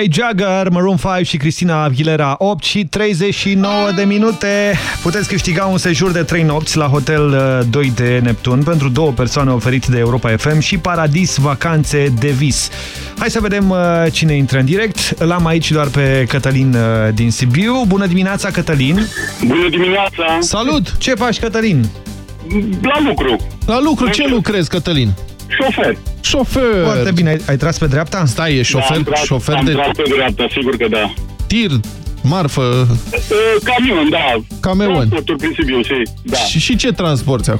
[SPEAKER 3] Move like Jagger, Maroon 5 și Cristina Aguilera 8 și 39 de minute Puteți câștiga un sejur de 3 nopți la Hotel 2 de Neptun Pentru două persoane oferit de Europa FM și Paradis Vacanțe de Vis Hai să vedem uh, cine intră în direct L-am aici doar pe Cătălin uh, din Sibiu Bună dimineața Cătălin
[SPEAKER 55] Bună dimineața!
[SPEAKER 3] Salut! Ce faci Cătălin?
[SPEAKER 55] La lucru.
[SPEAKER 2] La lucru, ce lucrezi, Cătălin?
[SPEAKER 55] Șofer.
[SPEAKER 2] Șofer.
[SPEAKER 3] Foarte bine, ai, ai tras pe dreapta?
[SPEAKER 2] Stai, e șofer,
[SPEAKER 55] da, am tras,
[SPEAKER 2] șofer
[SPEAKER 55] am
[SPEAKER 2] de
[SPEAKER 55] tras pe dreapta, sigur că da.
[SPEAKER 2] tir, marfă,
[SPEAKER 55] Uh, Camion, da.
[SPEAKER 2] Cameon.
[SPEAKER 55] Transportul prin Sibiu, și, da.
[SPEAKER 2] și, și ce transporti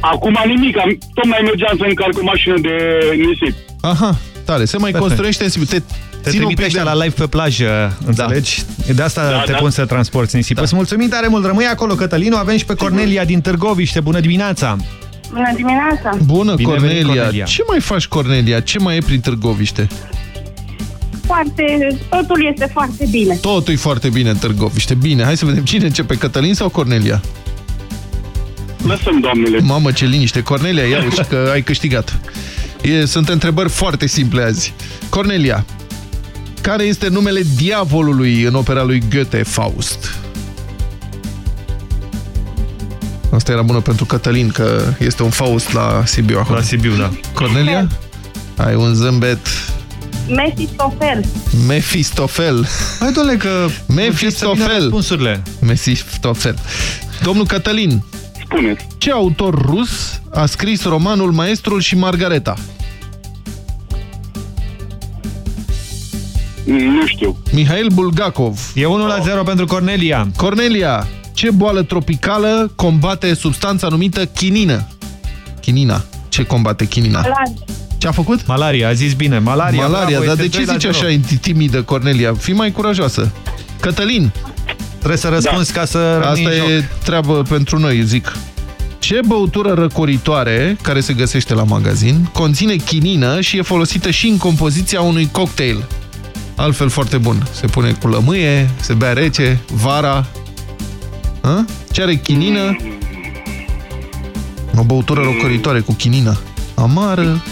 [SPEAKER 55] Acum nimic, am, tot mai mergeam să încarc o mașină de nisip.
[SPEAKER 2] Aha, tare. Se mai
[SPEAKER 3] Perfect.
[SPEAKER 2] construiește în Sibiu. Te,
[SPEAKER 3] Te
[SPEAKER 2] țin un
[SPEAKER 3] trimite
[SPEAKER 2] pic
[SPEAKER 3] așa
[SPEAKER 2] de...
[SPEAKER 3] la live pe plajă, înțelegi? De asta
[SPEAKER 55] Da,
[SPEAKER 3] te
[SPEAKER 55] da.
[SPEAKER 3] pun să transporti nisip. Da. Îți mulțumim tare mult, rămâi acolo, Cătălinu. Avem și pe Cornelia din Târgoviște. Bună dimineața!
[SPEAKER 56] Bună dimineața!
[SPEAKER 2] Bună,
[SPEAKER 3] Bine venit,
[SPEAKER 2] Cornelia.
[SPEAKER 3] Cornelia.
[SPEAKER 2] Ce mai faci, Cornelia? Ce mai e prin Târgoviște?
[SPEAKER 56] Foarte, totul este foarte bine.
[SPEAKER 2] Totul e foarte bine în Târgoviște. Bine, hai să vedem cine începe, Cătălin sau Cornelia?
[SPEAKER 55] Lăsăm doamnele.
[SPEAKER 2] Mamă, ce liniște. Cornelia, ia uite că ai câștigat. E, sunt întrebări foarte simple azi. Cornelia, care este numele diavolului în opera lui Goethe, Faust? Asta era bună pentru Cătălin, că este un Faust la Sibiu acolo.
[SPEAKER 3] La Sibiu, da.
[SPEAKER 2] Cornelia? Ai un zâmbet
[SPEAKER 56] Mefistofel.
[SPEAKER 2] Mefistofel.
[SPEAKER 3] Hai, doamne, că
[SPEAKER 2] Mefistofel.
[SPEAKER 3] răspunsurile.
[SPEAKER 2] Mefistofel. Domnul Cătălin,
[SPEAKER 55] Spuneți.
[SPEAKER 2] ce autor rus a scris romanul Maestrul și Margareta?
[SPEAKER 55] Nu știu.
[SPEAKER 2] Mihail Bulgakov.
[SPEAKER 3] E 1 la 0 pentru Cornelia.
[SPEAKER 2] Cornelia, ce boală tropicală combate substanța numită chinină? Chinina. Ce combate chinina? Ce a făcut?
[SPEAKER 3] Malaria, a zis bine. Malaria,
[SPEAKER 2] Malaria,
[SPEAKER 3] bravo,
[SPEAKER 2] dar
[SPEAKER 3] este
[SPEAKER 2] de ce
[SPEAKER 3] 2 la
[SPEAKER 2] zici
[SPEAKER 3] 0.
[SPEAKER 2] așa timidă, Cornelia? Fii mai curajoasă. Cătălin.
[SPEAKER 3] Trebuie să răspunzi ca să rămâi
[SPEAKER 2] Asta
[SPEAKER 3] în
[SPEAKER 2] e
[SPEAKER 3] joc.
[SPEAKER 2] treabă pentru noi, zic. Ce băutură răcoritoare, care se găsește la magazin, conține chinină și e folosită și în compoziția unui cocktail? Altfel foarte bun. Se pune cu lămâie, se bea rece, vara. A? Ce are chinină? O băutură răcoritoare cu chinină. Amară.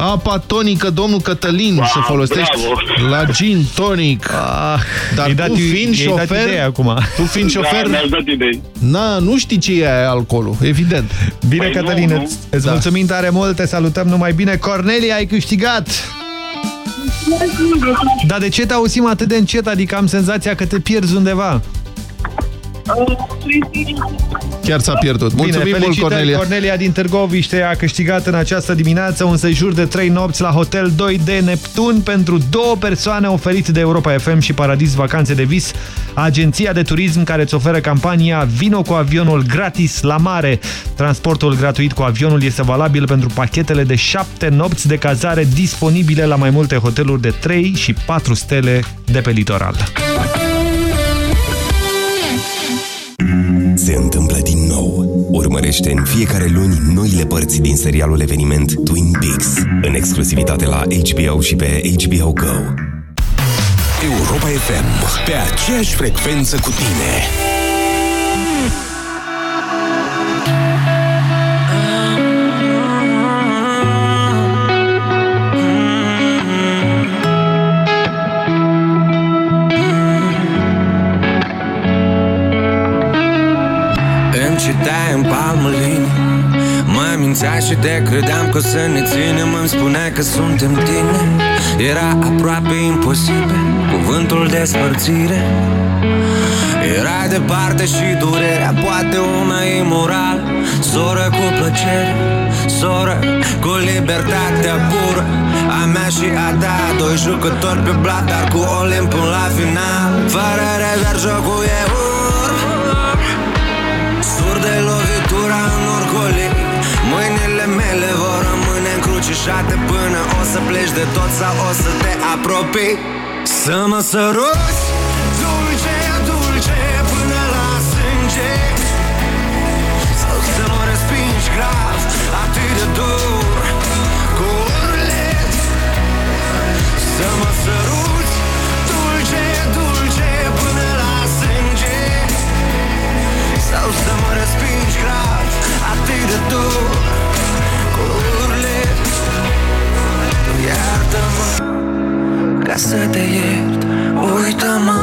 [SPEAKER 2] Apa tonică, domnul Cătălin,
[SPEAKER 55] Wow,
[SPEAKER 2] se folosește
[SPEAKER 55] bravo.
[SPEAKER 2] la gin tonic.
[SPEAKER 3] Ah,
[SPEAKER 2] Dar
[SPEAKER 3] i-ai
[SPEAKER 2] tu
[SPEAKER 3] dat-
[SPEAKER 2] fiind
[SPEAKER 3] i-ai dat
[SPEAKER 2] șofer,
[SPEAKER 3] ideea acum.
[SPEAKER 2] tu fiind șofer,
[SPEAKER 55] Da, mi-ați dat idei.
[SPEAKER 2] na, nu știi ce e alcoolul, evident.
[SPEAKER 3] Bine,
[SPEAKER 55] Păi
[SPEAKER 3] Cătălin,
[SPEAKER 55] nu, nu.
[SPEAKER 3] îți, îți
[SPEAKER 2] Da.
[SPEAKER 3] mulțumim tare mult, te salutăm numai bine. Cornelia, ai câștigat! Dar de ce te auzim atât de încet? Adică am senzația că te pierzi undeva.
[SPEAKER 2] Chiar s-a pierdut. Mulțumim
[SPEAKER 3] Bine,
[SPEAKER 2] mult,
[SPEAKER 3] felicitări,
[SPEAKER 2] Cornelia.
[SPEAKER 3] Cornelia din Târgoviște a câștigat în această dimineață un sejur de 3 nopți la Hotel 2 de Neptun pentru două persoane oferit de Europa FM și Paradis Vacanțe de Vis, agenția de turism care îți oferă campania Vino cu avionul gratis la mare. Transportul gratuit cu avionul este valabil pentru pachetele de 7 nopți de cazare disponibile la mai multe hoteluri de 3 și 4 stele de pe litoral.
[SPEAKER 57] Se întâmplă din nou. Urmărește în fiecare luni noile părți din serialul eveniment Twin Peaks, în exclusivitate la HBO și pe HBO Go.
[SPEAKER 6] Europa FM, pe aceeași frecvență cu tine.
[SPEAKER 58] Mă mințea și te credeam că o să ne ținem Îmi spunea că suntem tine. Era aproape imposibil Cuvântul despărțire Era departe și durerea Poate una imoral Soră cu plăcere Soră cu libertatea pură. A mea și a ta Doi jucători pe blat Dar cu Olimp până la final. Fără rezerv jocul e urmă Sur de lovitura în orgolii Mâinile mele vor rămâne încrucișate Până o să pleci de tot sau o să te apropii. Să mă săruți Dulce, dulce până la sânge. Sau să mă respingi grav Atât de dur Cu urlet Să mă săruți Dulce, dulce până la sânge. Sau să mă respingi grav Atât de dur Cu urlet Iartă-mă. Ca să te iert Uită-mă.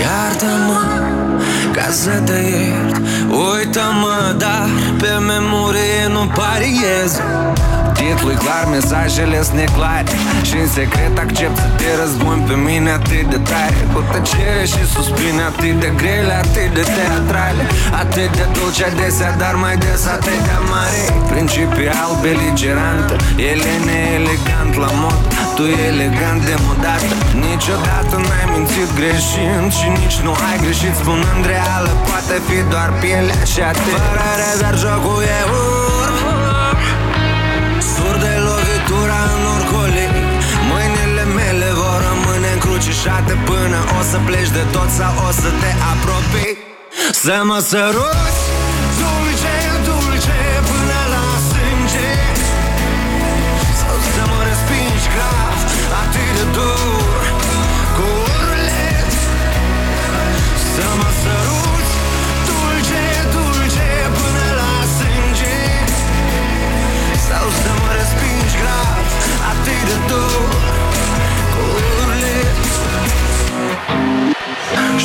[SPEAKER 58] Iartă-mă. Ca să te iert Uită-mă. Dar pe memorie nu pariez Titlul clar, mesajele sunt neclare. Și în secret accept să te răzbun pe mine atât de tare. Cu tăcere și suspine atât de grele, atât de teatrale. Atât de dulce adesea, dar mai des atât de mare Principial beligerantă, ele neelegant la mod. Tu elegant demodată Niciodată n-ai mințit greșind Și nici nu ai greșit spunând reală Poate fi doar pielea și atât. Fără rezerv jocul e urmă în orcolii Mâinile mele vor rămâne încrucișate Până o să pleci de tot sau o să te apropii. Să mă săruți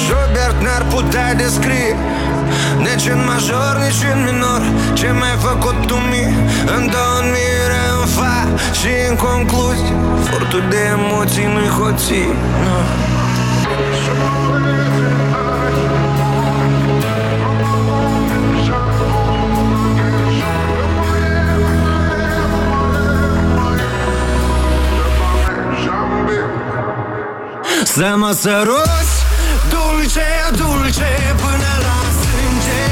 [SPEAKER 58] Schubert n-ar putea descrie Nici în major, nici în minor Ce mi-ai făcut tu mie În două în mire, în fa Și în dulce Până la sânge.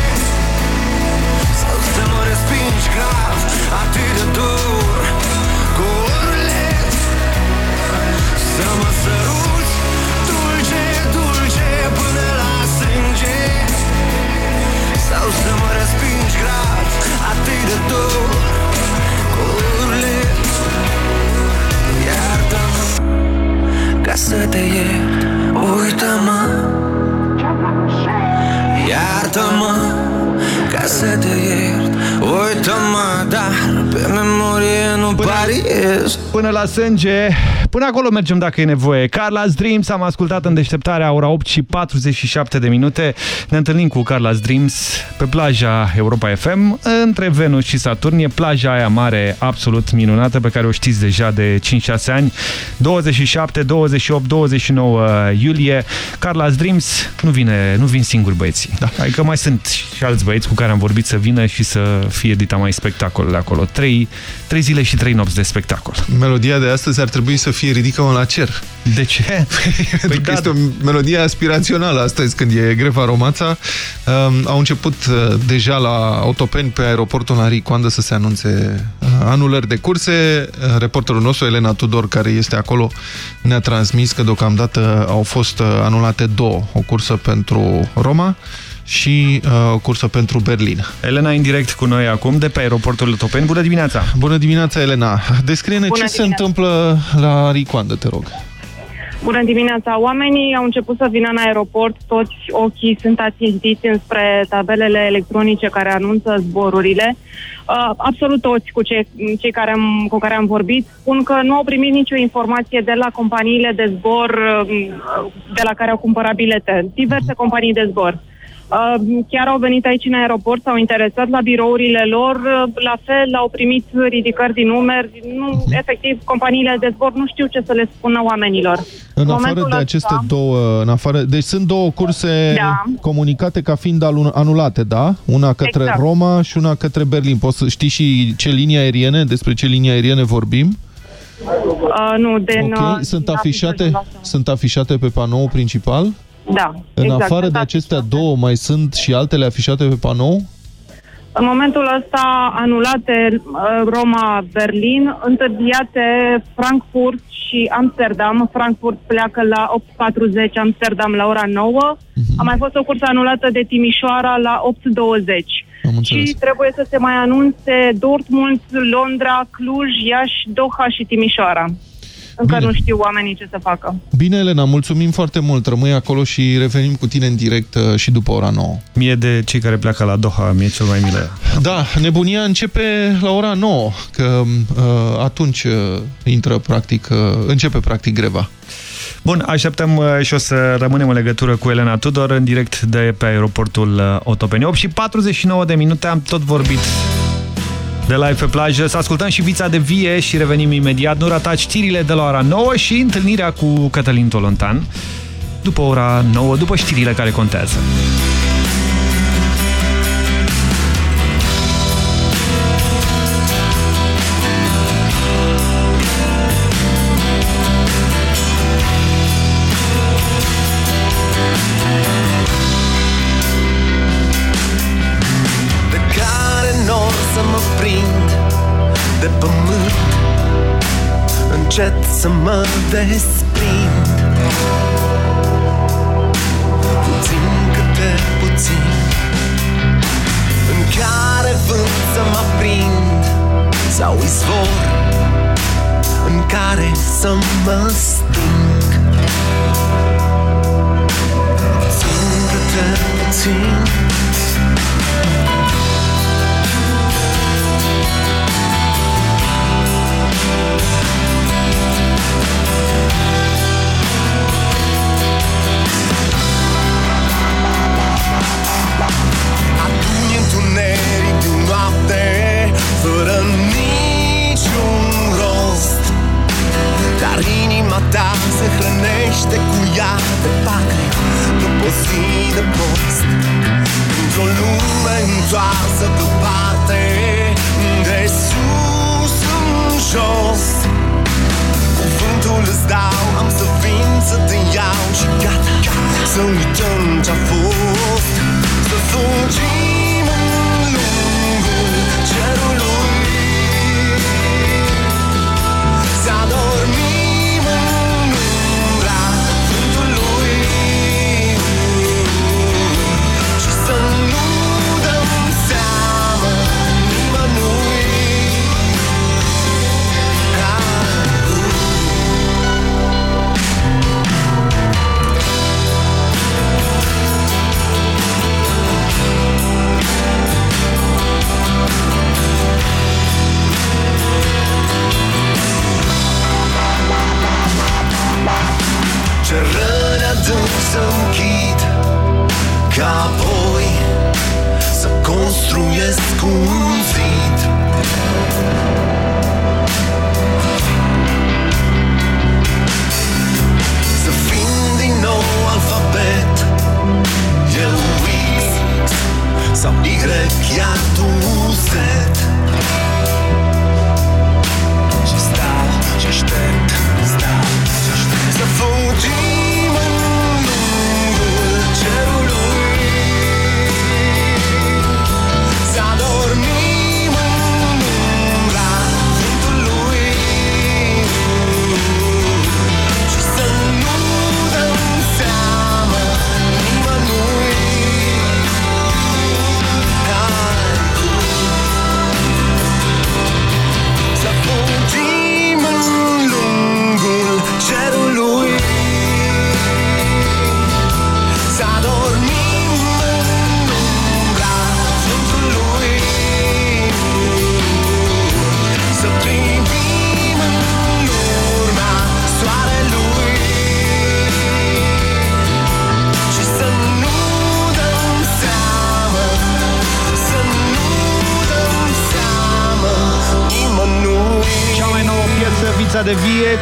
[SPEAKER 58] Sau să mă respingi grav Atât de dur Cu urlet Să mă săruți Dulce, dulce Până la sânge. Sau să mă respingi grav Atât de dur Cu urlet Iartă-mă ca să te iert Uită-mă Iartă-mă Ca să te iert. Uită-mă Dar pe memorie nu pariez.
[SPEAKER 3] Până la sânge, până acolo mergem dacă e nevoie. Carla's Dreams, am ascultat în deșteptarea ora 8 și 47 de minute. Ne întâlnim cu Carla's Dreams pe plaja Europa FM, între Venus și Saturn. E plaja aia mare, absolut minunată, pe care o știți deja de 5-6 ani. 27, 28, 29 iulie. Carla's Dreams nu, vine, nu vin singuri băieții. Da. Adică mai sunt și alți băieți cu care am vorbit să vină și să fie dita mai spectacolele acolo. Trei, trei zile și trei nopți de spectacol.
[SPEAKER 2] Melodia de astăzi ar trebui să fie ridică la cer.
[SPEAKER 3] De ce?
[SPEAKER 2] Pentru că
[SPEAKER 3] da.
[SPEAKER 2] este o melodie aspirațională astăzi când e greva Romața. Um, au început uh, deja la autopeni pe aeroportul Henri Coandă să se anunțe uh, anulări de curse. Uh, reporterul nostru, Elena Tudor, care este acolo, ne-a transmis că deocamdată au fost uh, anulate două. O cursă pentru Roma și uh, o cursă pentru Berlin.
[SPEAKER 3] Elena, în direct cu noi acum, de pe aeroportul Topeni. Bună dimineața!
[SPEAKER 2] Bună dimineața, Elena! Descrie-ne ce se întâmplă la Ricoandă, te rog.
[SPEAKER 59] Bună dimineața! Oamenii au început să vină în aeroport, toți ochii sunt ațintiți înspre tabelele electronice care anunță zborurile. Uh, absolut toți cu cei, cei care am, cu care am vorbit spun că nu au primit nicio informație de la companiile de zbor uh, de la care au cumpărat bilete, diverse companii de zbor. Uh, chiar au venit aici în aeroport, s-au interesat la birourile lor, uh, la fel au primit ridicări din numeri. Nu, efectiv, companiile de zbor nu știu ce să le spună oamenilor.
[SPEAKER 2] În
[SPEAKER 59] Momentul
[SPEAKER 2] afară de
[SPEAKER 59] ăsta-
[SPEAKER 2] aceste două, în afară, deci sunt două curse
[SPEAKER 59] Da.
[SPEAKER 2] comunicate ca fiind alu- anulate, da? Una către
[SPEAKER 59] Exact.
[SPEAKER 2] Roma și una către Berlin. Poți să știi și ce linii aeriene, despre ce linii aeriene vorbim?
[SPEAKER 59] Uh, nu, de
[SPEAKER 2] Ok, sunt afișate, sunt afișate pe panou principal?
[SPEAKER 59] Da,
[SPEAKER 2] În
[SPEAKER 59] exact.
[SPEAKER 2] afară
[SPEAKER 59] Sunt
[SPEAKER 2] de acestea două, mai sunt și altele afișate pe panou?
[SPEAKER 59] În momentul ăsta anulate uh, Roma-Berlin, întârziate Frankfurt și Amsterdam. Frankfurt pleacă la 8.40, Amsterdam la ora 9.
[SPEAKER 2] Mhm.
[SPEAKER 59] A mai fost o cursă anulată de Timișoara la 8.20.
[SPEAKER 2] Am înțeles.
[SPEAKER 59] Și trebuie să se mai anunțe Dortmund, Londra, Cluj, Iași, Doha și Timișoara. Încă
[SPEAKER 2] Bine.
[SPEAKER 59] nu știu oamenii ce să facă.
[SPEAKER 2] Bine, Elena, mulțumim foarte mult. Rămâi acolo și revenim cu tine în direct uh, și după ora 9.
[SPEAKER 3] Mie de cei care pleacă la Doha, mie cel mai milă.
[SPEAKER 2] Da, nebunia începe la ora 9, că uh, atunci uh, intră practic, uh, începe practic greva.
[SPEAKER 3] Bun, așteptăm uh, și o să rămânem în legătură cu Elena Tudor în direct de pe aeroportul uh, Otopeni. 8 și 49 de minute am tot vorbit de live pe plajă. Să ascultăm și vița de vie și revenim imediat. Nu ratați știrile de la ora 9 și întâlnirea cu Cătălin Tolontan după ora 9, după știrile care contează.
[SPEAKER 60] Să mă
[SPEAKER 61] desprind Puțin câte puțin. În care vânt să mă prind Sau izvor În care să mă sting. Puțin câte puțin Dar inima ta se hrănește cu ea Departe, după zi de post. Într-o lume întoarsă departe De sus în jos. Cuvântul îți dau Am să vin să te iau Și gata, să uităm ce-a fost Să fugim să închid Ca apoi să construiesc un zid Să fim din nou alfabet Eu X sau Y iar tu Z. Și stau și aștept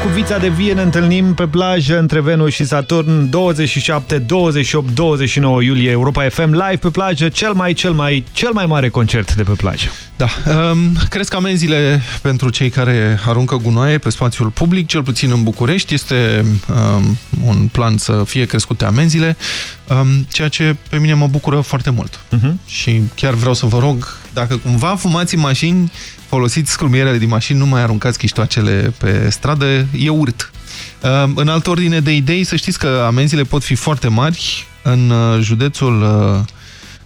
[SPEAKER 3] Cu Vița de Vie ne întâlnim pe plajă între Venus și Saturn 27, 28, 29 iulie Europa FM live pe plajă, cel mai, cel mai, cel mai mare concert de pe plajă.
[SPEAKER 2] Da. Um, cresc amenziile pentru cei care aruncă gunoaie pe spațiul public, cel puțin în București. Este um, un plan să fie crescute amenziile, um, ceea ce pe mine mă bucură foarte mult. Uh -huh. Și chiar vreau să vă rog, dacă cumva fumați în mașini, folosiți scrumierele din mașini, nu mai aruncați chiștoacele pe stradă, e urât. Um, în altă ordine de idei, să știți că amenziile pot fi foarte mari. În uh, județul... Uh,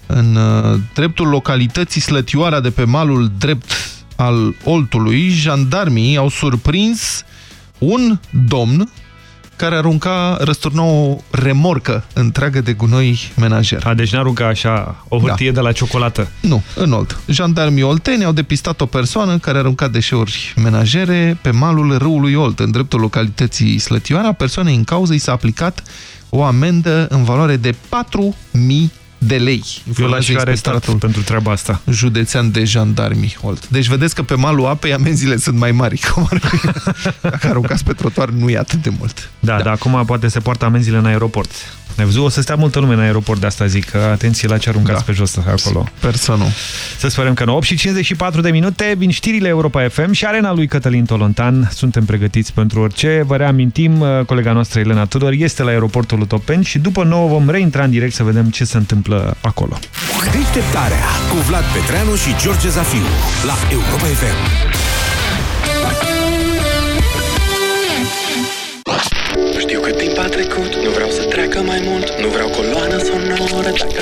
[SPEAKER 2] în uh, dreptul localității Slătioara de pe malul drept al Oltului, jandarmii au surprins un domn care arunca, răsturna o remorcă întreagă de gunoi menajer.
[SPEAKER 3] A, deci n-arunca așa o hârtie da. de la ciocolată.
[SPEAKER 2] Nu, în Olt. Jandarmii olteni au depistat o persoană care arunca deșeuri menajere pe malul râului Olt, în dreptul localității Slătioara. Persoanei în cauză i s-a aplicat o amendă în valoare de 4.000 de lei.
[SPEAKER 3] Eu l-aș fi arestat pentru treaba asta.
[SPEAKER 2] Județean de jandarmi Olt. Deci vedeți că pe malul apei amenziile sunt mai mari. Cum ar fi. Dacă aruncați pe trotuar nu e atât de mult.
[SPEAKER 3] Da, da, dar acum poate se poartă amenziile în aeroport. Ai văzut? O să stea multă lume în aeroport de asta, zic. Atenție la ce aruncați da. pe jos acolo.
[SPEAKER 2] Sper să nu.
[SPEAKER 3] Să sperăm că nu. 8 și 54 de minute, vin știrile Europa FM și arena lui Cătălin Tolontan. Suntem pregătiți pentru orice. Vă reamintim, colega noastră Elena Tudor este la aeroportul Otopeni și după 9 vom reintra în direct să vedem ce se întâmplă acolo.
[SPEAKER 6] Deșteptarea cu Vlad Petreanu și George Zafiu la Europa FM.
[SPEAKER 62] timp a trecut Nu vreau să treacă mai mult. Nu vreau coloană sonoră Dacă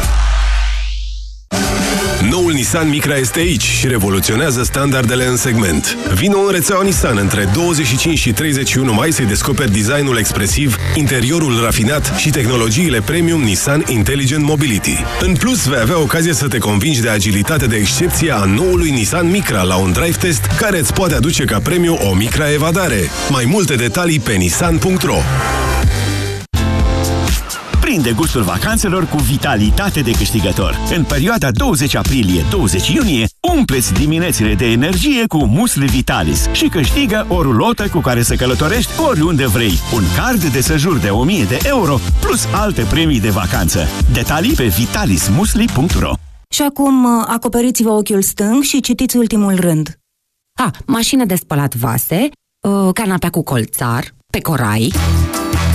[SPEAKER 25] Noul Nissan Micra este aici și revoluționează standardele în segment. Vino în rețeaua Nissan între 25 și 31 mai să-i descoperi designul expresiv, interiorul rafinat și tehnologiile premium Nissan Intelligent Mobility. În plus, vei avea ocazia să te convingi de agilitate de excepție a noului Nissan Micra la un drive test care îți poate aduce ca premiu o Micra Evadare. Mai multe detalii pe nissan.ro
[SPEAKER 14] Prinde gustul vacanțelor cu vitalitate de câștigător. În perioada 20 aprilie-20 iunie, umpleți diminețile de energie cu musli Vitalis și câștigă o rulotă cu care să călătorești oriunde vrei, un card de sejur de 1000 de euro, plus alte premii de vacanță. Detalii pe vitalismusli.ro
[SPEAKER 63] Și acum uh, acoperiți-vă ochiul stâng și citiți ultimul rând.
[SPEAKER 64] A, mașină de spălat vase, uh, canapea cu colțar, pe corai...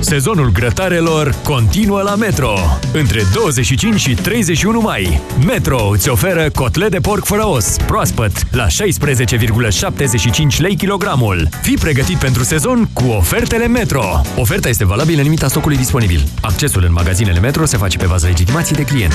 [SPEAKER 13] Sezonul grătarelor continuă la Metro. Între 25 și 31 mai, Metro îți oferă cotlet de porc fără os, proaspăt, la 16,75 lei kilogramul. Fii pregătit pentru sezon cu ofertele Metro. Oferta este valabilă în limita stocului disponibil. Accesul în magazinele Metro se face pe bază legitimației de client.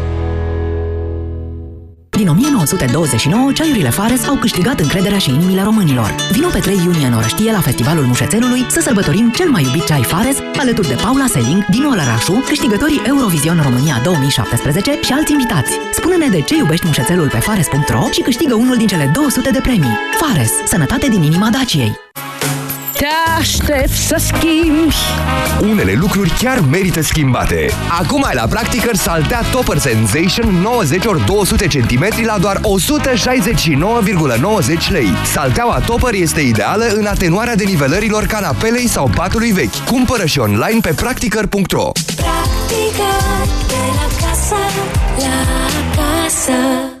[SPEAKER 21] Din 1929, ceaiurile Fares au câștigat încrederea și inimile românilor. Vino pe 3 iunie în Orăștie la Festivalul Mușețelului să sărbătorim cel mai iubit ceai Fares, alături de Paula Seling, Dinu Olărașu, câștigătorii Eurovision România 2017 și alți invitați. Spune-ne de ce iubești mușețelul pe fares.ro și câștigă unul din cele 200 de premii. Fares, sănătate din inima Daciei.
[SPEAKER 65] Te aștept să schimbi
[SPEAKER 12] Unele lucruri chiar merită schimbate. Acum ai la Practicăr saltea Topper Sensation 90 ori 200 cm la doar 169,90 lei. Salteaua Topper este ideală în atenuarea denivelărilor canapelei sau patului vechi. Cumpără și online pe practicăr.ro
[SPEAKER 66] Practică de la casă, la casă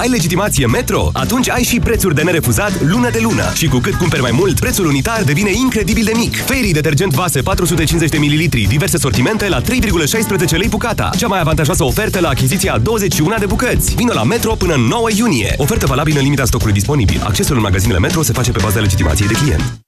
[SPEAKER 12] Ai legitimație Metro? Atunci ai și prețuri de nerefuzat lună de lună. Și cu cât cumperi mai mult, prețul unitar devine incredibil de mic. Fairy detergent vase 450 de ml, diverse sortimente la 3,16 lei bucata. Cea mai avantajoasă ofertă la achiziția 21 de bucăți. Vino la Metro până 9 iunie. Ofertă valabilă în limita stocului disponibil. Accesul în magazinele Metro se face pe baza legitimației de client.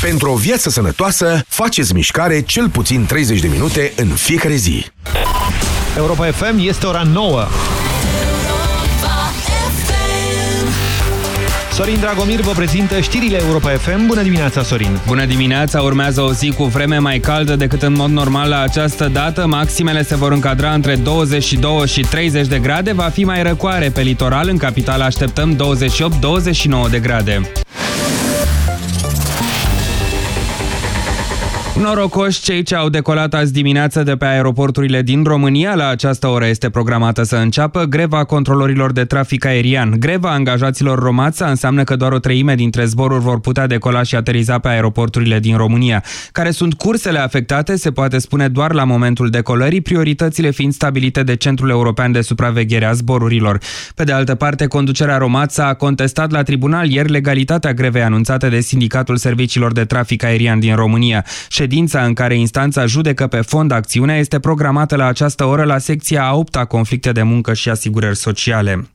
[SPEAKER 6] Pentru o viață sănătoasă, faceți mișcare cel puțin 30 de minute în fiecare zi.
[SPEAKER 3] Europa FM este ora 9. Sorin Dragomir vă prezintă știrile Europa FM. Bună dimineața, Sorin!
[SPEAKER 34] Bună dimineața! Urmează o zi cu vreme mai caldă decât în mod normal la această dată. Maximele se vor încadra între 22 și 30 de grade. Va fi mai răcoare pe litoral. În capital așteptăm 28-29 de grade. Norocoși cei ce au decolat azi dimineață de pe aeroporturile din România, la această oră este programată să înceapă greva controlorilor de trafic aerian. Greva angajaților romața înseamnă că doar o treime dintre zboruri vor putea decola și ateriza pe aeroporturile din România. Care sunt cursele afectate, se poate spune doar la momentul decolării, prioritățile fiind stabilite de Centrul European de Supraveghere a Zborurilor. Pe de altă parte, conducerea romața a contestat la tribunal ieri legalitatea grevei anunțate de Sindicatul Serviciilor de Trafic Aerian din România. Ședința în care instanța judecă pe fond acțiunea este programată la această oră la secția a 8 -a conflicte de muncă și asigurări sociale.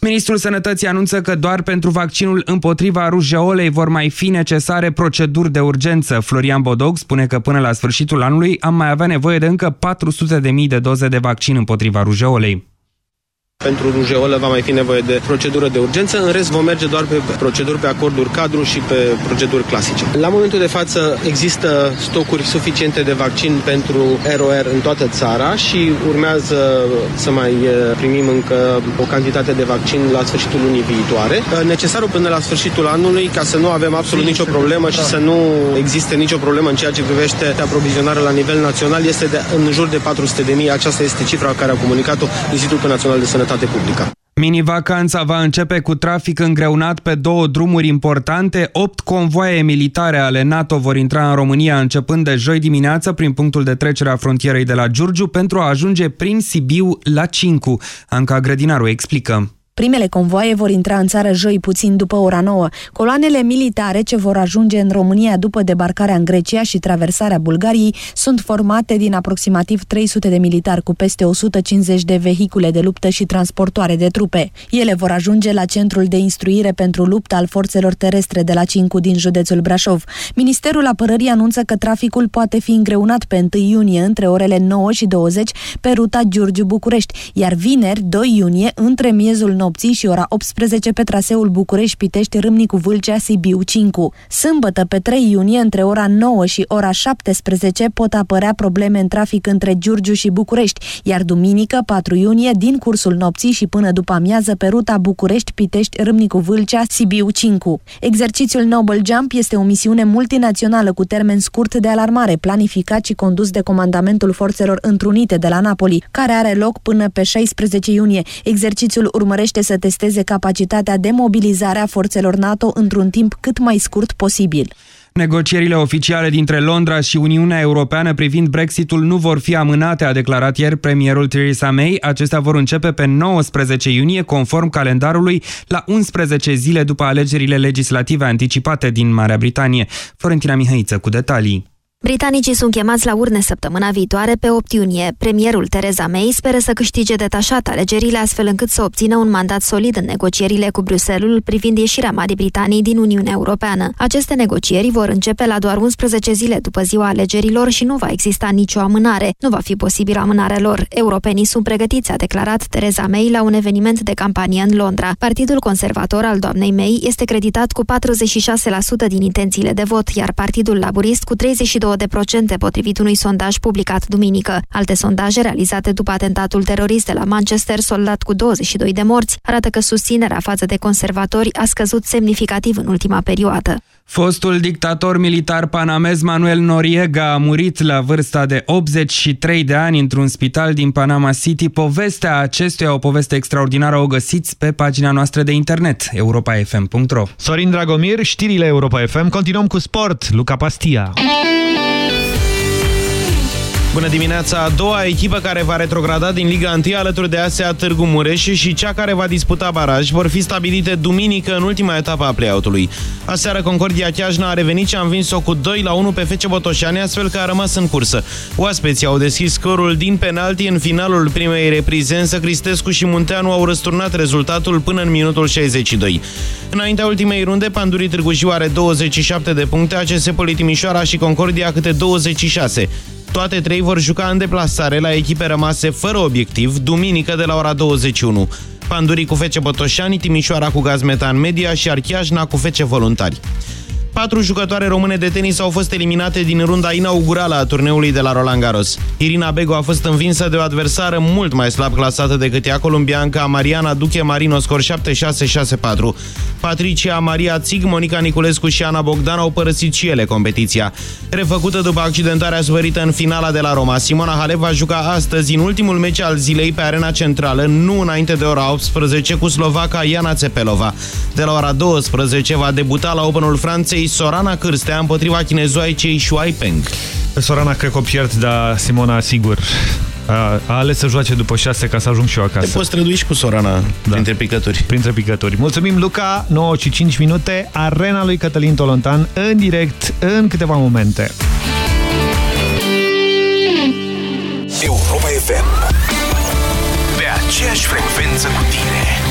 [SPEAKER 34] Ministrul Sănătății anunță că doar pentru vaccinul împotriva rujeolei vor mai fi necesare proceduri de urgență. Florian Bodog spune că până la sfârșitul anului am mai avea nevoie de încă 400.000 de doze de vaccin împotriva rujeolei.
[SPEAKER 67] Pentru rujeolă va mai fi nevoie de procedură de urgență, în rest vom merge doar pe proceduri pe acorduri cadru și pe proceduri clasice. La momentul de față există stocuri suficiente de vaccin pentru ROR în toată țara și urmează să mai primim încă o cantitate de vaccin la sfârșitul lunii viitoare. Necesarul până la sfârșitul anului ca să nu avem absolut nicio problemă și să nu existe nicio problemă în ceea ce privește aprovizionarea la nivel național este de în jur de 400.000. Aceasta este cifra care a comunicat-o Institutul Național de Sănătate sănătate publică.
[SPEAKER 34] Mini-vacanța va începe cu trafic îngreunat pe două drumuri importante. Opt convoaie militare ale NATO vor intra în România începând de joi dimineață prin punctul de trecere a frontierei de la Giurgiu pentru a ajunge prin Sibiu la Cincu. Anca Grădinaru explică.
[SPEAKER 68] Primele convoaie vor intra în țară joi puțin după ora 9. Coloanele militare ce vor ajunge în România după debarcarea în Grecia și traversarea Bulgariei sunt formate din aproximativ 300 de militari cu peste 150 de vehicule de luptă și transportoare de trupe. Ele vor ajunge la centrul de instruire pentru luptă al forțelor terestre de la Cincu din județul Brașov. Ministerul Apărării anunță că traficul poate fi îngreunat pe 1 iunie între orele 9 și 20 pe ruta Giurgiu-București, iar vineri 2 iunie între miezul nopții și ora 18 pe traseul București-Pitești Râmnicu Vâlcea Sibiu 5. Sâmbătă pe 3 iunie între ora 9 și ora 17 pot apărea probleme în trafic între Giurgiu și București, iar duminică 4 iunie din cursul nopții și până după amiază pe ruta București-Pitești Râmnicu Vâlcea Sibiu 5. Exercițiul Noble Jump este o misiune multinațională cu termen scurt de alarmare, planificat și condus de Comandamentul Forțelor Întrunite de la Napoli, care are loc până pe 16 iunie. Exercițiul urmărește dorește să testeze capacitatea de mobilizare a forțelor NATO într-un timp cât mai scurt posibil.
[SPEAKER 34] Negocierile oficiale dintre Londra și Uniunea Europeană privind Brexitul nu vor fi amânate, a declarat ieri premierul Theresa May. Acestea vor începe pe 19 iunie, conform calendarului, la 11 zile după alegerile legislative anticipate din Marea Britanie. Florentina Mihăiță cu detalii.
[SPEAKER 69] Britanicii sunt chemați la urne săptămâna viitoare pe 8 iunie. Premierul Theresa May speră să câștige detașat alegerile astfel încât să obțină un mandat solid în negocierile cu Bruselul privind ieșirea Marii Britanii din Uniunea Europeană. Aceste negocieri vor începe la doar 11 zile după ziua alegerilor și nu va exista nicio amânare. Nu va fi posibil amânarea lor. Europenii sunt pregătiți, a declarat Theresa May la un eveniment de campanie în Londra. Partidul conservator al doamnei May este creditat cu 46% din intențiile de vot, iar Partidul Laburist cu 32 procente potrivit unui sondaj publicat duminică. Alte sondaje realizate după atentatul terorist de la Manchester, soldat cu 22 de morți, arată că susținerea față de conservatori a scăzut semnificativ în ultima perioadă.
[SPEAKER 34] Fostul dictator militar panamez Manuel Noriega a murit la vârsta de 83 de ani într-un spital din Panama City. Povestea acestuia, o poveste extraordinară, o găsiți pe pagina noastră de internet, europafm.ro
[SPEAKER 3] Sorin Dragomir, știrile Europa FM. Continuăm cu sport. Luca Pastia.
[SPEAKER 1] Bună dimineața! A doua echipă care va retrograda din Liga 1 alături de ASEA Târgu Mureș și cea care va disputa baraj vor fi stabilite duminică în ultima etapă a play-out-ului. Aseară Concordia Chiajna a revenit și a învins-o cu 2 la 1 pe FC Botoșani, astfel că a rămas în cursă. Oaspeții au deschis scorul din penalti în finalul primei reprize, însă Cristescu și Munteanu au răsturnat rezultatul până în minutul 62. Înaintea ultimei runde, Pandurii Târgu Jiu are 27 de puncte, ACS Politimișoara și Concordia câte 26. Toate trei vor juca în deplasare la echipe rămase fără obiectiv, duminică de la ora 21. Pandurii cu fece Botoșani, Timișoara cu gaz metan media și Archiajna cu fece voluntari. Patru jucătoare române de tenis au fost eliminate din runda inaugurală a turneului de la Roland Garros. Irina Bego a fost învinsă de o adversară mult mai slab clasată decât ea, columbianca Mariana Duche Marino, scor 7-6-6-4. Patricia Maria Țig, Monica Niculescu și Ana Bogdan au părăsit și ele competiția. Refăcută după accidentarea suferită în finala de la Roma, Simona Halep va juca astăzi în ultimul meci al zilei pe arena centrală, nu înainte de ora 18, cu slovaca Iana Țepelova. De la ora 12 va debuta la Openul Franței Sorana Cârstea împotriva chinezoaicei Shuai Peng.
[SPEAKER 3] Pe Sorana cred că o pierd, dar Simona sigur a, a ales să joace după 6 ca să ajung și eu acasă.
[SPEAKER 1] Te poți strădui și cu Sorana da. printre picături.
[SPEAKER 3] Printre picături. Mulțumim, Luca. 9 și 5 minute. Arena lui Cătălin Tolontan în direct în câteva momente.
[SPEAKER 4] Europa FM. Pe aceeași frecvență cu tine.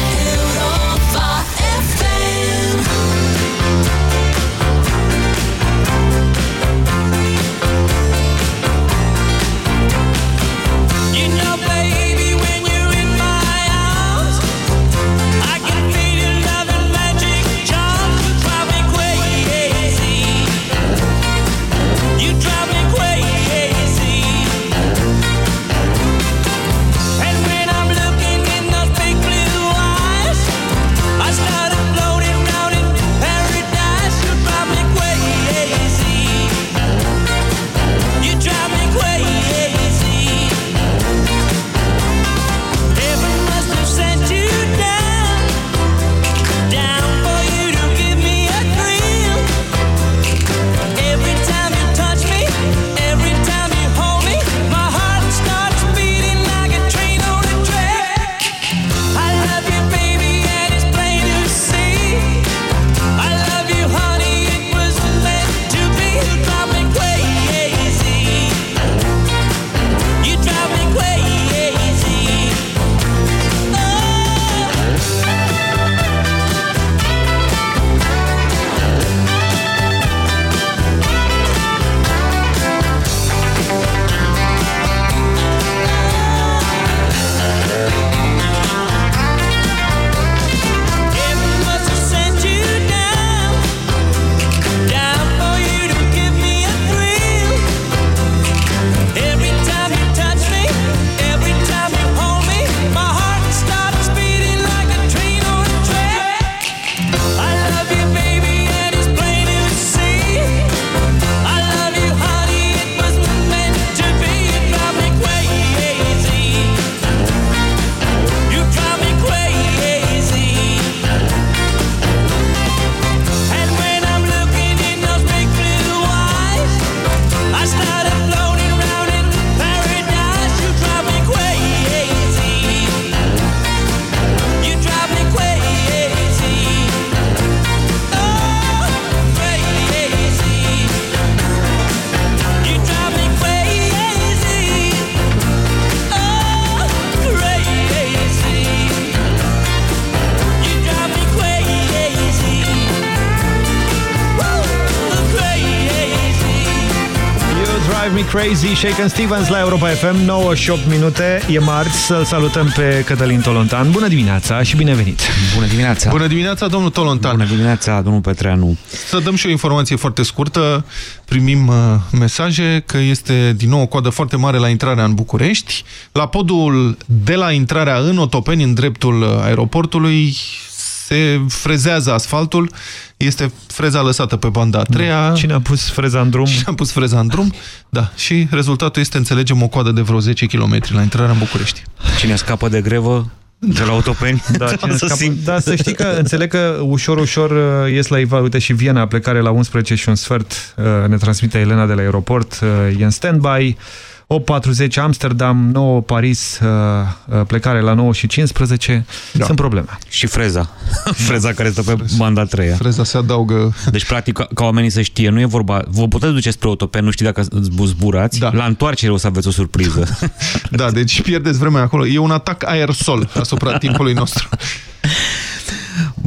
[SPEAKER 3] Crazy, Shaken Stevens la Europa FM, 9 și 8 minute, e marți, să-l salutăm pe Cătălin Tolontan. Bună dimineața și bine venit!
[SPEAKER 70] Bună dimineața!
[SPEAKER 2] Bună dimineața, domnul Tolontan!
[SPEAKER 70] Bună dimineața, domnul Petreanu!
[SPEAKER 2] Să dăm și o informație foarte scurtă. Primim uh, mesaje că este din nou o coadă foarte mare la intrarea în București. La podul de la intrarea în Otopeni, în dreptul uh, aeroportului, se frezează asfaltul, este freza lăsată pe banda a treia.
[SPEAKER 3] Da. Cine a pus freza în drum?
[SPEAKER 2] Cine a pus freza în drum, da. Și rezultatul este, înțelegem, o coadă de vreo 10 km la intrarea în București.
[SPEAKER 70] Cine scapă de grevă de la autopeni.
[SPEAKER 3] Da, cine să, scapă, da, să știi că înțeleg că ușor, ușor uh, ies la Iva, uite și Viena, plecare la 11 și un sfert, uh, ne transmite Elena de la aeroport, uh, e în stand-by. 8.40 Amsterdam, 9 Paris, uh, uh, plecare la 9 și 15. Da. Sunt probleme.
[SPEAKER 70] Și freza. freza care stă pe banda 3 -a.
[SPEAKER 2] Freza se adaugă.
[SPEAKER 70] Deci, practic, ca, ca oamenii să știe, nu e vorba... Vă puteți duce spre autopen, nu știu dacă zburați. Da. La întoarcere o să aveți o surpriză.
[SPEAKER 2] da, deci pierdeți vremea acolo. E un atac aerosol asupra timpului nostru.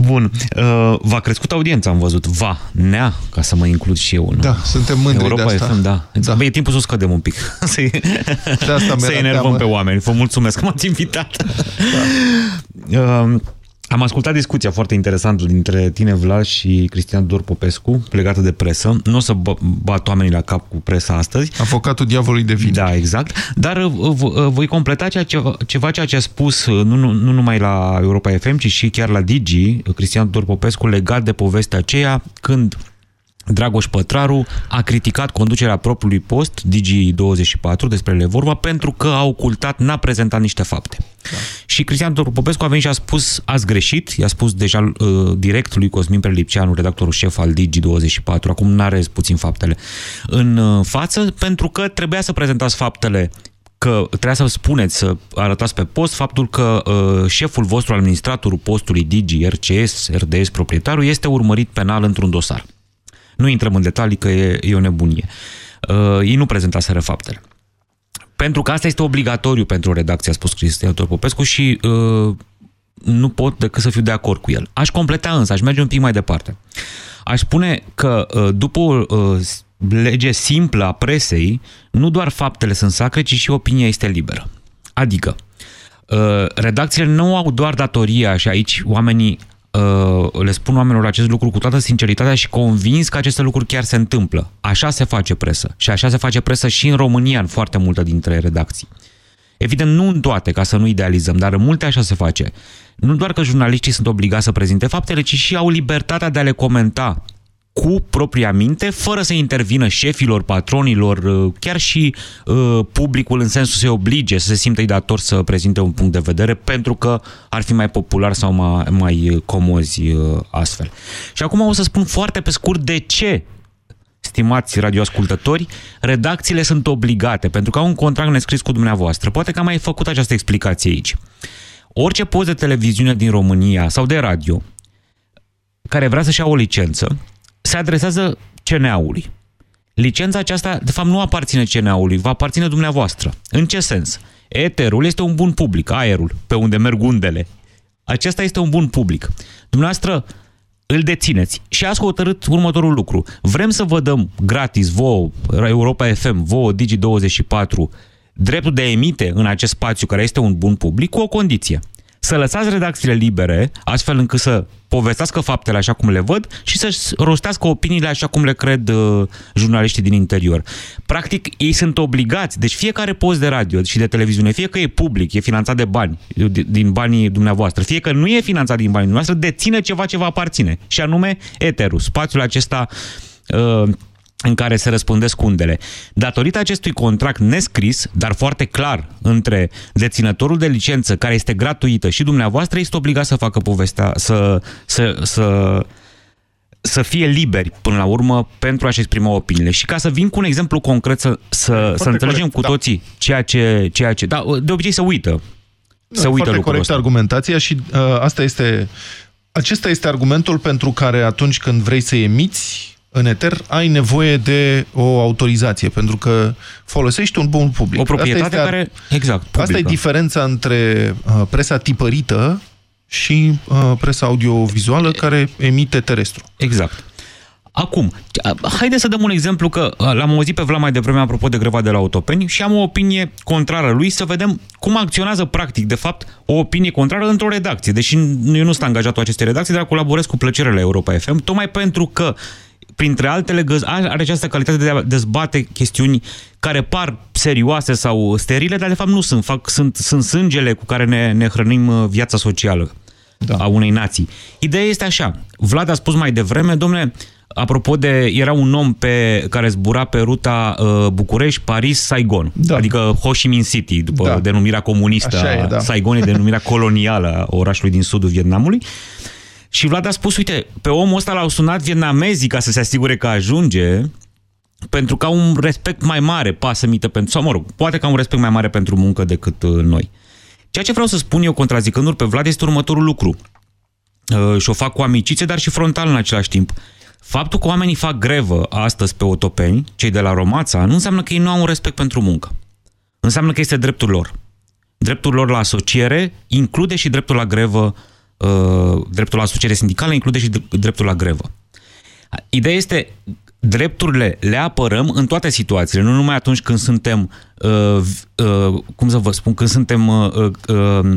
[SPEAKER 70] Bun. Uh, v-a crescut audiența, am văzut. Va, nea, ca să mă includ și eu. Nu?
[SPEAKER 71] Da, suntem mândri
[SPEAKER 70] Europa
[SPEAKER 71] de asta.
[SPEAKER 70] FM, da. da. Bă, e timpul să o scădem un pic. Să-i
[SPEAKER 71] De asta
[SPEAKER 70] să
[SPEAKER 71] mi-era
[SPEAKER 70] enervăm
[SPEAKER 71] teamă.
[SPEAKER 70] pe oameni. Vă mulțumesc că m-ați invitat. Da. Uh, am ascultat discuția foarte interesantă dintre tine, Vlad, și Cristian Dor Popescu, legată de presă. Nu o să bă- bat oamenii la cap cu presa astăzi.
[SPEAKER 71] Avocatul diavolului de vin.
[SPEAKER 70] Da, exact. Dar uh, v- uh, voi completa ceea ce, ceva ceea ce a spus uh, nu, nu, nu numai la Europa FM, ci și chiar la Digi, uh, Cristian Dor Popescu, legat de povestea aceea când Dragoș Pătraru a criticat conducerea propriului post, Digi24, despre ele e vorba, pentru că a ocultat, n-a prezentat niște fapte. Da. Și Cristian Dor Popescu a venit și a spus, ați greșit, i-a spus deja uh, direct lui Cosmin Prelipceanu, redactorul șef al Digi24, acum n-are puțin faptele, în uh, față, pentru că trebuia să prezentați faptele că trebuia să spuneți, să arătați pe post faptul că uh, șeful vostru, administratorul postului Digi, RCS, RDS, proprietarul, este urmărit penal într-un dosar. Nu intrăm în detalii că e, e o nebunie. Uh, ei nu prezentaseră faptele. Pentru că asta este obligatoriu pentru o redacție, a spus Cristian Popescu și uh, nu pot decât să fiu de acord cu el. Aș completa însă, aș merge un pic mai departe. Aș spune că uh, după o uh, lege simplă a presei, nu doar faptele sunt sacre, ci și opinia este liberă. Adică, uh, redacțiile nu au doar datoria și aici oamenii uh, le spun oamenilor acest lucru cu toată sinceritatea și convins că aceste lucruri chiar se întâmplă. Așa se face presă. Și așa se face presă și în România, în foarte multe dintre redacții. Evident, nu în toate, ca să nu idealizăm, dar în multe așa se face. Nu doar că jurnaliștii sunt obligați să prezinte faptele, ci și au libertatea de a le comenta cu propria minte, fără să intervină șefilor, patronilor, uh, chiar și uh, publicul în sensul să se oblige, să se simtă dator să prezinte un punct de vedere, pentru că ar fi mai popular sau mai, mai comozi uh, astfel. Și acum o să spun foarte pe scurt de ce stimați radioascultători, redacțiile sunt obligate, pentru că au un contract nescris cu dumneavoastră. Poate că am mai făcut această explicație aici. Orice post de televiziune din România sau de radio care vrea să-și ia o licență, se adresează CNA-ului. Licența aceasta, de fapt, nu aparține CNA-ului, va aparține dumneavoastră. În ce sens? Eterul este un bun public, aerul, pe unde merg undele. Acesta este un bun public. Dumneavoastră îl dețineți și ați hotărât următorul lucru. Vrem să vă dăm gratis vouă, Europa FM, vouă Digi24, dreptul de a emite în acest spațiu care este un bun public cu o condiție. Să lăsați redacțiile libere, astfel încât să povestească faptele așa cum le văd și să-și rostească opiniile așa cum le cred uh, jurnaliștii din interior. Practic, ei sunt obligați, deci fiecare post de radio și de televiziune, fie că e public, e finanțat de bani, din banii dumneavoastră, fie că nu e finanțat din banii dumneavoastră, deține ceva ce vă aparține, și anume eterul, spațiul acesta uh, în care se răspundesc undele. Datorită acestui contract nescris, dar foarte clar, între deținătorul de licență, care este gratuită, și dumneavoastră, este obligat să facă povestea, să, să, să, să fie liberi, până la urmă, pentru a-și exprima opiniile. Și ca să vin cu un exemplu concret, să, să, să înțelegem
[SPEAKER 71] corect,
[SPEAKER 70] cu
[SPEAKER 71] da.
[SPEAKER 70] toții ceea ce, ceea ce... Da, de obicei se uită. Se uită
[SPEAKER 71] Da, Foarte
[SPEAKER 70] lucrul
[SPEAKER 71] corectă
[SPEAKER 70] ăsta.
[SPEAKER 71] argumentația și uh, asta este, acesta este argumentul pentru care atunci când vrei să emiți în eter, ai nevoie de o autorizație, pentru că folosești un bun public.
[SPEAKER 70] O proprietate
[SPEAKER 71] Asta este,
[SPEAKER 70] care... Exact,
[SPEAKER 71] Asta e
[SPEAKER 70] publică.
[SPEAKER 71] diferența între uh, presa tipărită și uh, presa audiovizuală care emite terestru.
[SPEAKER 70] Exact. Acum, haideți să dăm un exemplu că uh, l-am auzit pe Vlad mai devreme apropo de greva de la Autopeni și am o opinie contrară lui să vedem cum acționează practic, de fapt, o opinie contrară într-o redacție. Deși eu nu sunt angajat cu aceste redacții, dar colaborez cu plăcere la Europa FM, tocmai pentru că printre altele, găz- are această calitate de a dezbate chestiuni care par serioase sau sterile, dar de fapt nu sunt. Fac, sunt, sunt sângele cu care ne, ne hrănim uh, viața socială da. a unei nații. Ideea este așa. Vlad a spus mai devreme, domnule, apropo de, era un om pe, care zbura pe ruta uh, București-Paris-Saigon, da. adică Ho Chi Minh City, după
[SPEAKER 71] Da.
[SPEAKER 70] denumirea comunistă
[SPEAKER 71] Așa
[SPEAKER 70] a
[SPEAKER 71] e, da.
[SPEAKER 70] Saigon, e denumirea colonială a orașului din sudul Vietnamului. Și Vlad a spus, uite, pe omul ăsta l-au sunat vietnamezii ca să se asigure că ajunge, pentru că au un respect mai mare, pasămită pentru, sau mă rog, poate că au un respect mai mare pentru muncă decât uh, noi. Ceea ce vreau să spun eu, contrazicându-l pe Vlad, este următorul lucru. Uh, și o fac cu amiciție, dar și frontal în același timp. Faptul că oamenii fac grevă astăzi pe otopeni, cei de la Romața, nu înseamnă că ei nu au un respect pentru muncă. Înseamnă că este dreptul lor. Dreptul lor la asociere include și dreptul la grevă uh, dreptul la asociere sindicală include și dreptul la grevă. Ideea este, drepturile le apărăm în toate situațiile, nu numai atunci când suntem, uh, uh, cum să vă spun, când suntem uh, uh,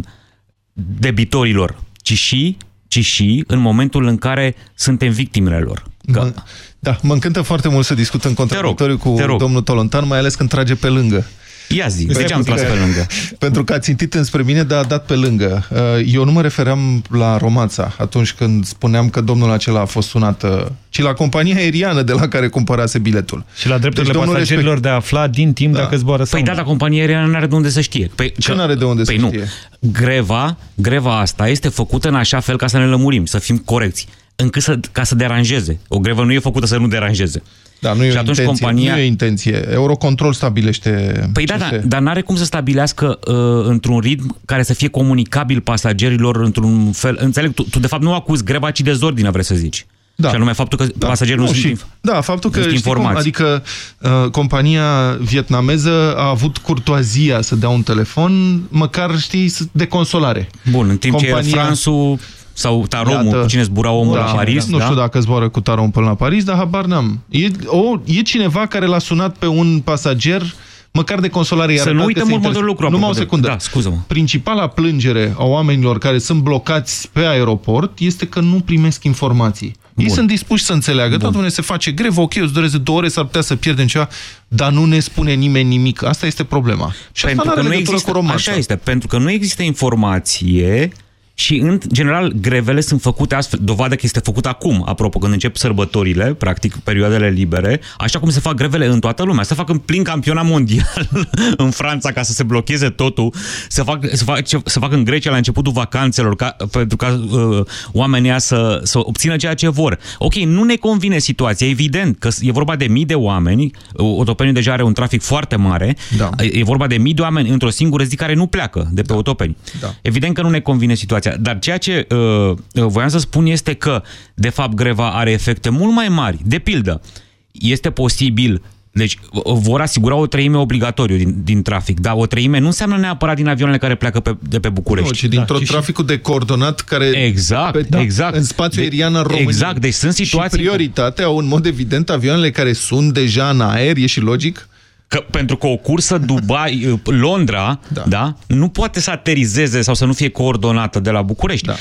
[SPEAKER 70] debitorilor, ci și, ci și în momentul în care suntem victimele lor. Că...
[SPEAKER 2] Mă, da, mă încântă foarte mult să discut în contradictoriu cu domnul Tolontan, mai ales când trage pe lângă.
[SPEAKER 70] Ia zi, de ce am tras pe lângă?
[SPEAKER 2] Pentru că a țintit înspre mine, dar a dat pe lângă. Uh, eu nu mă refeream la Romața atunci când spuneam că domnul acela a fost sunat, uh, ci la compania aeriană de la care cumpărase biletul.
[SPEAKER 3] Și la drepturile deci, pasagerilor respect... de a afla din timp da. dacă zboară sau
[SPEAKER 70] Păi da, dar compania aeriană nu are de unde să știe. Păi,
[SPEAKER 2] ce nu are de unde
[SPEAKER 70] păi
[SPEAKER 2] să
[SPEAKER 70] nu.
[SPEAKER 2] știe?
[SPEAKER 70] Greva, greva asta este făcută în așa fel ca să ne lămurim, să fim corecți încât să, ca să deranjeze. O grevă nu e făcută să nu deranjeze.
[SPEAKER 2] Da, nu e, și atunci intenție, compania... nu e intenție. Eurocontrol stabilește...
[SPEAKER 70] Păi da, da, dar n-are cum să stabilească uh, într-un ritm care să fie comunicabil pasagerilor într-un fel... Înțeleg, tu, tu de fapt nu acuzi greva, ci dezordine, vrei să zici. Da. Și anume faptul că da. pasagerii nu, nu sunt,
[SPEAKER 2] Da, faptul că, informați. Cum, adică uh, compania vietnameză a avut curtoazia să dea un telefon, măcar, știi, de consolare.
[SPEAKER 70] Bun, în timp compania... ce Fransul sau Taromul, Iată, cu cine zbura omul da, la Paris.
[SPEAKER 2] Nu
[SPEAKER 70] da?
[SPEAKER 2] știu dacă zboară cu Tarom până la Paris, dar habar n-am. E, o, e cineva care l-a sunat pe un pasager măcar de consolare.
[SPEAKER 70] Să nu uităm următorul lucru.
[SPEAKER 2] Numai o secundă.
[SPEAKER 70] Da, scuză-mă.
[SPEAKER 2] Principala plângere a oamenilor care sunt blocați pe aeroport este că nu primesc informații. Bun. Ei sunt dispuși să înțeleagă. Toată lumea se face grevă, ok, îți doresc două ore, s-ar putea să pierdem ceva, dar nu ne spune nimeni nimic. Asta este problema. Și
[SPEAKER 70] pentru
[SPEAKER 2] asta
[SPEAKER 70] că nu există, cu Așa este, pentru că nu există informație și, în general, grevele sunt făcute astfel. Dovadă că este făcut acum, apropo, când încep sărbătorile, practic, perioadele libere, așa cum se fac grevele în toată lumea. Se fac în plin campionat mondial în Franța ca să se blocheze totul, se fac, se fac, se fac în Grecia la începutul vacanțelor ca, pentru ca uh, oamenii să, să obțină ceea ce vor. Ok, nu ne convine situația, evident că e vorba de mii de oameni, Otopeniu deja are un trafic foarte mare, da. e vorba de mii de oameni într-o singură zi care nu pleacă de pe da. Otopeni. Da. Evident că nu ne convine situația situația. Dar ceea ce uh, uh, voiam să spun este că, de fapt, greva are efecte mult mai mari. De pildă, este posibil deci uh, vor asigura o treime obligatoriu din, din trafic, dar o treime nu înseamnă neapărat din avioanele care pleacă pe, de pe București. Nu,
[SPEAKER 2] ci dintr-o da, traficul de coordonat care...
[SPEAKER 70] Exact,
[SPEAKER 2] pe,
[SPEAKER 70] da, exact.
[SPEAKER 2] În spațiu aerian în România.
[SPEAKER 70] Exact, deci sunt situații...
[SPEAKER 2] Și prioritatea au în mod evident avioanele care sunt deja în aer, e și logic?
[SPEAKER 70] Că, pentru că o cursă Dubai-Londra da. Da, nu poate să aterizeze sau să nu fie coordonată de la București. Da.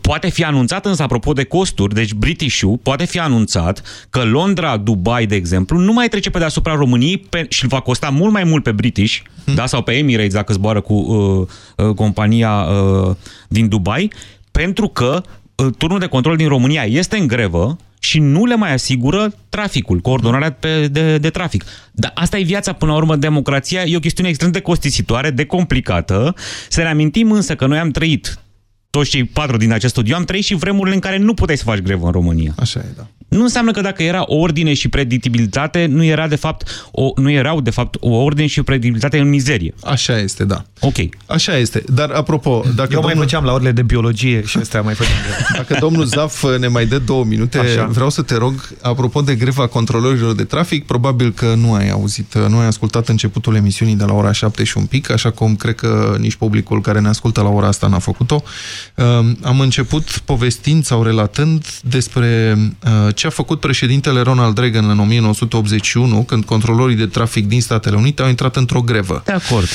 [SPEAKER 70] poate fi anunțat însă, apropo de costuri, deci british poate fi anunțat că Londra-Dubai, de exemplu, nu mai trece pe deasupra României pe, și va costa mult mai mult pe British, hmm. da, sau pe Emirates, dacă zboară cu uh, uh, compania uh, din Dubai, pentru că uh, turnul de control din România este în grevă și nu le mai asigură traficul, coordonarea pe, de, de trafic. Dar asta e viața, până la urmă, democrația e o chestiune extrem de costisitoare, de complicată. Să ne amintim însă că noi am trăit toți cei patru din acest studiu, am trăit și vremurile în care nu puteai să faci grevă în România.
[SPEAKER 2] Așa e, da.
[SPEAKER 70] Nu înseamnă că dacă era ordine și predictibilitate, nu, era de fapt o, nu erau de fapt o ordine și predictibilitate în mizerie.
[SPEAKER 2] Așa este, da.
[SPEAKER 70] Ok.
[SPEAKER 2] Așa este. Dar apropo, dacă
[SPEAKER 3] Eu
[SPEAKER 2] domnul...
[SPEAKER 3] mai făceam la orele de biologie și astea mai făceam.
[SPEAKER 2] Dacă domnul Zaf ne mai dă două minute, Așa. vreau să te rog, apropo de greva controlorilor de trafic, probabil că nu ai auzit, nu ai ascultat începutul emisiunii de la ora 7 și un pic, așa cum cred că nici publicul care ne ascultă la ora asta n-a făcut-o. Am început povestind sau relatând despre uh, ce a făcut președintele Ronald Reagan în 1981, când controlorii de trafic din Statele Unite au intrat într-o grevă.
[SPEAKER 70] De acord.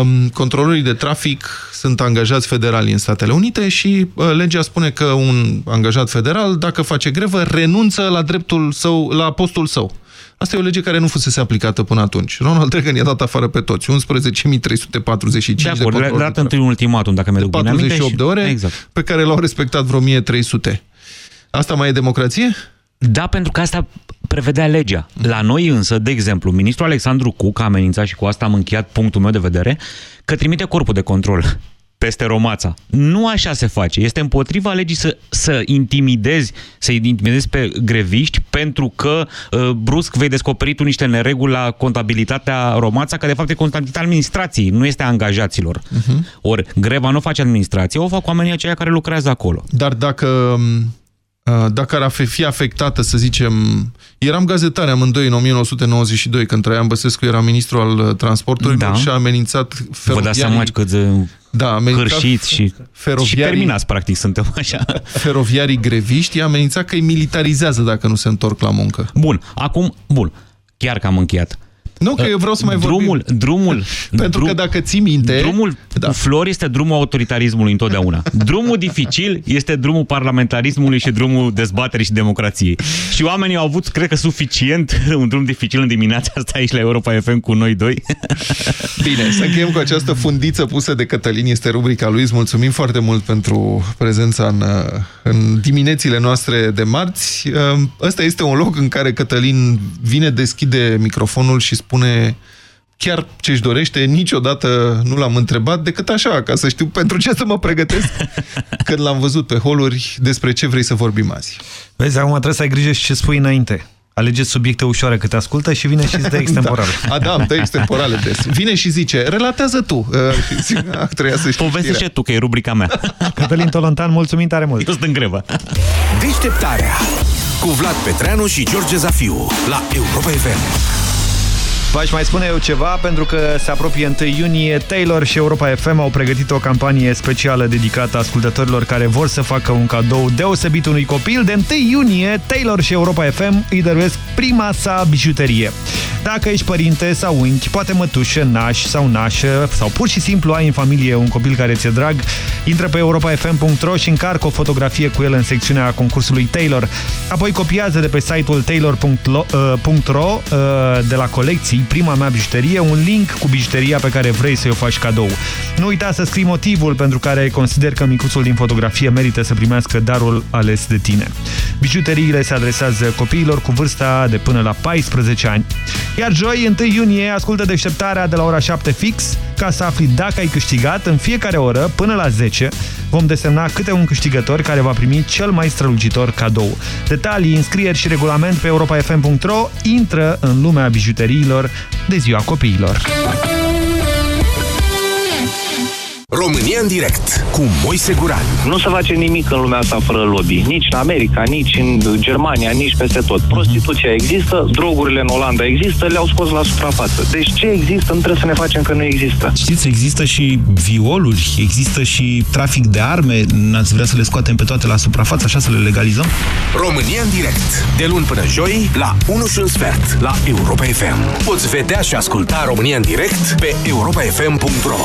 [SPEAKER 2] Um, controlorii de trafic sunt angajați federali în Statele Unite și uh, legea spune că un angajat federal, dacă face grevă, renunță la dreptul său, la postul său. Asta e o lege care nu fusese aplicată până atunci. Ronald Reagan i-a dat afară pe toți. 11.345 de
[SPEAKER 70] acord, de le-a dat întâi un ultimatum, dacă mi-e
[SPEAKER 2] 48 de ore,
[SPEAKER 70] exact.
[SPEAKER 2] pe care l-au respectat vreo 1300. Asta mai e democrație?
[SPEAKER 70] Da, pentru că asta prevedea legea. La noi însă, de exemplu, ministrul Alexandru Cuc a amenințat și cu asta am încheiat punctul meu de vedere, că trimite corpul de control peste Romața. Nu așa se face. Este împotriva legii să, să intimidezi, să intimidezi pe greviști pentru că uh, brusc vei descoperi tu niște nereguli la contabilitatea Romața, că de fapt e contabilitatea administrației, nu este a angajaților. Uh-huh. Ori greva nu face administrație, o fac oamenii aceia care lucrează acolo.
[SPEAKER 2] Dar dacă Uh, dacă ar fi afectată, să zicem, Eram gazetare amândoi în 1992, când Traian Băsescu era ministru al uh, transporturilor
[SPEAKER 70] Da.
[SPEAKER 2] și a amenințat
[SPEAKER 70] Vă
[SPEAKER 2] feroviarii...
[SPEAKER 70] dați seama cât de
[SPEAKER 2] da, amenințat
[SPEAKER 70] hârșiți și, și
[SPEAKER 2] feroviarii-
[SPEAKER 70] terminați, practic, suntem așa.
[SPEAKER 2] feroviarii greviști, i-a amenințat că îi militarizează dacă nu se întorc la muncă.
[SPEAKER 70] Bun, acum, bun, chiar că am încheiat.
[SPEAKER 2] Nu, că eu vreau să mai vorbim.
[SPEAKER 70] drumul, Drumul,
[SPEAKER 2] Pentru că dacă ții minte...
[SPEAKER 70] Drumul da. cu flori este drumul autoritarismului întotdeauna. Drumul dificil este drumul parlamentarismului și drumul dezbaterii și democrației. Și oamenii au avut, cred că, suficient un drum dificil în dimineața asta aici la Europa FM cu noi doi.
[SPEAKER 2] Bine, să încheiem cu această fundiță pusă de Cătălin, este rubrica lui. Îți mulțumim foarte mult pentru prezența în, în diminețile noastre de marți. Ăsta este un loc în care Cătălin vine, deschide microfonul și spune chiar ce își dorește, niciodată nu l-am întrebat, decât așa, ca să știu pentru ce să mă pregătesc când l-am văzut pe holuri despre ce vrei să vorbim azi.
[SPEAKER 3] Vezi, acum trebuie să ai grijă și ce spui înainte. Alegeți subiecte ușoare cât ascultă și vine și îți dă extemporale.
[SPEAKER 2] Da. A, da, îmi dă extemporale des. Vine și zice, relatează tu. Uh, și- ah, Trebuia să știi
[SPEAKER 70] Povestește
[SPEAKER 2] știrea.
[SPEAKER 70] tu, că e rubrica mea.
[SPEAKER 3] Cătălin Tolontan, mulțumim tare mult!
[SPEAKER 70] Eu sunt în grevă.
[SPEAKER 6] Deșteptarea cu Vlad Petreanu și George Zafiu la Europa FM.
[SPEAKER 3] V-aș mai spune eu ceva, pentru că se apropie 1 iunie, Taylor și Europa FM au pregătit o campanie specială dedicată ascultătorilor care vor să facă un cadou deosebit unui copil. De 1 iunie, Taylor și Europa FM îi dăruiesc prima sa bijuterie. Dacă ești părinte sau unchi, poate mătușă, naș sau nașă, sau pur și simplu ai în familie un copil care ți-e drag, intră pe europafm.ro și încarcă o fotografie cu el în secțiunea concursului Taylor. Apoi copiază de pe site-ul taylor.ro uh, de la colecții prima mea bijuterie, un link cu bijuteria pe care vrei să-i o faci cadou. Nu uita să scrii motivul pentru care consider că micuțul din fotografie merită să primească darul ales de tine. Bijuteriile se adresează copiilor cu vârsta de până la 14 ani. Iar joi, 1 iunie, ascultă deșteptarea de la ora 7 fix ca să afli dacă ai câștigat în fiecare oră până la 10 vom desemna câte un câștigător care va primi cel mai strălucitor cadou. Detalii, înscrieri și regulament pe europafm.ro intră în lumea bijuteriilor de ziua copiilor.
[SPEAKER 6] România în direct cu Moise Guran.
[SPEAKER 72] Nu se face nimic în lumea asta fără lobby. Nici în America, nici în Germania, nici peste tot. Prostituția există, drogurile în Olanda există, le-au scos la suprafață. Deci ce există, nu trebuie să ne facem că nu există.
[SPEAKER 14] Știți, există și violuri, există și trafic de arme. N-ați vrea să le scoatem pe toate la suprafață, așa să le legalizăm?
[SPEAKER 6] România în direct. De luni până joi la 1 și un sfert la Europa FM. Poți vedea și asculta România în direct pe europafm.ro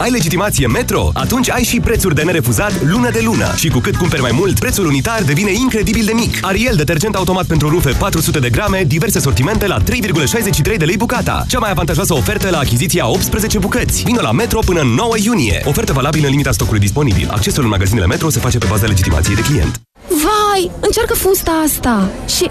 [SPEAKER 12] Ai legitimație Metro? Atunci ai și prețuri de nerefuzat lună de lună. Și cu cât cumperi mai mult, prețul unitar devine incredibil de mic. Ariel, detergent automat pentru rufe 400 de grame, diverse sortimente la 3,63 de lei bucata. Cea mai avantajoasă ofertă la achiziția 18 bucăți. Vino la Metro până în 9 iunie. Ofertă valabilă în limita stocului disponibil. Accesul în magazinele Metro se face pe baza legitimației de client.
[SPEAKER 73] Vai, încearcă fusta asta și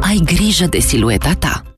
[SPEAKER 21] Ai grijă de silueta ta.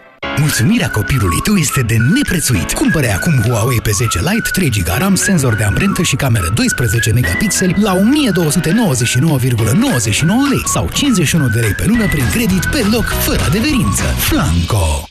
[SPEAKER 8] Mulțumirea copilului tău este de neprețuit. Cumpere acum Huawei P10 Lite, 3 GB RAM, senzor de amprentă și cameră 12 megapixeli la 1299,99 lei sau 51 de lei pe lună prin credit pe loc, fără adeverință. Flanco!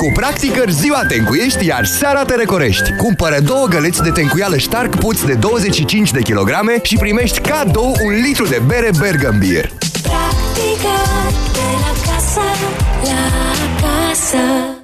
[SPEAKER 20] Cu practicări ziua te încuiești, iar seara te recorești. Cumpără două găleți de tencuială Stark Puț de 25 de kilograme și primești cadou un litru de bere Bergambir.
[SPEAKER 4] Practica de la casă, la casă.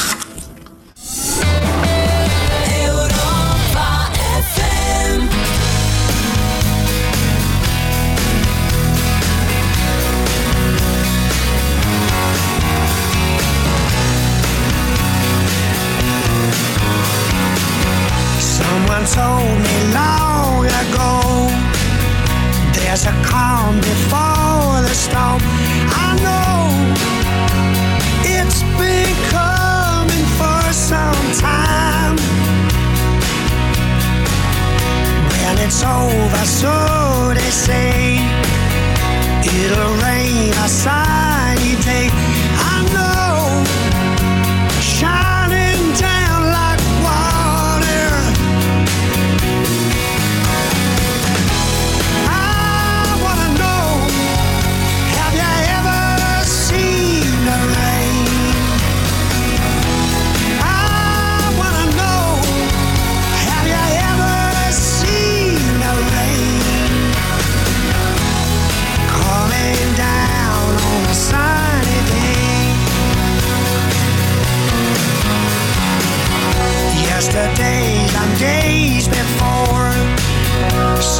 [SPEAKER 24] When it's over, so they say It'll rain a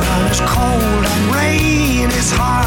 [SPEAKER 24] sun is cold and rain
[SPEAKER 3] is hard.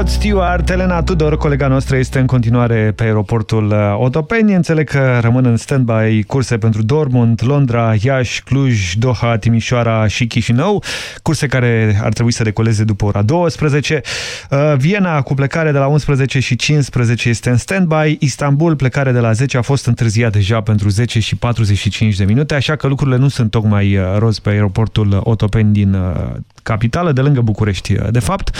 [SPEAKER 3] Rod Stewart, Elena Tudor, colega noastră, este în continuare pe aeroportul uh, Otopeni. Înțeleg că rămân în stand-by curse pentru Dortmund, Londra, Iași, Cluj, Doha, Timișoara și Chișinău. Curse care ar trebui să decoleze după ora 12. Uh, Viena cu plecare de la 11 și 15 este în stand-by. Istanbul, plecare de la 10, a fost întârziat deja pentru 10 și 45 de minute, așa că lucrurile nu sunt tocmai uh, roz pe aeroportul Otopeni din capitală, de lângă București, de fapt.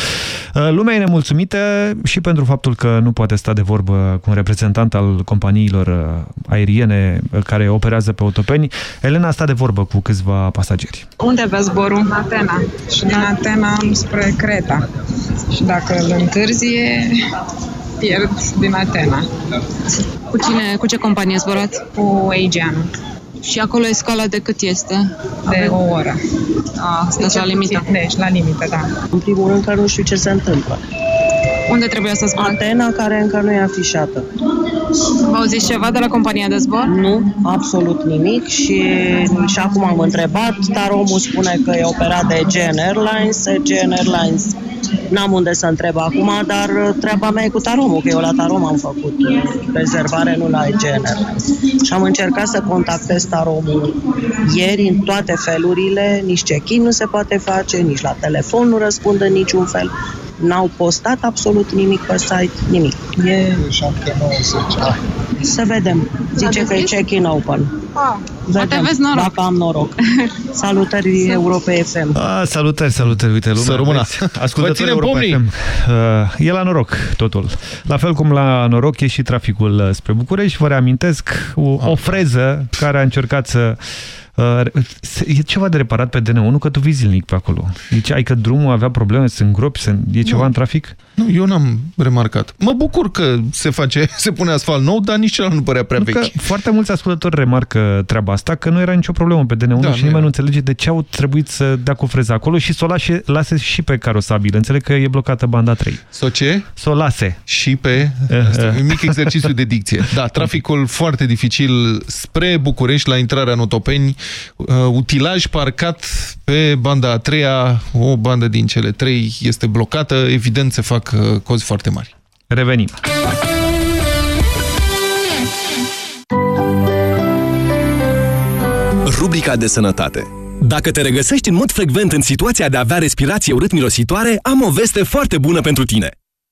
[SPEAKER 3] Lumea e nemulțumită și pentru faptul că nu poate sta de vorbă cu un reprezentant al companiilor aeriene care operează pe Otopeni. Elena a stat de vorbă cu câțiva pasageri.
[SPEAKER 74] Unde avea zborul? Atena. Și din Atena spre Creta. Și dacă îl întârzie, pierd din Atena.
[SPEAKER 59] Cu cine, cu ce companie zburat?
[SPEAKER 74] Cu Aegean.
[SPEAKER 59] Și acolo escala de cât este?
[SPEAKER 74] De Ave... o oră.
[SPEAKER 59] A, stați la limită.
[SPEAKER 74] Deci, la limită, da.
[SPEAKER 75] În primul rând că nu știu ce se întâmplă.
[SPEAKER 59] Unde trebuie să zbor?
[SPEAKER 75] Atena, care încă nu e afișată.
[SPEAKER 59] V-au zis ceva de la compania de zbor?
[SPEAKER 75] Nu, absolut nimic și, și acum am întrebat, dar omul spune că e operat de GN Airlines, GN Airlines N-am unde să întreb acum, dar treaba mea e cu Taromul, că eu la Tarom am făcut rezervare, nu la EGNR. Și am încercat să contactez Taromul ieri în toate felurile, nici check-in nu se poate face, nici la telefon nu răspund în niciun fel. N-au postat absolut nimic pe site, nimic. E... 7-90 Să vedem. Zice că e check-in open.
[SPEAKER 59] Ah, vedem. Aveți noroc.
[SPEAKER 75] Dacă am noroc. Salutări Europa FM.
[SPEAKER 3] A, salutări, salutări. Uite, lumea. Să
[SPEAKER 2] rămână.
[SPEAKER 3] Ascultători Europa FM. Uh, e la noroc totul. La fel cum la noroc e și traficul uh, spre București. Vă reamintesc o, o freză care a încercat să Uh, e ceva de reparat pe DN1 că tu vii zilnic pe acolo. Deci ai că drumul avea probleme, sunt îngropi, e ceva nu. în trafic?
[SPEAKER 2] Nu, eu n-am remarcat. Mă bucur că se face, se pune asfalt nou, dar nici celălalt nu părea prea vechi. Că
[SPEAKER 3] foarte mulți ascultători remarcă treaba asta, că nu era nicio problemă pe DN1 da, și nimeni nu, nu înțelege de ce au trebuit să dea cu freza acolo și să o lase, lase și pe carosabil. Înțeleg că e blocată banda 3.
[SPEAKER 2] Să ce?
[SPEAKER 3] Să o lase.
[SPEAKER 2] Și pe... Asta, un mic exercițiu de dicție. Da, traficul foarte dificil spre București, la intrarea în Otopeni, uh, utilaj parcat pe banda a treia, o bandă din cele trei este blocată, evident se fac uh, cozi foarte mari.
[SPEAKER 3] Revenim.
[SPEAKER 12] Rubrica de sănătate dacă te regăsești în mod frecvent în situația de a avea respirație urât-mirositoare, am o veste foarte bună pentru tine.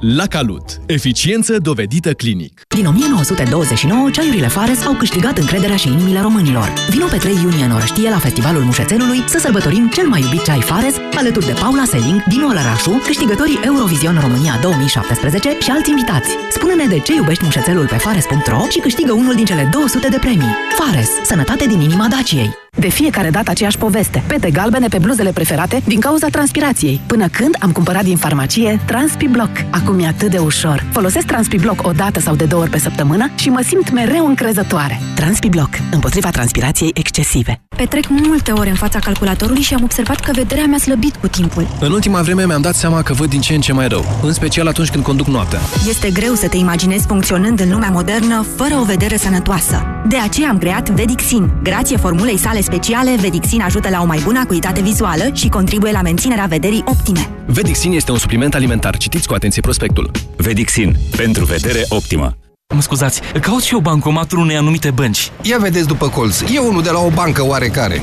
[SPEAKER 13] La Calut. Eficiență dovedită clinic.
[SPEAKER 23] Din 1929, ceaiurile Fares au câștigat încrederea și inimile românilor. Vino pe 3 iunie în Orăștie la Festivalul Mușețelului să sărbătorim cel mai iubit ceai Fares alături de Paula Seling, Dinu Olărașu, câștigătorii Eurovision România 2017 și alți invitați. Spune-ne de ce iubești mușețelul pe fares.ro și câștigă unul din cele 200 de premii. Fares. Sănătate din inima Daciei. De fiecare dată aceeași poveste. Pete galbene pe bluzele preferate din cauza transpirației. Până când am cumpărat din farmacie TranspiBlock. Acum e atât de ușor. Folosesc TranspiBlock o dată sau de două ori pe săptămână și mă simt mereu încrezătoare. TranspiBlock. Împotriva transpirației excesive.
[SPEAKER 21] Petrec multe ore în fața calculatorului și am observat că vederea mi-a slăbit cu timpul.
[SPEAKER 13] În ultima vreme mi-am dat seama că văd din ce în ce mai rău, în special atunci când conduc noaptea.
[SPEAKER 21] Este greu să te imaginezi funcționând în lumea modernă fără o vedere sănătoasă. De aceea am creat Vedixin. Grație formulei sale speciale, Vedixin ajută la o mai bună acuitate vizuală și contribuie la menținerea vederii optime.
[SPEAKER 13] Vedixin este un supliment alimentar. Citiți cu atenție prospectul.
[SPEAKER 76] Vedixin. Pentru vedere optimă.
[SPEAKER 77] Mă scuzați, caut și eu bancomatul unei anumite bănci.
[SPEAKER 78] Ia vedeți după colț. E unul de la o bancă oarecare.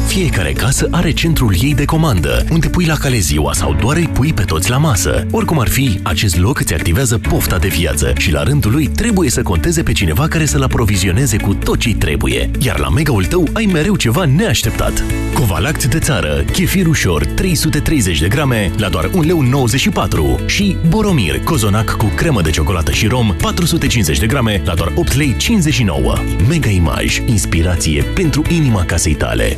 [SPEAKER 13] Fiecare casă are centrul ei de comandă, unde pui la cale ziua sau doar îi pui pe toți la masă. Oricum ar fi, acest loc îți activează pofta de viață și la rândul lui trebuie să conteze pe cineva care să-l aprovizioneze cu tot ce trebuie. Iar la megaul tău ai mereu ceva neașteptat. Covalact de țară, chefir ușor 330 de grame la doar 1,94 lei și Boromir, cozonac cu cremă de ciocolată și rom 450 de grame la doar 8,59 lei. Mega Image, inspirație pentru inima casei tale.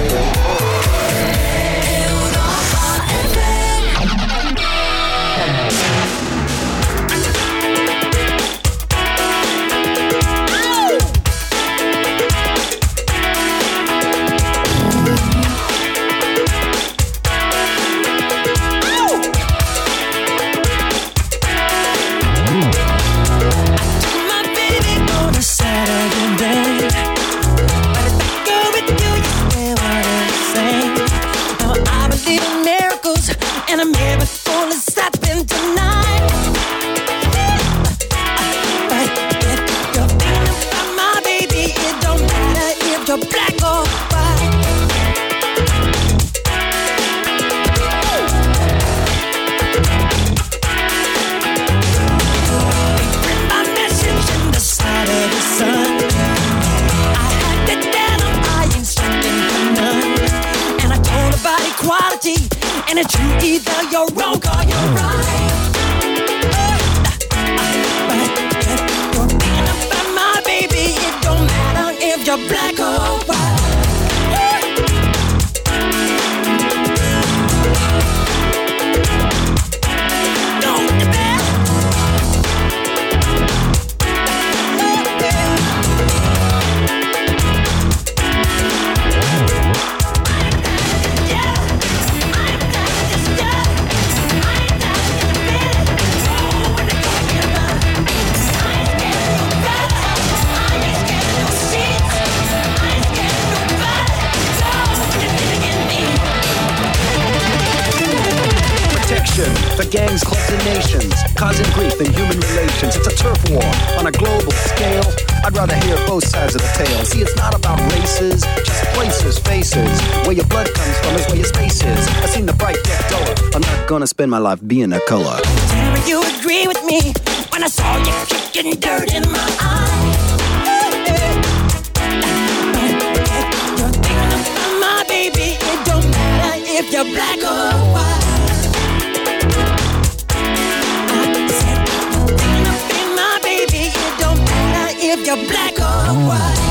[SPEAKER 79] Spend my life being a color.
[SPEAKER 4] You agree with me when I saw you kicking dirt in my eye. You're black or white. I said you're my baby. It don't matter if you're black or white.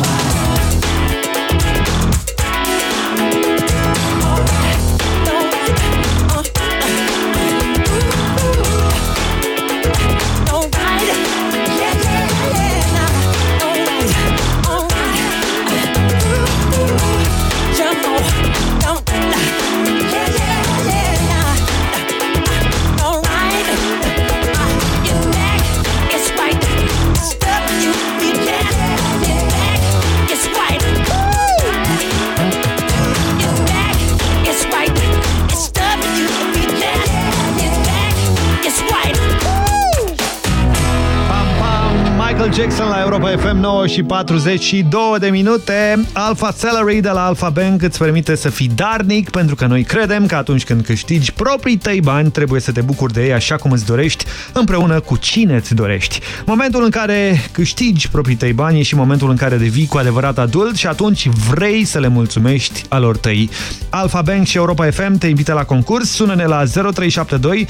[SPEAKER 3] Jackson la Europa FM 9 și 42 de minute. Alpha Salary de la Alpha Bank îți permite să fii darnic pentru că noi credem că atunci când câștigi proprii tăi bani trebuie să te bucuri de ei așa cum îți dorești împreună cu cine îți dorești. Momentul în care câștigi proprii tăi bani e și momentul în care devii cu adevărat adult și atunci vrei să le mulțumești alor tăi. Alpha Bank și Europa FM te invită la concurs. Sună-ne la 0372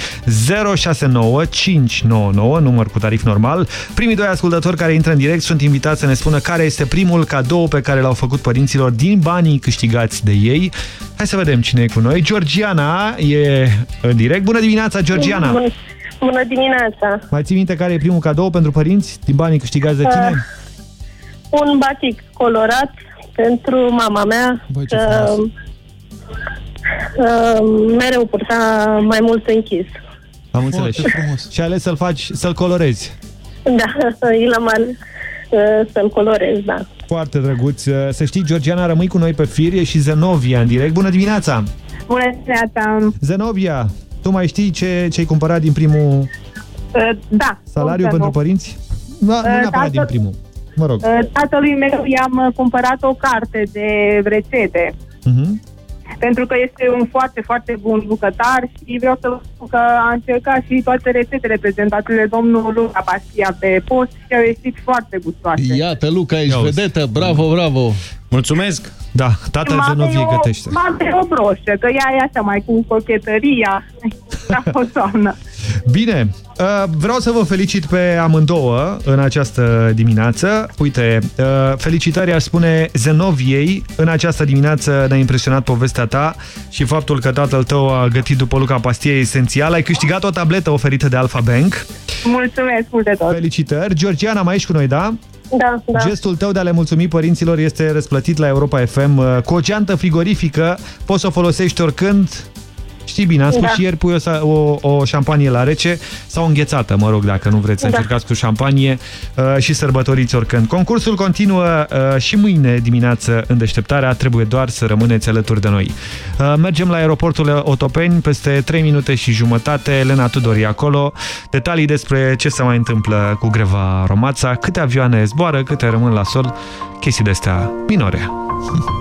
[SPEAKER 3] 069 599, număr cu tarif normal. Primii doi ascultători care intră în direct sunt invitați să ne spună care este primul cadou pe care l-au făcut părinților din banii câștigați de ei. Hai să vedem cine e cu noi. Georgiana e în direct. Bună dimineața, Georgiana!
[SPEAKER 80] Bună, bună dimineața!
[SPEAKER 3] Mai ții minte care e primul cadou pentru părinți din banii câștigați de tine?
[SPEAKER 80] Uh, un batic colorat pentru mama mea.
[SPEAKER 3] Băi, ce
[SPEAKER 80] că, uh, mereu purta mai mult închis.
[SPEAKER 3] Am înțeles. Și ai ales să-l faci, să-l colorezi.
[SPEAKER 80] Da, el am ales uh, să-l colorez, da.
[SPEAKER 3] Foarte drăguț. Să știi, Georgiana, rămâi cu noi pe fir, e și Zenovia în direct. Bună dimineața!
[SPEAKER 80] Bună dimineața!
[SPEAKER 3] Zenovia, tu mai știi ce, ce ai cumpărat din primul
[SPEAKER 80] Uh, da.
[SPEAKER 3] salariu
[SPEAKER 80] cum să
[SPEAKER 3] pentru
[SPEAKER 80] nu.
[SPEAKER 3] părinți? Nu, nu neapărat
[SPEAKER 80] tatăl-
[SPEAKER 3] din primul. Mă rog.
[SPEAKER 80] Uh, Tatălui meu i-am uh, cumpărat o carte de rețete.
[SPEAKER 3] Mhm.
[SPEAKER 80] Pentru că este un foarte, foarte bun bucătar și vreau să vă spun că a încercat și toate rețetele prezentate de domnul Luca Pastia pe post și au ieșit foarte gustoase.
[SPEAKER 81] Iată, Luca, ești vedetă. Bravo, bravo.
[SPEAKER 3] Mulțumesc! Da, tata
[SPEAKER 80] M-a
[SPEAKER 3] Zenovie
[SPEAKER 80] venit o-
[SPEAKER 3] gătește.
[SPEAKER 80] M-a venit o broșă, că ea e așa mai cu cochetăria. A fost doamnă.
[SPEAKER 3] Bine, uh, vreau să vă felicit pe amândouă în această dimineață. Uite, uh, felicitări aș spune Zenoviei. În această dimineață ne-a impresionat povestea ta și faptul că tatăl tău a gătit după Luca Pastie e esențial. Ai câștigat o tabletă oferită de Alfa Bank.
[SPEAKER 80] Mulțumesc mult de tot.
[SPEAKER 3] Felicitări. Georgiana, mai ești cu noi, da?
[SPEAKER 80] Da, da.
[SPEAKER 3] Gestul tău de a le mulțumi părinților este răsplătit la Europa FM. Uh, Cu o geantă frigorifică poți să o folosești oricând. Știi bine, am spus
[SPEAKER 80] Da.
[SPEAKER 3] și ieri, pui o, sa- o, o șampanie la rece sau înghețată, mă rog, dacă nu vreți să
[SPEAKER 80] Da.
[SPEAKER 3] încercați cu șampanie uh, și sărbătoriți oricând. Concursul continuă uh, și mâine dimineață în deșteptarea, trebuie doar să rămâneți alături de noi. Uh, mergem la aeroportul Otopeni, peste 3 minute și jumătate, Elena Tudor e acolo. Detalii despre ce se mai întâmplă cu greva Romața, câte avioane zboară, câte rămân la sol, chestii de-astea minore.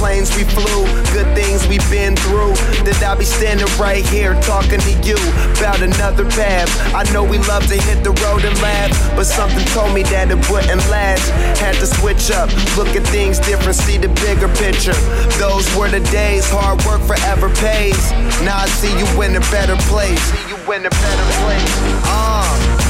[SPEAKER 24] planes we flew, good things we've been through. That I'll be standing right here talking to you about another path. I know we love to hit the road and laugh, but something told me that it wouldn't last. Had to switch up, look at things different, see the bigger picture. Those were the days, hard work forever pays. Now I see you in a better place. See you in a better place. Uh,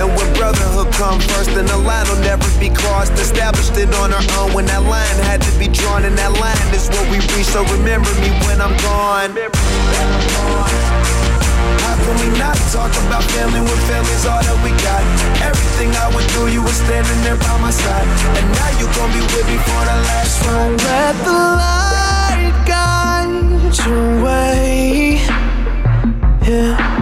[SPEAKER 24] And when brotherhood come first, then the line will never be crossed. Established it on our own when that line had to be drawn, and that line is what we reach. So remember me when I'm gone. How can we not talk about family when family's all that we got? Everything I went through, you were standing there by my side. And now you gon' be with me for the last ride.
[SPEAKER 82] Let the light guide your way. Yeah.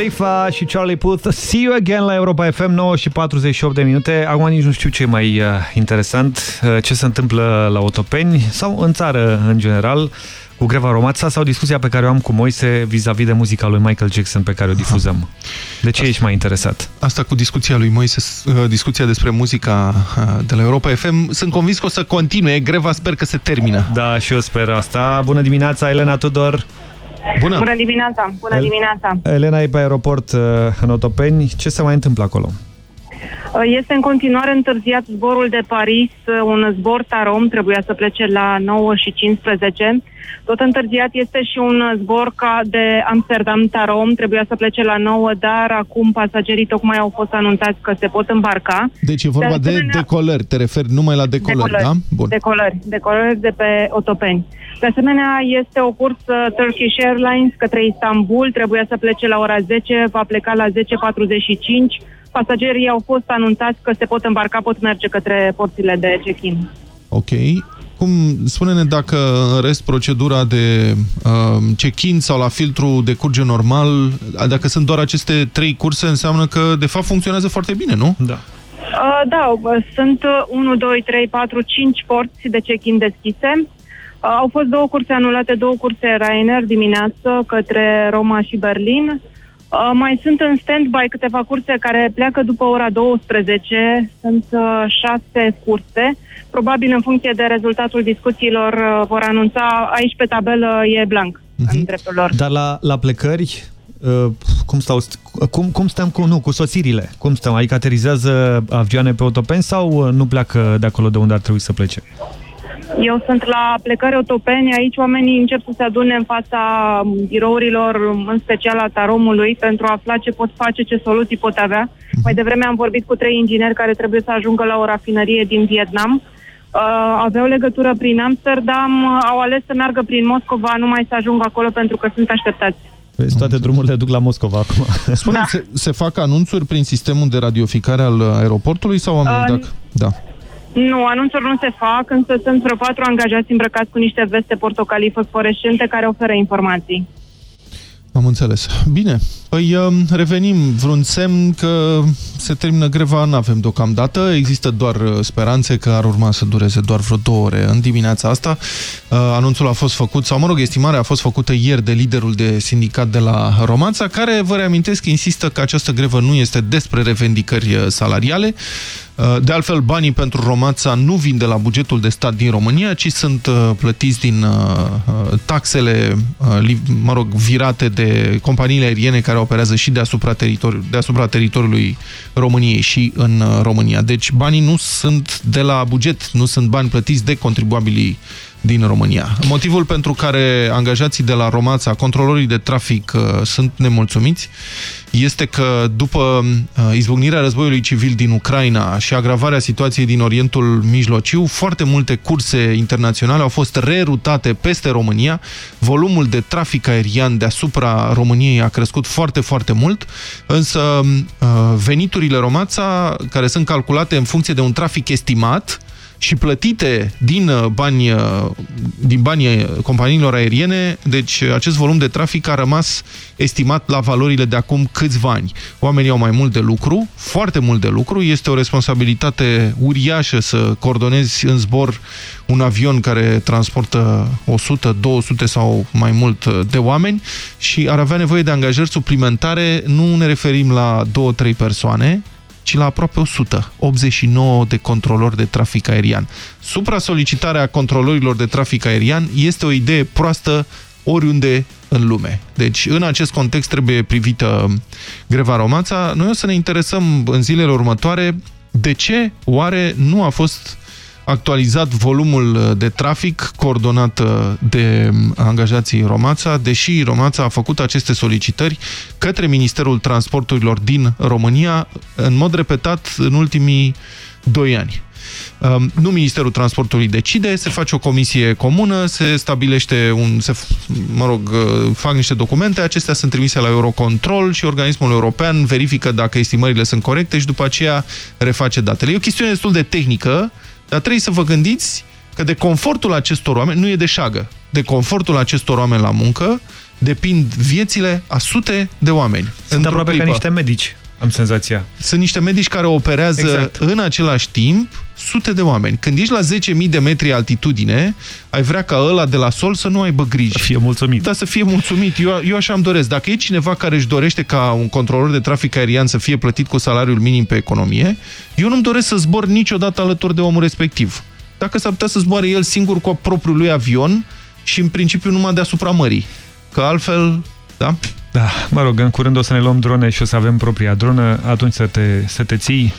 [SPEAKER 3] Khalifa și Charlie Puth. See you again la Europa FM 9 și 48 de minute. Acum nici nu știu ce e mai uh, interesant uh, Ce se întâmplă la Otopeni Sau în țară în general Cu Greva Romața sau discuția pe care o am cu Moise Vis-a-vis -vis de muzica lui Michael Jackson Pe care o difuzăm. De ce ești mai interesat?
[SPEAKER 2] Asta cu discuția lui Moise, uh, discuția despre muzica uh, de la Europa FM, sunt convins că o să continue. Greva sper că se termină.
[SPEAKER 3] Da, și eu sper asta. Bună dimineața, Elena Tudor
[SPEAKER 2] Bună!
[SPEAKER 59] Bună dimineața! Bună
[SPEAKER 3] El-
[SPEAKER 59] dimineața!
[SPEAKER 3] Elena e pe aeroport uh, în Otopeni Ce se mai întâmplă acolo?
[SPEAKER 59] Uh, Este în continuare întârziat zborul de Paris, uh, un zbor Tarom, trebuia să plece la 9 și 15. Tot întârziat este și un zbor ca de Amsterdam Tarom, trebuia să plece la 9, dar acum pasagerii tocmai au fost anunțați că se pot îmbarca.
[SPEAKER 2] Deci e vorba de,
[SPEAKER 59] asemenea-
[SPEAKER 2] decolări, te referi numai la decolări,
[SPEAKER 59] Decolări.
[SPEAKER 2] da? Bun.
[SPEAKER 59] Decolări, decolări de pe Otopeni. De asemenea, este o cursă Turkish Airlines către Istanbul, trebuia să plece la ora 10, va pleca la 10.45. Pasagerii au fost anunțați că se pot îmbarca, pot merge către porțile de check-in.
[SPEAKER 2] Ok. Cum, spune-ne dacă în rest procedura de uh, check-in sau la filtru decurge normal, dacă sunt doar aceste trei curse, înseamnă că de fapt funcționează foarte bine, nu?
[SPEAKER 3] Da.
[SPEAKER 59] Uh, da, uh, sunt uh, 1, 2, 3, 4, 5 porți de check-in deschise. Uh, au fost două curse anulate, două curse Ryanair dimineață către Roma și Berlin. Uh, mai sunt în stand-by câteva curse care pleacă după ora 12. Sunt uh, șase curse. Probabil în funcție de rezultatul discuțiilor uh, vor anunța, aici pe tabelă e blank în dreptul lor.
[SPEAKER 3] Dar la, la plecări, uh, cum, stau, cum, cum stăm cu, nu, cu sosirile? Cum stăm? Adică aterizează avioane pe Otopeni sau uh, nu pleacă de acolo de unde ar trebui să plece?
[SPEAKER 59] Eu sunt la plecări otopeni, aici oamenii încep să se adune în fața birourilor, în special a taromului, pentru a afla ce pot face, ce soluții pot avea. Mai devreme am vorbit cu trei ingineri care trebuie să ajungă la o rafinărie din Vietnam. Uh, aveau legătură prin Amsterdam, uh, au ales să meargă prin Moscova, numai să ajungă acolo pentru că sunt așteptați.
[SPEAKER 3] Vezi, toate drumurile duc la Moscova acum.
[SPEAKER 2] Spune, da. se, se fac anunțuri prin sistemul de radioficare al aeroportului sau am
[SPEAKER 59] Uh,
[SPEAKER 2] dacă... Da.
[SPEAKER 59] Nu, anunțuri nu se fac, însă sunt vreo patru angajați îmbrăcați cu niște veste portocalii fosforescente care oferă informații.
[SPEAKER 2] Am înțeles. Bine. Păi um, revenim. Vreun semn că se termină greva nu avem deocamdată. Există doar uh, speranțe că ar urma să dureze doar vreo două ore în dimineața asta. Uh, anunțul a fost făcut, sau mă rog, estimarea a fost făcută ieri de liderul de sindicat de la Romanța, care, vă reamintesc, insistă că această grevă nu este despre revendicări uh, salariale, Uh, de altfel, banii pentru Romața nu vin de la bugetul de stat din România, ci sunt uh, plătiți din uh, taxele, mă rog, virate de companiile aeriene care operează și deasupra, teritori deasupra teritoriului României și în România. Deci banii nu sunt de la buget, nu sunt bani plătiți de contribuabilii din România. Motivul pentru care angajații de la Romața, controlorii de trafic, uh, sunt nemulțumiți este că după uh, izbucnirea războiului civil din Ucraina și agravarea situației din Orientul Mijlociu, foarte multe curse internaționale au fost rerutate peste România. Volumul de trafic aerian deasupra României a crescut foarte, foarte mult, însă uh, veniturile Romața, care sunt calculate în funcție de un trafic estimat, și plătite din uh, bani, uh, din banii companiilor aeriene, deci uh, acest volum de trafic a rămas estimat la valorile de acum câțiva ani. Oamenii au mai mult de lucru, foarte mult de lucru, este o responsabilitate uriașă să coordonezi în zbor un avion care transportă 100, 200 sau mai mult de oameni și ar avea nevoie de angajări suplimentare, nu ne referim la 2-3 persoane, ci la aproape 100, 89 de controlori de trafic aerian. Supra-solicitarea controlorilor de trafic aerian este o idee proastă oriunde în lume. Deci, în acest context trebuie privită greva romanța. Noi o să ne interesăm în zilele următoare de ce oare nu a fost actualizat volumul uh, de trafic coordonat uh, de um, angajații Romața, deși Romața a făcut aceste solicitări către Ministerul Transporturilor din România în mod repetat în ultimii doi ani. Um, nu Ministerul Transportului decide, se face o comisie comună, se stabilește un, se, mă rog, uh, fac niște documente, acestea sunt trimise la Eurocontrol și organismul european verifică dacă estimările sunt corecte și după aceea reface datele. E o chestiune destul de tehnică, dar trebuie să vă gândiți că de confortul acestor oameni, nu e de șagă, de confortul acestor oameni la muncă depind viețile a sute de oameni.
[SPEAKER 3] Sunt aproape ca niște medici, am senzația.
[SPEAKER 2] Sunt niște medici care operează exact. în același timp sute de oameni. Când ești la 10.000 de metri altitudine, ai vrea ca ăla de la sol să nu aibă griji. Să
[SPEAKER 3] fie mulțumit.
[SPEAKER 2] Da, să fie mulțumit. Eu, eu așa îmi doresc. Dacă e cineva care își dorește ca un controlor de trafic aerian să fie plătit cu salariul minim pe economie, eu nu-mi doresc să zbor niciodată alături de omul respectiv. Dacă s-ar putea să zboare el singur cu propriul lui avion și în principiu numai deasupra mării. Că altfel, da?
[SPEAKER 3] Da, mă rog, în curând o să ne luăm drone și o să avem propria dronă, atunci să te, să te ții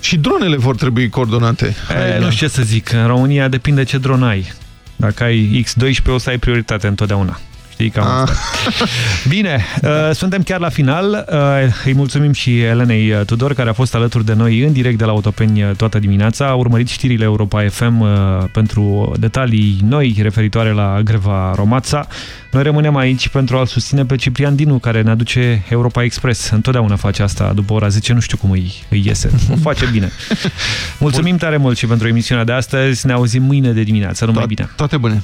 [SPEAKER 2] și dronele vor trebui coordonate.
[SPEAKER 3] E, nu știu ce să zic. În România depinde ce dron ai. Dacă ai X12 o să ai prioritate întotdeauna. Știi cam asta. Ah. Bine, uh, suntem chiar la final. Uh, îi mulțumim și Elenei Tudor, care a fost alături de noi în direct de la Autopeni toată dimineața. A urmărit știrile Europa FM uh, pentru detalii noi referitoare la greva Romața. Noi rămânem aici pentru a-l susține pe Ciprian Dinu, care ne aduce Europa Express. Întotdeauna face asta după ora 10, nu știu cum îi, îi iese. O face bine. Mulțumim tare mult și pentru emisiunea de astăzi. Ne auzim mâine de dimineață. Numai bine.
[SPEAKER 2] Toate bune.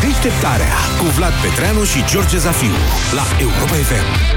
[SPEAKER 6] Deșteptarea cu Vlad Petreanu și George Zafiu la Europa FM.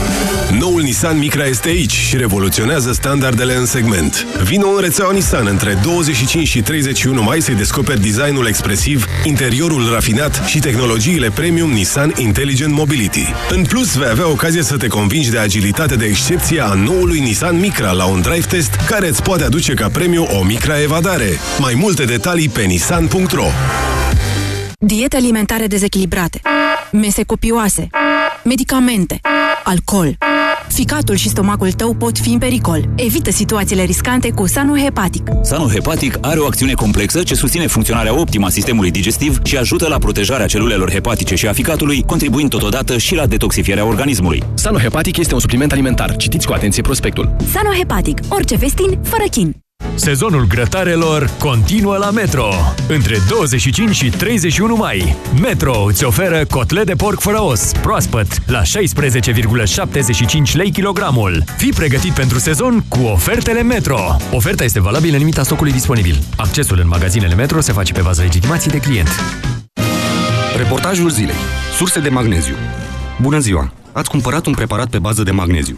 [SPEAKER 25] Noul Nissan Micra este aici și revoluționează standardele în segment. Vino în rețeaua Nissan între 25 și 31 mai să-i descoperi designul expresiv, interiorul rafinat și tehnologiile premium Nissan Intelligent Mobility. În plus, vei avea ocazia să te convingi de agilitate de excepție a noului Nissan Micra la un drive test care îți poate aduce ca premiu o Micra Evadare. Mai multe detalii pe nissan.ro
[SPEAKER 21] Diete alimentare dezechilibrate, mese copioase, medicamente, alcool. Ficatul și stomacul tău pot fi în pericol. Evită situațiile riscante cu Sanohepatic.
[SPEAKER 76] Sanohepatic are o acțiune complexă ce susține funcționarea optimă a sistemului digestiv și ajută la protejarea celulelor hepatice și a ficatului, contribuind totodată și la detoxifierea organismului.
[SPEAKER 12] Sanohepatic este un supliment alimentar. Citiți cu atenție prospectul.
[SPEAKER 21] Sanohepatic. Orice vestin, fără chin.
[SPEAKER 13] Sezonul grătarelor continuă la Metro. Între 25 și 31 mai, Metro îți oferă cotlet de porc fără os, proaspăt, la 16,75 lei kilogramul. Fii pregătit pentru sezon cu ofertele Metro. Oferta este valabilă în limita stocului disponibil. Accesul în magazinele Metro se face pe bază legitimației de client.
[SPEAKER 83] Reportajul zilei. Surse de magneziu. Bună ziua! Ați cumpărat un preparat pe bază de magneziu.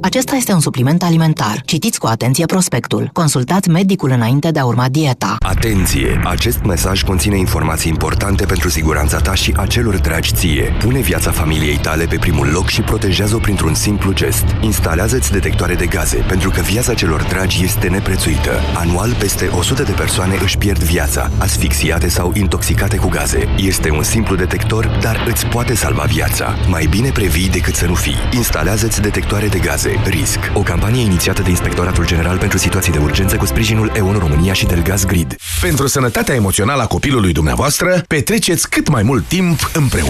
[SPEAKER 84] Acesta este un supliment alimentar. Citiți cu atenție prospectul. Consultați medicul înainte de a urma dieta.
[SPEAKER 6] Atenție! Acest mesaj conține informații importante pentru siguranța ta și a celor dragi ție. Pune viața familiei tale pe primul loc și protejează-o printr-un simplu gest. Instalează-ți detectoare de gaze, pentru că viața celor dragi este neprețuită. Anual, peste 100 de persoane își pierd viața, asfixiate sau intoxicate cu gaze. Este un simplu detector, dar îți poate salva viața. Mai bine previi decât să nu fii. Instalează-ți detectoare de gaze. RISC. O campanie inițiată de Inspectoratul General pentru Situații de Urgență cu sprijinul EON România și Delgaz Grid.
[SPEAKER 25] Pentru sănătatea emoțională a copilului dumneavoastră, petreceți cât mai mult timp împreună